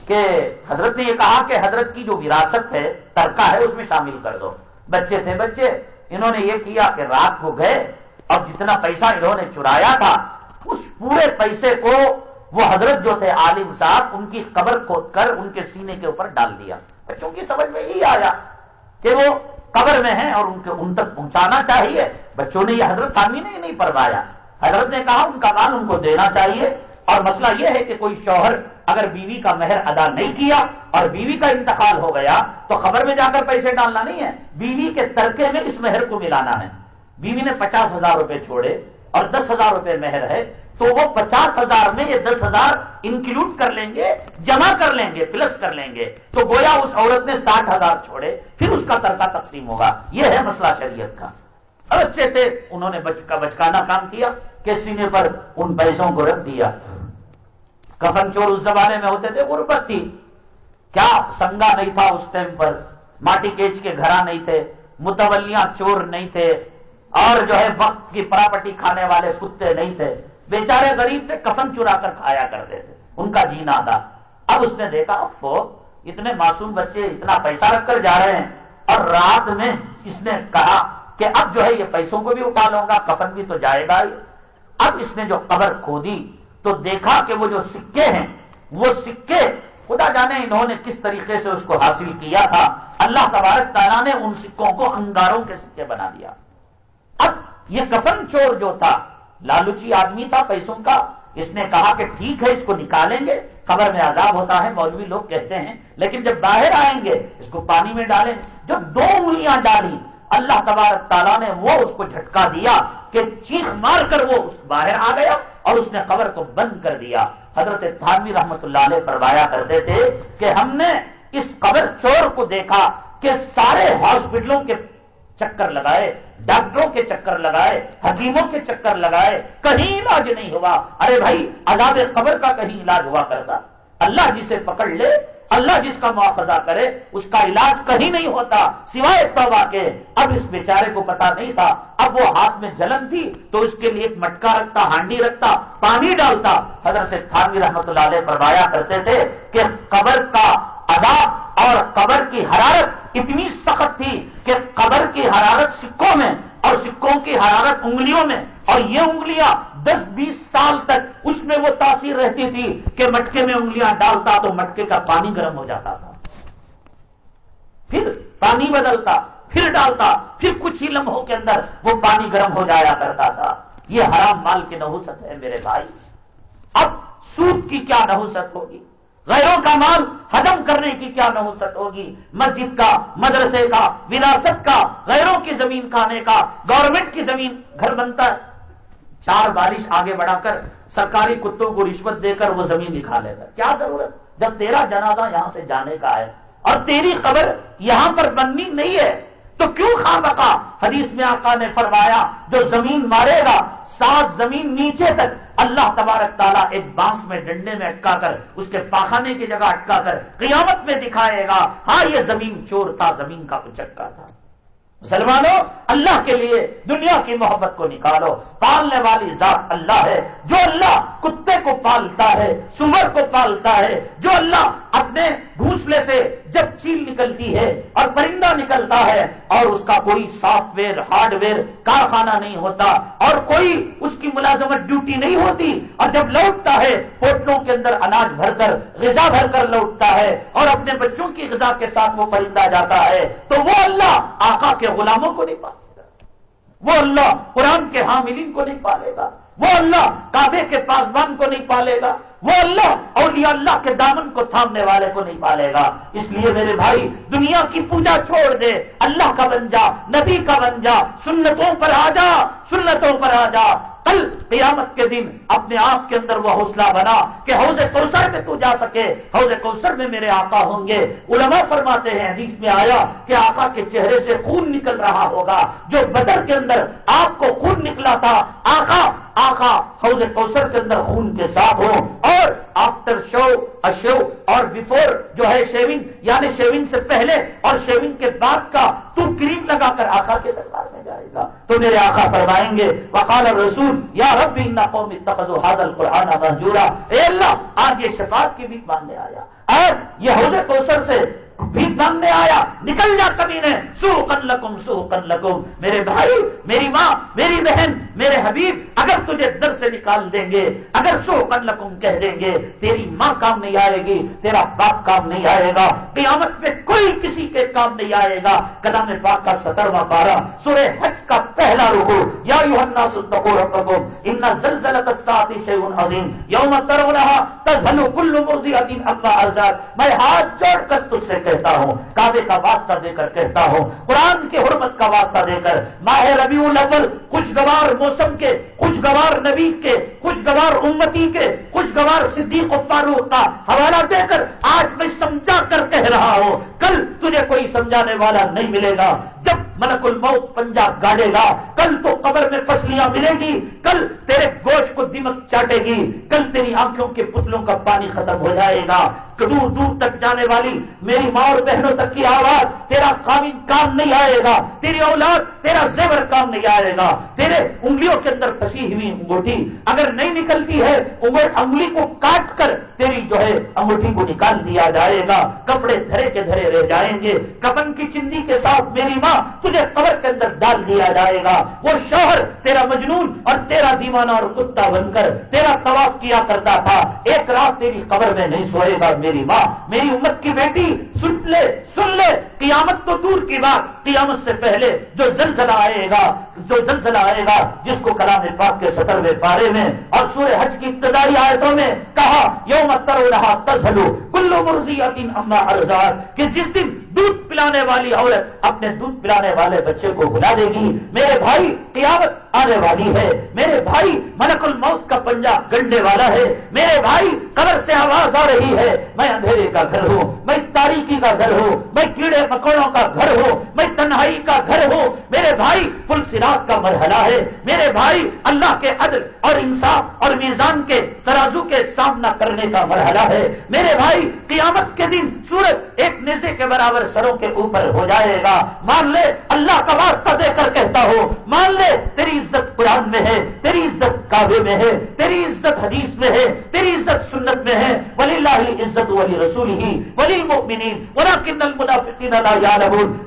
کہ حضرت نے یہ کہا کہ حضرت کی جو وراثت ہے ترکا ہے، اس میں شامل کر دو۔ بچے تھے بچے، انہوں نے یہ کیا کہ رات کو گئے اور جتنا پیسہ انہوں نے چرایا تھا، اس پورے پیسے کو وہ حضرت جو تھے، عالم صاحب، ان کی قبر کھود کر ان کے سینے کے اوپر ڈال دیا۔ بچوں کی سمجھ میں یہی آیا کہ وہ قبر میں ہیں اور ان کے ان تک پہنچانا چاہیے۔ بچوں نے یہ حضرت خانی نے نہیں پروایا۔ حضرت نے کہا، ان کا مال ان کو دینا چاہیے۔ اور مسئلہ یہ ہے کہ کوئی شوہر اگر بیوی کا مہر ادا نہیں کیا اور بیوی کا انتقال ہو گیا، تو خبر میں جا کر پیسے ڈالنا نہیں ہے۔ بیوی کے ترکے میں اس مہر کو ملانا ہے۔ بیوی نے پچاس ہزار روپے چھوڑے۔ اور دس ہزار روپے مہر ہے، تو وہ پچاس ہزار میں یہ دس ہزار انکلوڈ کر لیں گے، جمع کر لیں گے پلس کر لیں گے۔ تو گویا اس عورت نے ساٹھ ہزار چھوڑے، پھر اس کا ترکہ تقسیم ہوگا۔ یہ ہے مسئلہ شریعت کا۔ اور اچھے سے انہوں نے بچکانا کام کیا کہ سینے پر ان پیسوں کو رکھ دیا۔ کفن چور اس زمانے میں ہوتے تھے غربت تھی۔ کیا سنگا نہیں تھا اس ٹائم پر؟ ماٹی کیچ کے گھرا نہیں تھے، متولیاں چور نہیں تھے۔ اور جو ہے وقت کی پراپرٹی کھانے والے کتے نہیں تھے۔ بیچارے غریب تھے، کفن چرا کر کھایا کرتے تھے۔ ان کا جینا تھا اب اس نے دیکھا فو اتنے معصوم بچے، اتنا پیسہ رکھ کر جا رہے ہیں۔ اور رات میں اس نے کہا کہ اب جو ہے یہ پیسوں کو بھی اٹھا لوں گا، کفن بھی تو جائے گا اب اس نے جو قبر کھودی تو دیکھا کہ وہ جو سکے ہیں، وہ سکے۔ خدا جانے انہوں نے کس طریقے سے اس کو حاصل کیا تھا۔ اللہ تبارک تعالیٰ نے ان سکوں کو انگاروں کے سکے بنا دیا۔ اب یہ کفن چور جو تھا، لالوچی آدمی تھا پیسوں کا، اس نے کہا کہ ٹھیک ہے، اس کو نکالیں گے، قبر میں عذاب ہوتا ہے، مولوی لوگ کہتے ہیں، لیکن جب باہر آئیں گے، اس کو پانی میں ڈالیں۔ جب دو انگلیاں ڈالی، اللہ تبارک تعالیٰ نے وہ اس کو جھٹکا دیا کہ چیخ مار کر وہ باہر آ گیا اور اس نے قبر کو بند کر دیا۔ حضرت تھانوی رحمت اللہ علیہ پروایا کرتے تھے کہ ہم نے اس قبر چور کو دیکھا کہ سارے ہاسپٹلوں کے چکر لگائے ڈاکٹروں کے چکر لگائے، حکیموں کے چکر لگائے، کہیں علاج نہیں ہوا۔ ارے بھائی، عذاب قبر کا کہیں علاج ہوا کرتا۔ اللہ جسے پکڑ لے، اللہ جس کا مواخذہ کرے، اس کا علاج کہیں نہیں ہوتا، سوائے توبہ کے۔ اب اس بیچارے کو پتا نہیں تھا۔ اب وہ ہاتھ میں جلن تھی تو اس کے لیے ایک مٹکا رکھتا، ہانڈی رکھتا، پانی ڈالتا۔ حضرت سے تھانوی رحمت اللہ علیہ فرمایا کرتے تھے کہ قبر کا عذاب اور قبر کی حرارت اتنی سخت تھی کہ قبر کی حرارت سکوں میں اور سکوں کی حرارت انگلیوں میں اور یہ انگلیاں دس بیس سال تک اس میں وہ تاثیر رہتی تھی کہ مٹکے میں انگلیاں ڈالتا تو مٹکے کا پانی گرم ہو جاتا تھا۔ پھر پانی بدلتا، پھر ڈالتا، پھر کچھ ہی لمحوں کے اندر وہ پانی گرم ہو جایا کرتا تھا۔ یہ حرام مال کی نحوست ہے میرے بھائی۔ اب سود کی کیا نحوست ہوگی؟ غیروں کا مال ہدم کرنے کی کیا نحوست ہوگی؟ مسجد کا، مدرسے کا، وراثت کا، غیروں کی زمین کھانے کا گورنمنٹ کی زمین، گھر بنتا ہے۔ چار بارش آگے بڑھا کر سرکاری کتوں کو رشوت دے کر وہ زمین دکھا لے گا۔ کیا ضرورت؟ جب تیرا جنازہ یہاں سے جانے کا ہے اور تیری خبر یہاں پر بننی نہیں ہے تو کیوں خواہ حدیث میں آقا نے فرمایا جو زمین مارے گا، سات زمین نیچے تک اللہ تبارک تعالیٰ ایک بانس میں ڈنڈے میں اٹکا کر، اس کے پاخانے کی جگہ اٹکا کر قیامت میں دکھائے گا۔ ہاں یہ زمین چور تھا، زمین کا اچکا تھا۔ مسلمانوں، اللہ کے لیے دنیا کی محبت کو نکالو۔ پالنے والی ذات اللہ ہے، جو اللہ کتے کو پالتا ہے، سمر کو پالتا ہے، جو اللہ اپنے گھونسلے سے جب چیل نکلتی ہے اور پرندہ نکلتا ہے اور اس کا کوئی سافٹ ویئر ہارڈ ویئر کارخانہ نہیں ہوتا اور کوئی اس کی ملازمت ڈیوٹی نہیں ہوتی اور جب لوٹتا ہے، ہوٹلوں کے اندر اناج بھر کر، غذا بھر کر لوٹتا ہے اور اپنے بچوں کی غذا کے ساتھ وہ پرندہ جاتا ہے، تو وہ اللہ آقا کے غلاموں کو نہیں پالے گا۔ وہ اللہ قرآن کے حاملین کو نہیں پالے گا۔ وہ اللہ کعبے کے پاسبان کو نہیں پالے گا۔ وہ اللہ اور یہ اللہ کے دامن کو تھامنے والے کو نہیں پالے گا۔ اس لیے میرے بھائی، دنیا کی پوجا چھوڑ دے۔ اللہ کا بن جا، نبی کا بن جا، سنتوں پر آ جا، سنتوں پر آ جا۔ کل قیامت کے دن اپنے آپ کے اندر وہ حوصلہ بنا کہ حوض کوثر میں تو جا سکے، حوض کوثر میں میرے آقا ہوں گے۔ علماء فرماتے ہیں، حدیث میں آیا کہ آقا کے چہرے سے خون نکل رہا ہوگا۔ جو بدر کے اندر آپ کو خون نکلا تھا، آقا آقا، حوض کوثر کے اندر خون کے ساتھ ہو اور آفٹر شو اشو اور بفور جو ہے شیونگ یعنی شیونگ سے پہلے اور شیونگ کے بعد کا تو کریم لگا کر آقا کے دربار میں جائے گا۔ تو میرے آقا فرمائیں گے، وقال رسول یا رب، ان قوم اتخذوا هذا القرآن مهجورا۔ اے اللہ، آج یہ شفاعت کی بھی ماننے آیا۔ اور یہ حوض کوثر سے بھی مانگنے آیا نکل جا کبھی نے سو کن لکم سو کن لکم۔ میرے بھائی، میری ماں، میری بہن، میرے حبیب، اگر تجھے در سے نکال دیں گے، اگر سو کن لکم کہہ دیں گے، تیری ماں کام نہیں آئے گی، تیرا باپ کام نہیں آئے گا، قیامت میں کوئی کسی کے کام نہیں آئے گا۔ کلام پاک کا سترواں پارا سورہ حج کا پہلا رکو یا یوحنا ستقو ربکم، ان زلزلت الساعت شیء عظیم۔ یوم ترونها تذهل كل مرضعه عما ارضعت میں ہاتھ جوڑ کر تجھ سے کہتا ہوں، کعبے کا واسطہ دے کر کہتا ہوں، قرآن کی حرمت کا واسطہ دے کر، ماہ ربیع الاول، خوشگوار موسم کے، خوشگوار نبی کے، خوشگوار امتی کے، خوشگوار صدیق و فاروق کا حوالہ دے کر آج میں سمجھا کر کہہ رہا ہوں، کل تجھے کوئی سمجھانے والا نہیں ملے گا۔ جب ملک الموت پنجا گاڑے گا، کل تو قبر میں پسلیاں ملے گی، کل تیرے گوشت کو دمک چاٹے گی، کل تیری آنکھوں کے پتلوں کا پانی ختم ہو جائے گا۔ دور دور تک جانے والی میری ماں اور بہنوں تک کی آواز، تیرا قابل کام نہیں آئے گا، تیری اولاد، تیرا زیور کام نہیں آئے گا۔ تیرے انگلیوں کے اندر پسی ہوئی انگوٹھی، اگر نہیں نکلتی ہے انگلی کو کاٹ کر تیری جو ہے انگوٹھی کو نکال دیا جائے گا۔ کپڑے دھرے کے دھرے رہ جائیں گے۔ کپن کی چندی کے ساتھ میری ماں تجھے قبر کے اندر ڈال دیا جائے گا۔ وہ شوہر تیرا مجنون اور تیرا دیوانہ اور کتا بن کر تیرا طواف کیا کرتا تھا۔ ایک رات تیری قبر میں نہیں سوئے گا میری ماں۔ میری امت کی بیٹی، سن لے سن لے۔ قیامت تو دور کی بات، قیامت سے پہلے جو زلزلہ آئے گا، جو زلزلہ آئے گا، جس کو کلام پاک کے ستروے پارے میں اور سورہ حج کی ابتدائی آیتوں میں کہا، یوم ترو رہا تزلو کلو مرضی اما ارزاد کہ جس دن دودھ پلانے والی عورت اپنے دودھ پلانے والے بچے کو بلا دے گی۔ میرے بھائی قیامت آنے والی ہے۔ میرے بھائی، ملک الموت کا پنجہ گنڈے والا ہے۔ میرے بھائی، قبر سے آواز آ رہی ہے۔ میں اندھیرے کا گھر ہوں۔ میں تاریخی کا گھر ہوں۔ میں کیڑے مکوڑوں کا گھر ہوں۔ میں تنہائی کا گھر ہوں۔ میرے بھائی، پل سراغ کا مرحلہ ہے۔ میرے بھائی، اللہ کے عدل اور انصاف اور میزان کے ترازو کے سامنا کرنے کا مرحلہ ہے۔ میرے بھائی، قیامت کے دن سورج ایک نیزے کے برابر سروں کے اوپر ہو جائے گا۔ مان لے، اللہ کا واسطہ دے کر کہتا ہو مان لے، تیری عزت قرآن میں ہے، تیری عزت کعبے میں ہے، تیری عزت حدیث میں ہے، تیری عزت سنت میں ہے۔ ولی اللہ عزت ولی رسول ہی ولی مؤمنین ولا کن المدافقین اللہ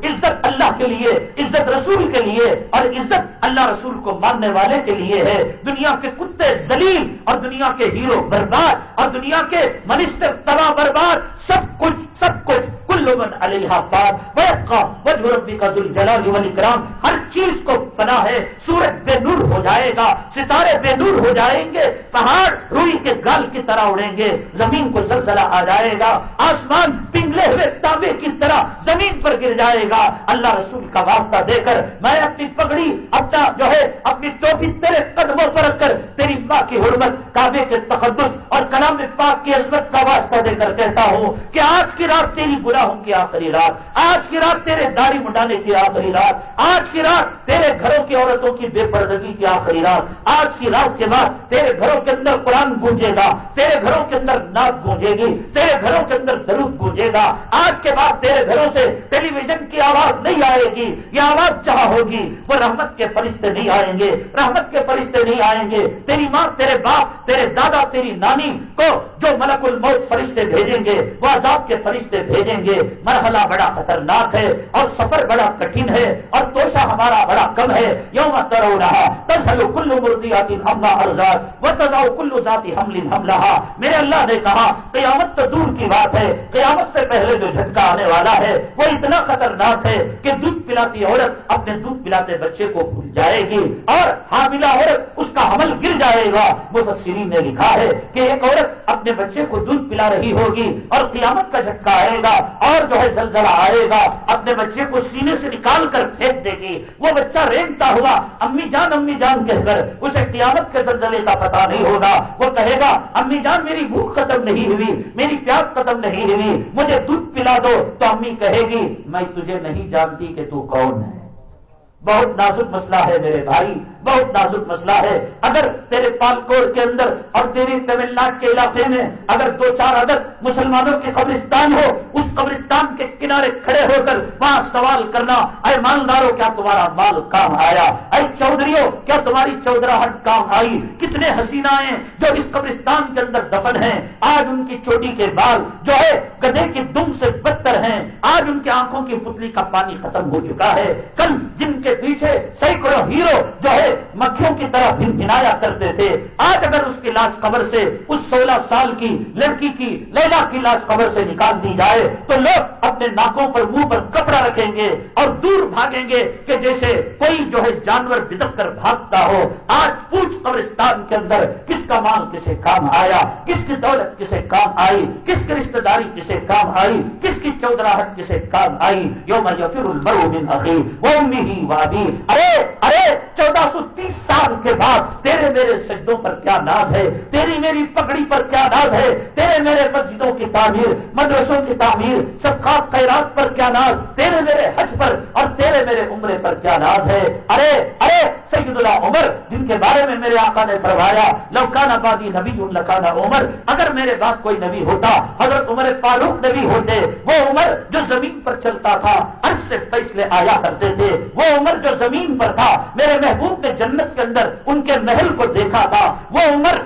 عزت اللہ کے لیے، عزت رسول کے لیے اور عزت اللہ رسول کو ماننے والے کے لیے ہے۔ دنیا کے کتے زلیل اور دنیا کے ہیرو برباد اور دنیا کے منسٹر تباہ برباد، سب کچھ سب کچھ۔ کل من علیہ پاک ویقا وجہ ربی کا ذل جلال والاکرام۔ ہر چیز کو پناہ ہے، سورج بے نور ہو جائے گا، ستارے بے نور ہو جائیں گے، پہاڑ روئی کے گال کی طرح اڑیں گے، زمین کو زلزلہ آ جائے گا، آسمان پنگلے ہوئے تابے کی طرح زمین پر گر جائے گا۔ اللہ رسول کا واسطہ دے کر میں اپنی پگڑی، اپنا جو ہے، اپنی ٹوپی تیرے قدموں پر رکھ کر تیری ماں کی حرمت، کعبے کے تقدس اور کلام پاک کی عزمت کا واسطہ دے کر کہتا ہوں کہ آج کی رات تیری گناہوں کی آخری رات۔ آج کی رات تیرے داڑھی منڈانے کی آخری رات۔ آج کی رات تیرے گھروں کی عورتوں کی بے پردگی کی آخری رات۔ آج کی رات کے بعد تیرے گھروں کے اندر قرآن گونجے گا۔ تیرے گھروں کے اندر ناک گونجے گی۔ تیرے گھروں کے اندر درود گونجے گا۔ آج کے بعد تیرے گھروں سے ٹیلی ویژن کی آواز نہیں آئے گی۔ یہ آواز جہاں ہوگی، وہ رحمت کے فرشتے نہیں آئیں گے۔ رحمت کے فرشتے نہیں آئیں گے۔ تیری ماں، تیرے باپ، تیرے دادا، تیری نانی کو جو ملک الموت فرشتے بھیجیں گے، وہ عذاب کے فرشتے بھیجیں گے۔ مرحلہ بڑا خطرناک ہے اور سفر بڑا کٹھن ہے اور توشا ہمارا بڑا کم ہے۔ یوم کرو رہا تجلو کلو مردی آتی حملہ ارزاد وہ تجاؤ کلو ذاتی حمل ہم رہا میرے اللہ نے کہا، قیامت تو دور کی بات ہے، قیامت سے پہلے جو جھٹکا آنے والا ہے، وہ اتنا خطرناک ہے کہ دودھ پلاتی عورت اپنے دودھ پلاتے بچے کو بھول جائے گی اور حاملہ عورت اس کا حمل گر جائے گا۔ مفسرین نے لکھا ہے کہ ایک عورت اپنے بچے کو دودھ پلا رہی ہوگی اور قیامت کا جھٹکا آئے گا اور جو ہے زلزلہ آئے گا، اپنے بچے کو سینے سے نکال کر پھینک دے گی۔ وہ بچہ رینگتا ہوا امی جان امی جان کہہ کر اسے قیامت کے زلزلے کا پتا نہیں ہوگا وہ کہے گا، امی جان، میری بھوک ختم نہیں ہوئی، میری پیاس ختم نہیں ہوئی، مجھے دودھ پلا دو۔ تو امی کہے گی، میں تجھے نہیں جانتی کہ تو کون ہے۔ بہت نازک مسئلہ ہے میرے بھائی۔ بہت نازک مسئلہ ہے۔ اگر تیرے پالکوڑ کے اندر اور تیری تمل ناڈ کے علاقے میں اگر دو چار عدد مسلمانوں کے قبرستان ہو، اس قبرستان کے کنارے کھڑے ہو کر وہاں سوال کرنا، اے مالداروں، کیا تمہارا مال کام آیا؟ اے چودھریوں، کیا تمہاری چودراہٹ کام آئی؟ کتنے حسینہ جو اس قبرستان کے اندر دفن ہیں؟ آج ان کی چوٹی کے بال جو ہے گدے کی دم سے بدتر ہیں۔ آج ان کی آنکھوں کی پتلی کا پانی ختم ہو چکا ہے۔ کل جن کے پیچھے سینکڑوں ہیرو جو ہے مکھیوں کی طرح بھن بھنایا کرتے تھے۔ آج اگر اس کی لاش قبر سے اس سولہ سال کی لڑکی کی لیلا کی لاش قبر سے نکال دی جائے تو لوگ اپنے ناکوں پر منہ پر کپڑا رکھیں گے اور دور بھاگیں گے کہ جیسے کوئی جو ہے جانور بدک کر بھاگتا ہو۔ آج پوچھ قبرستان کے اندر کس کا مال کسے کام آیا، کس کی دولت کسے کام آئی، کس کی رشتے داری کسے کام آئی، کس کی چودراہٹ کسے کام آئی۔ یو یفر البرو من اخی وہ امی ہی وادی ارے ارے، چودہ سو تیس سال کے بعد تیرے میرے سجدوں پر کیا ناز ہے؟ تیری میری پکڑی پر کیا ناز ہے؟ تیرے میرے مسجدوں کی تعمیر، مدرسوں کی تعمیر سب خیرات پر کیا ناز؟ تیرے میرے حج پر اور تیرے میرے عمرے پر کیا ناز ہے؟ ارے ارے سید اللہ عمر، جن کے بارے میں میرے آقا نے فرمایا لوکان آبادی نبی الکانا عمر، اگر میرے بعد کوئی نبی ہوتا، حضرت عمر فاروق نبی ہوتے، وہ عمر جو زمین پر چلتا تھا عرض سے فیصلے آیا کرتے تھے، وہ عمر جو زمین پر تھا، میرے محبوب نے جنت کے اندر ان کے محل کو دیکھا تھا وہ عمر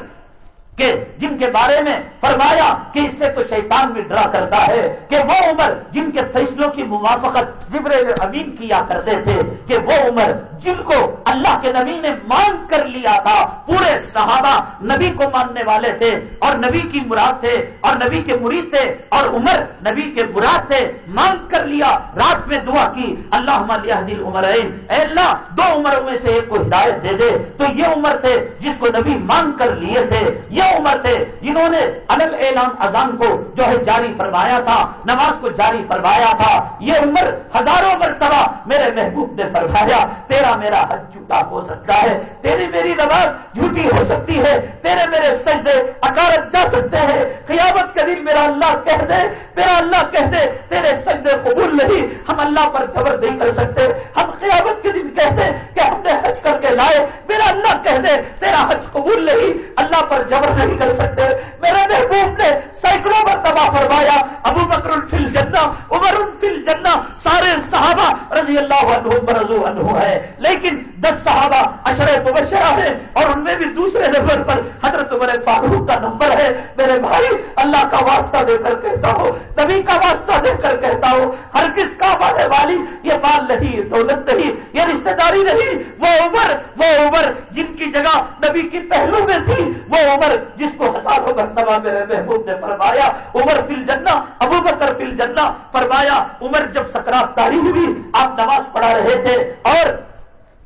کہ جن کے بارے میں فرمایا کہ اس سے تو شیطان بھی ڈرا کرتا ہے، کہ وہ عمر جن کے فیصلوں کی موافقت جبر امین کیا کرتے تھے، کہ وہ عمر جن کو اللہ کے نبی نے مان کر لیا تھا، پورے صحابہ نبی کو ماننے والے تھے، اور نبی کی مراد تھے، اور نبی کے مرید تھے، اور عمر نبی کے مراد تھے مان کر لیا، رات میں دعا کی اللہ دل عمر اے اللہ، دو عمر میں سے ایک کو ہدایت دے دے۔ تو یہ عمر تھے جس کو نبی مان کر لیے تھے، یہ عمر تھے، جنہوں نے الگ اعلان اذان کو جو ہے جاری فرمایا تھا، نماز کو جاری فرمایا تھا، یہ عمر ہزاروں مرتبہ میرے محبوب نے فرمایا، تیرا میرا حج جھوٹا ہو سکتا ہے، تیری میری نماز جھوٹی ہو سکتی ہے، تیرے میرے سجدے اکارت جا سکتے ہیں، قیامت کے دن میرا اللہ کہہ دے، میرا اللہ کہہ دے، تیرے سجدے قبول نہیں، ہم اللہ پر جبر نہیں کر سکتے، ہم قیامت کے دن کہتے کہ ہم نے حج کر کے لائے، میرا اللہ کہہ دے، تیرا حج قبول نہیں، اللہ پر جبر نہیں کر سکتے میرے محبوب نے سینکڑوں پر تباہ فرمایا، ابو بکر الفل جنا عمر الفل جنا سارے صحابہ رضی اللہ عنہ برضو عنہ ہے لیکن دس صحابہ اشرے مبشرہ ہے اور ان میں بھی دوسرے نمبر پر حضرت عمر فاروق کا نمبر ہے۔ میرے بھائی، اللہ کا واسطہ دے کر کہتا ہوں، نبی کا واسطہ دے کر کہتا ہوں ہر کس کا مانے والی یہ مال نہیں، دولت نہیں، یہ رشتے داری نہیں۔ وہ عمر وہ عمر جن کی جگہ نبی کی پہلو میں تھی، وہ عمر جس کو ہزاروں مرتبہ میرے محبوب نے فرمایا، عمر فل جنا ابو بکر فل جنا فرمایا، عمر جب سکرات تاری ہوئی، آپ نماز پڑھا رہے تھے اور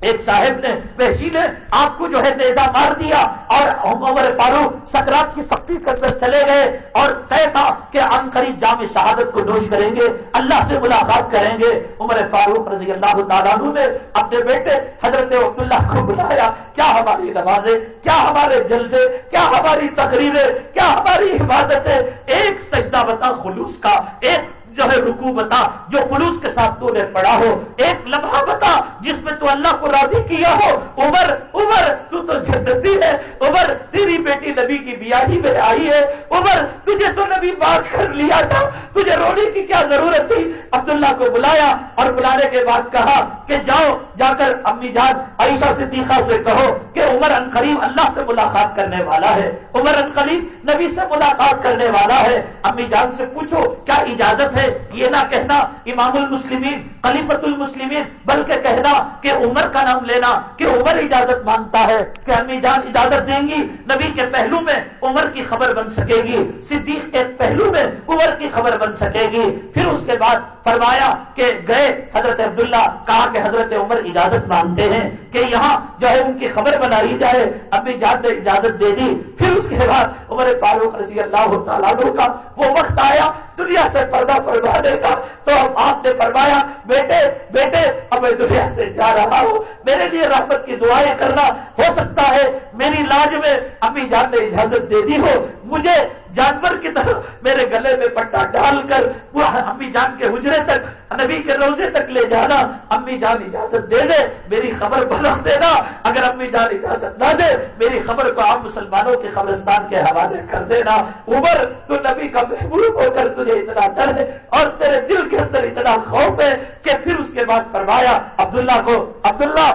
ایک صاحب نے وحشی نے آپ کو جو ہے نیزا مار دیا اور عمر فاروق سکرات کی سختی کر کر چلے گئے اور طے تھا کہ ان قریب جامع شہادت کو نوش کریں گے، اللہ سے ملاقات کریں گے۔ عمر فاروق رضی اللہ تعالیٰ نے اپنے بیٹے حضرت عبداللہ کو بلایا، کیا ہماری نمازیں، کیا ہمارے جلسے، کیا ہماری تقریریں، کیا ہماری عبادتیں ایک سجدہ بتا خلوص کا، ایک جو ہے رکو بتا، جو خلوص کے ساتھ تو نے پڑھا ہو، ایک لمحہ بتا، جس میں تو اللہ کو راضی کیا ہو۔ عمر عمر، تو تو جنتی ہے۔ عمر، تیری بیٹی نبی کی بیاہی میں آئی ہے۔ عمر، تجھے تو نبی بات کر لیا تھا۔ تجھے رونے کی کیا ضرورت تھی؟ عبداللہ کو بلایا اور بلانے کے بعد کہا کہ جاؤ، جا کر امی جان عائشہ صدیقہ سے کہو کہ عمر ان قریب اللہ سے ملاقات کرنے والا ہے۔ عمر ان قریب نبی سے ملاقات کرنے والا ہے۔ امی جان سے پوچھو، کیا اجازت ہے؟ یہ نہ کہنا امام المسلمین خلیفت المسلمین، بلکہ کہنا کہ عمر کا نام لینا، کہ عمر اجازت مانگتا ہے، کہ امی جان اجازت دیں گی، نبی کے پہلو میں عمر کی خبر بن سکے گی، صدیق کے پہلو میں عمر کی خبر بن سکے گی۔ پھر اس کے بعد فرمایا کہ گئے حضرت عبداللہ، کہا کہ حضرت عمر اجازت مانگتے ہیں کہ یہاں جو ہے ان کی خبر بنائی جائے، امی جان نے اجازت دے دی۔ پھر اس کے بعد عمر فاروق رضی اللہ تعالیٰ کا وہ وقت آیا، دنیا سے پردہ پر فرمانے کا تو اب آپ نے فرمایا، بیٹے بیٹے، اب میں دنیا سے جا رہا ہوں۔ میرے لیے رحمت کی دعائیں کرنا ہو سکتا ہے۔ میری لاج میں امی جان نے اجازت دے دی ہو۔ مجھے جانور کی طرح میرے گلے میں پٹا ڈال کر، وہ امی جان کے حجرے تک، نبی کے روزے تک لے جانا، امی جان اجازت دے دے، میری خبر بدل دینا اگر امی جان اجازت نہ دے، میری خبر کو آپ مسلمانوں کے قبرستان کے حوالے کر دینا۔ عمر، تو نبی کا محبوب ہو کر تجھے اتنا ڈر ہے اور تیرے دل کے اندر اتنا خوف ہے کہ پھر اس کے بعد فرمایا، عبداللہ کو، عبداللہ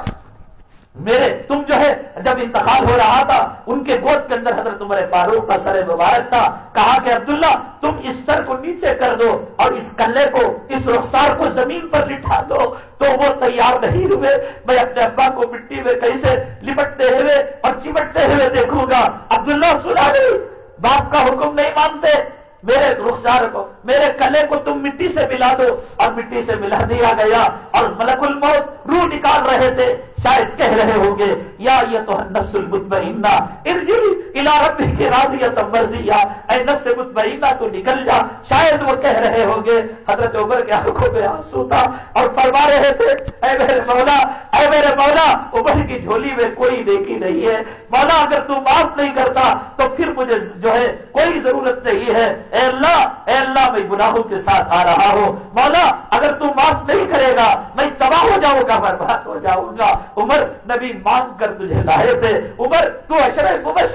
میرے تم جو ہے، جب انتقال ہو رہا تھا، ان کے گوشت کے اندر حضرت عمر فاروق کا سر مبارک تھا، کہا کہ عبداللہ، تم اس سر کو نیچے کر دو اور اس کلے کو، اس رخسار کو زمین پر لٹھا دو۔ تو وہ تیار نہیں ہوئے۔ میں اپنے ابا کو مٹی میں کیسے لپٹتے ہوئے اور چمٹتے ہوئے دیکھوں گا۔ عبداللہ سنا نہیں باپ کا حکم نہیں مانتے۔ میرے رخسار کو، میرے کلے کو تم مٹی سے ملا دو۔ اور مٹی سے ملا دیا گیا۔ اور ملک الموت روح نکال رہے تھے۔ شاید کہہ رہے ہوں گے، یا یہ تو نفس المطمئنہ ارجی ربی کی راضیت مرضی اے نفس مطمئنہ، تو نکل جا۔ شاید وہ کہہ رہے ہوں گے، حضرت عمر کے آنکھوں میں آنسو تھا۔ اور فرما رہے تھے، اے میرے مولا، اے میرے مولا، عمر کی جھولی میں کوئی دیکھی نہیں ہے۔ مولا، اگر تو معاف نہیں کرتا، تو پھر مجھے جو ہے کوئی ضرورت نہیں ہے۔ اے اللہ اے اللہ، میں گناہوں کے ساتھ آ رہا ہوں۔ مولا، اگر تو معاف نہیں کرے گا، میں تباہ ہو جاؤں گا، برباد ہو جاؤں گا۔ عمر نبی مانگ کر تجھے لائے تھے۔ عمر، تو اشرف عمر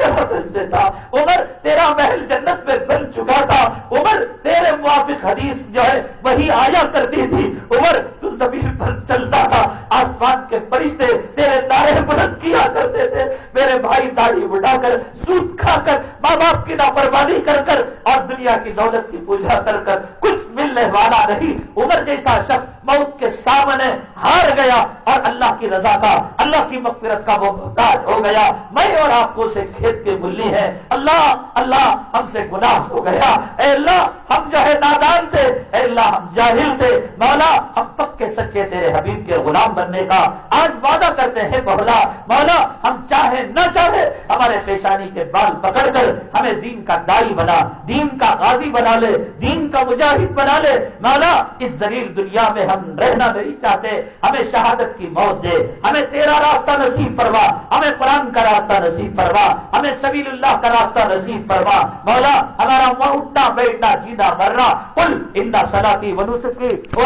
سے تھا عمر، تیرا محل جنت میں بن چکا تھا۔ عمر، تیرے موافق حدیث جو ہے، وہی آیا کرتی تھی۔ عمر، تو زمین پر چلتا تھا۔ آسمان کے فرشتے تیرے تارے بلند کیا کرتے تھے۔ میرے بھائی داڑھی بڑھا کر، سوت کھا کر، ماں باپ کی لاپرواہی کر کر، اور دنیا کی دولت کی پوجا کر کر کچھ ملنے والا نہیں۔ عمر جیسا شخص موت کے سامنے ہار گیا اور اللہ کی رضا کا، اللہ کی مغفرت کا وہ محتاج ہو گیا۔ میں اور آپ کو سے کھیت کے بلی ہے اللہ اللہ ہم سے گناہ ہو گیا۔ اے اللہ، ہم جو ہے نادان تھے۔ اے اللہ، ہم جاہل تھے۔ مولا، ہم پکے سچے تیرے حبیب کے غلام بننے کا آج وعدہ کرتے ہیں بہلا۔ مولا، ہم چاہے نہ چاہے ہمارے پیشانی کے بال پکڑ کر ہمیں دین کا دائی بنا، دین کا غازی بنا لے۔ دین کا مجاہد بنا بنا لے مولا، اس ذریع دنیا میں ہم رہنا نہیں چاہتے۔ ہمیں شہادت کی موت دے۔ ہمیں تیرا راستہ نصیب فرما۔ ہمیں قرآن کا راستہ نصیب فرما۔ ہمیں سبیل اللہ کا راستہ نصیب فرما۔ مولا، ہمارا اٹھنا بیٹھنا جینا، مرنا۔ کل اندا سلا کی ونوس کی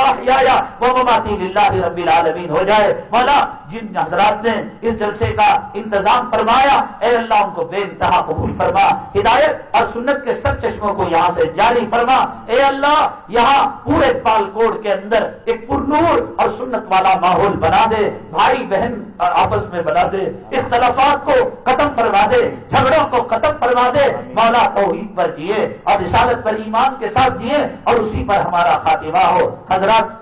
وہ مماتی اللہ رب العالمین۔ ہو جائے۔ مولا، جن حضرات نے اس جلسے کا انتظام فرمایا، اے اللہ، ان کو بے انتہا قبول فرما۔ ہدایت اور سنت کے سب چشموں کو یہاں سے جاری فرما۔ اے اللہ یہاں پورے پال کوڑ کے اندر ایک پرنور اور سنت والا ماحول بنا دے، بھائی بہن آپس میں بنا دے، اختلافات کو ختم فرما دے، جھگڑوں کو ختم فرما دے، مولا توحید پر جیے اور رسالت پر ایمان کے ساتھ جیے اور اسی پر ہمارا خاتمہ ہو۔ حضرات،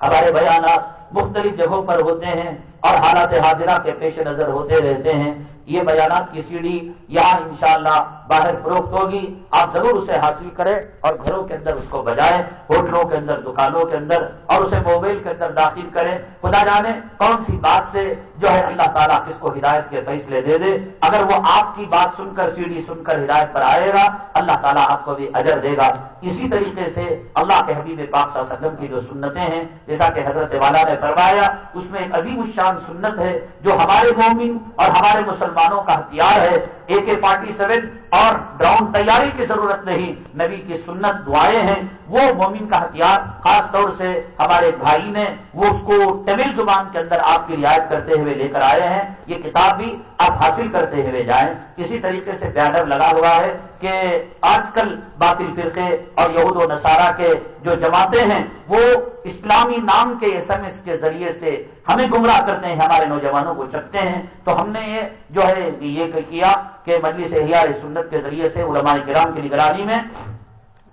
ہمارے بیانات مختلف جگہوں پر ہوتے ہیں اور حالات حاضرہ کے پیش نظر ہوتے رہتے ہیں۔ یہ بیانات کی سیڑھی یہاں انشاءاللہ باہر فروخت ہوگی، آپ ضرور اسے حاصل کریں اور گھروں کے اندر اس کو بجائیں، ہوٹلوں کے اندر، دکانوں کے اندر اور اسے موبائل کے اندر داخل کریں۔ خدا جانے کون سی بات سے جو ہے اللہ تعالیٰ کس کو ہدایت کے فیصلے دے دے۔ اگر وہ آپ کی بات سن کر، سیڑھی سن کر ہدایت پر آئے گا، اللہ تعالیٰ آپ کو بھی اجر دے گا۔ اسی طریقے سے اللہ کے حبیب پاک صلی اللہ علیہ وسلم کی جو سنتیں ہیں، جیسا کہ حضرت والا نے فرمایا، اس میں ایک عظیم الشان سنت ہے جو ہمارے مومن اور ہمارے مسلمانوں کا ہتھیار ہے۔ اے کے فارٹی سیون اور ڈراؤن تیاری کی ضرورت نہیں۔ نبی کی سنت دعائیں ہیں۔ وہ مومن کا ہتھیار، خاص طور سے ہمارے بھائی نے وہ اس کو تمل زبان کے اندر آپ کی رعایت کرتے ہوئے لے کر آئے ہیں۔ یہ کتاب بھی آپ حاصل کرتے ہوئے جائیں اسی طریقے سے بیانر لگا ہوا ہے کہ آج کل باطل فرقے اور یہود و نصارہ کے جو جماعتیں ہیں، وہ اسلامی نام کے ایس ایم ایس کے ذریعے سے ہمیں گمراہ کرتے ہیں، ہمارے نوجوانوں کو چکتے ہیں۔ تو ہم نے یہ جو ہے، یہ کیا کہ مجلس احیاء سنت کے ذریعے سے علماء کرام کی نگرانی میں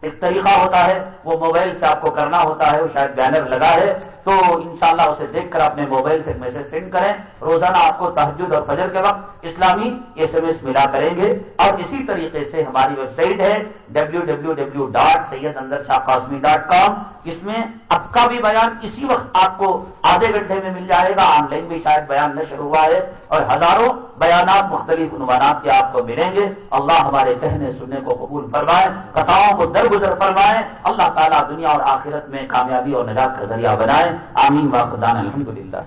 ایک طریقہ ہوتا ہے، وہ موبائل سے آپ کو کرنا ہوتا ہے، وہ شاید بینر لگا ہے۔ تو انشاءاللہ اسے دیکھ کر اپنے موبائل سے میسج سینڈ کریں۔ روزانہ آپ کو تحجد اور فجر کے وقت اسلامی ایس ایم ایس ملا کریں گے۔ اور اسی طریقے سے ہماری ویب سائٹ ہے W W W dot Syed اندر شاہ قاسمی ڈاٹ کام اس میں اب کا بھی بیان اسی وقت آپ کو آدھے گھنٹے میں مل جائے گا۔ آن لائن بھی شاید بیان نہ شروع ہوا ہے۔ اور ہزاروں بیانات مختلف عنوانات کے آپ کو ملیں گے۔ اللہ ہمارے کہنے سننے کو قبول فرمائے کتاؤں کو درگزر فرمائے۔ اللہ تعالیٰ دنیا اور آخرت میں کامیابی اور نجات کا ذریعہ بنائے۔ آمین. واقدان الحمد للہ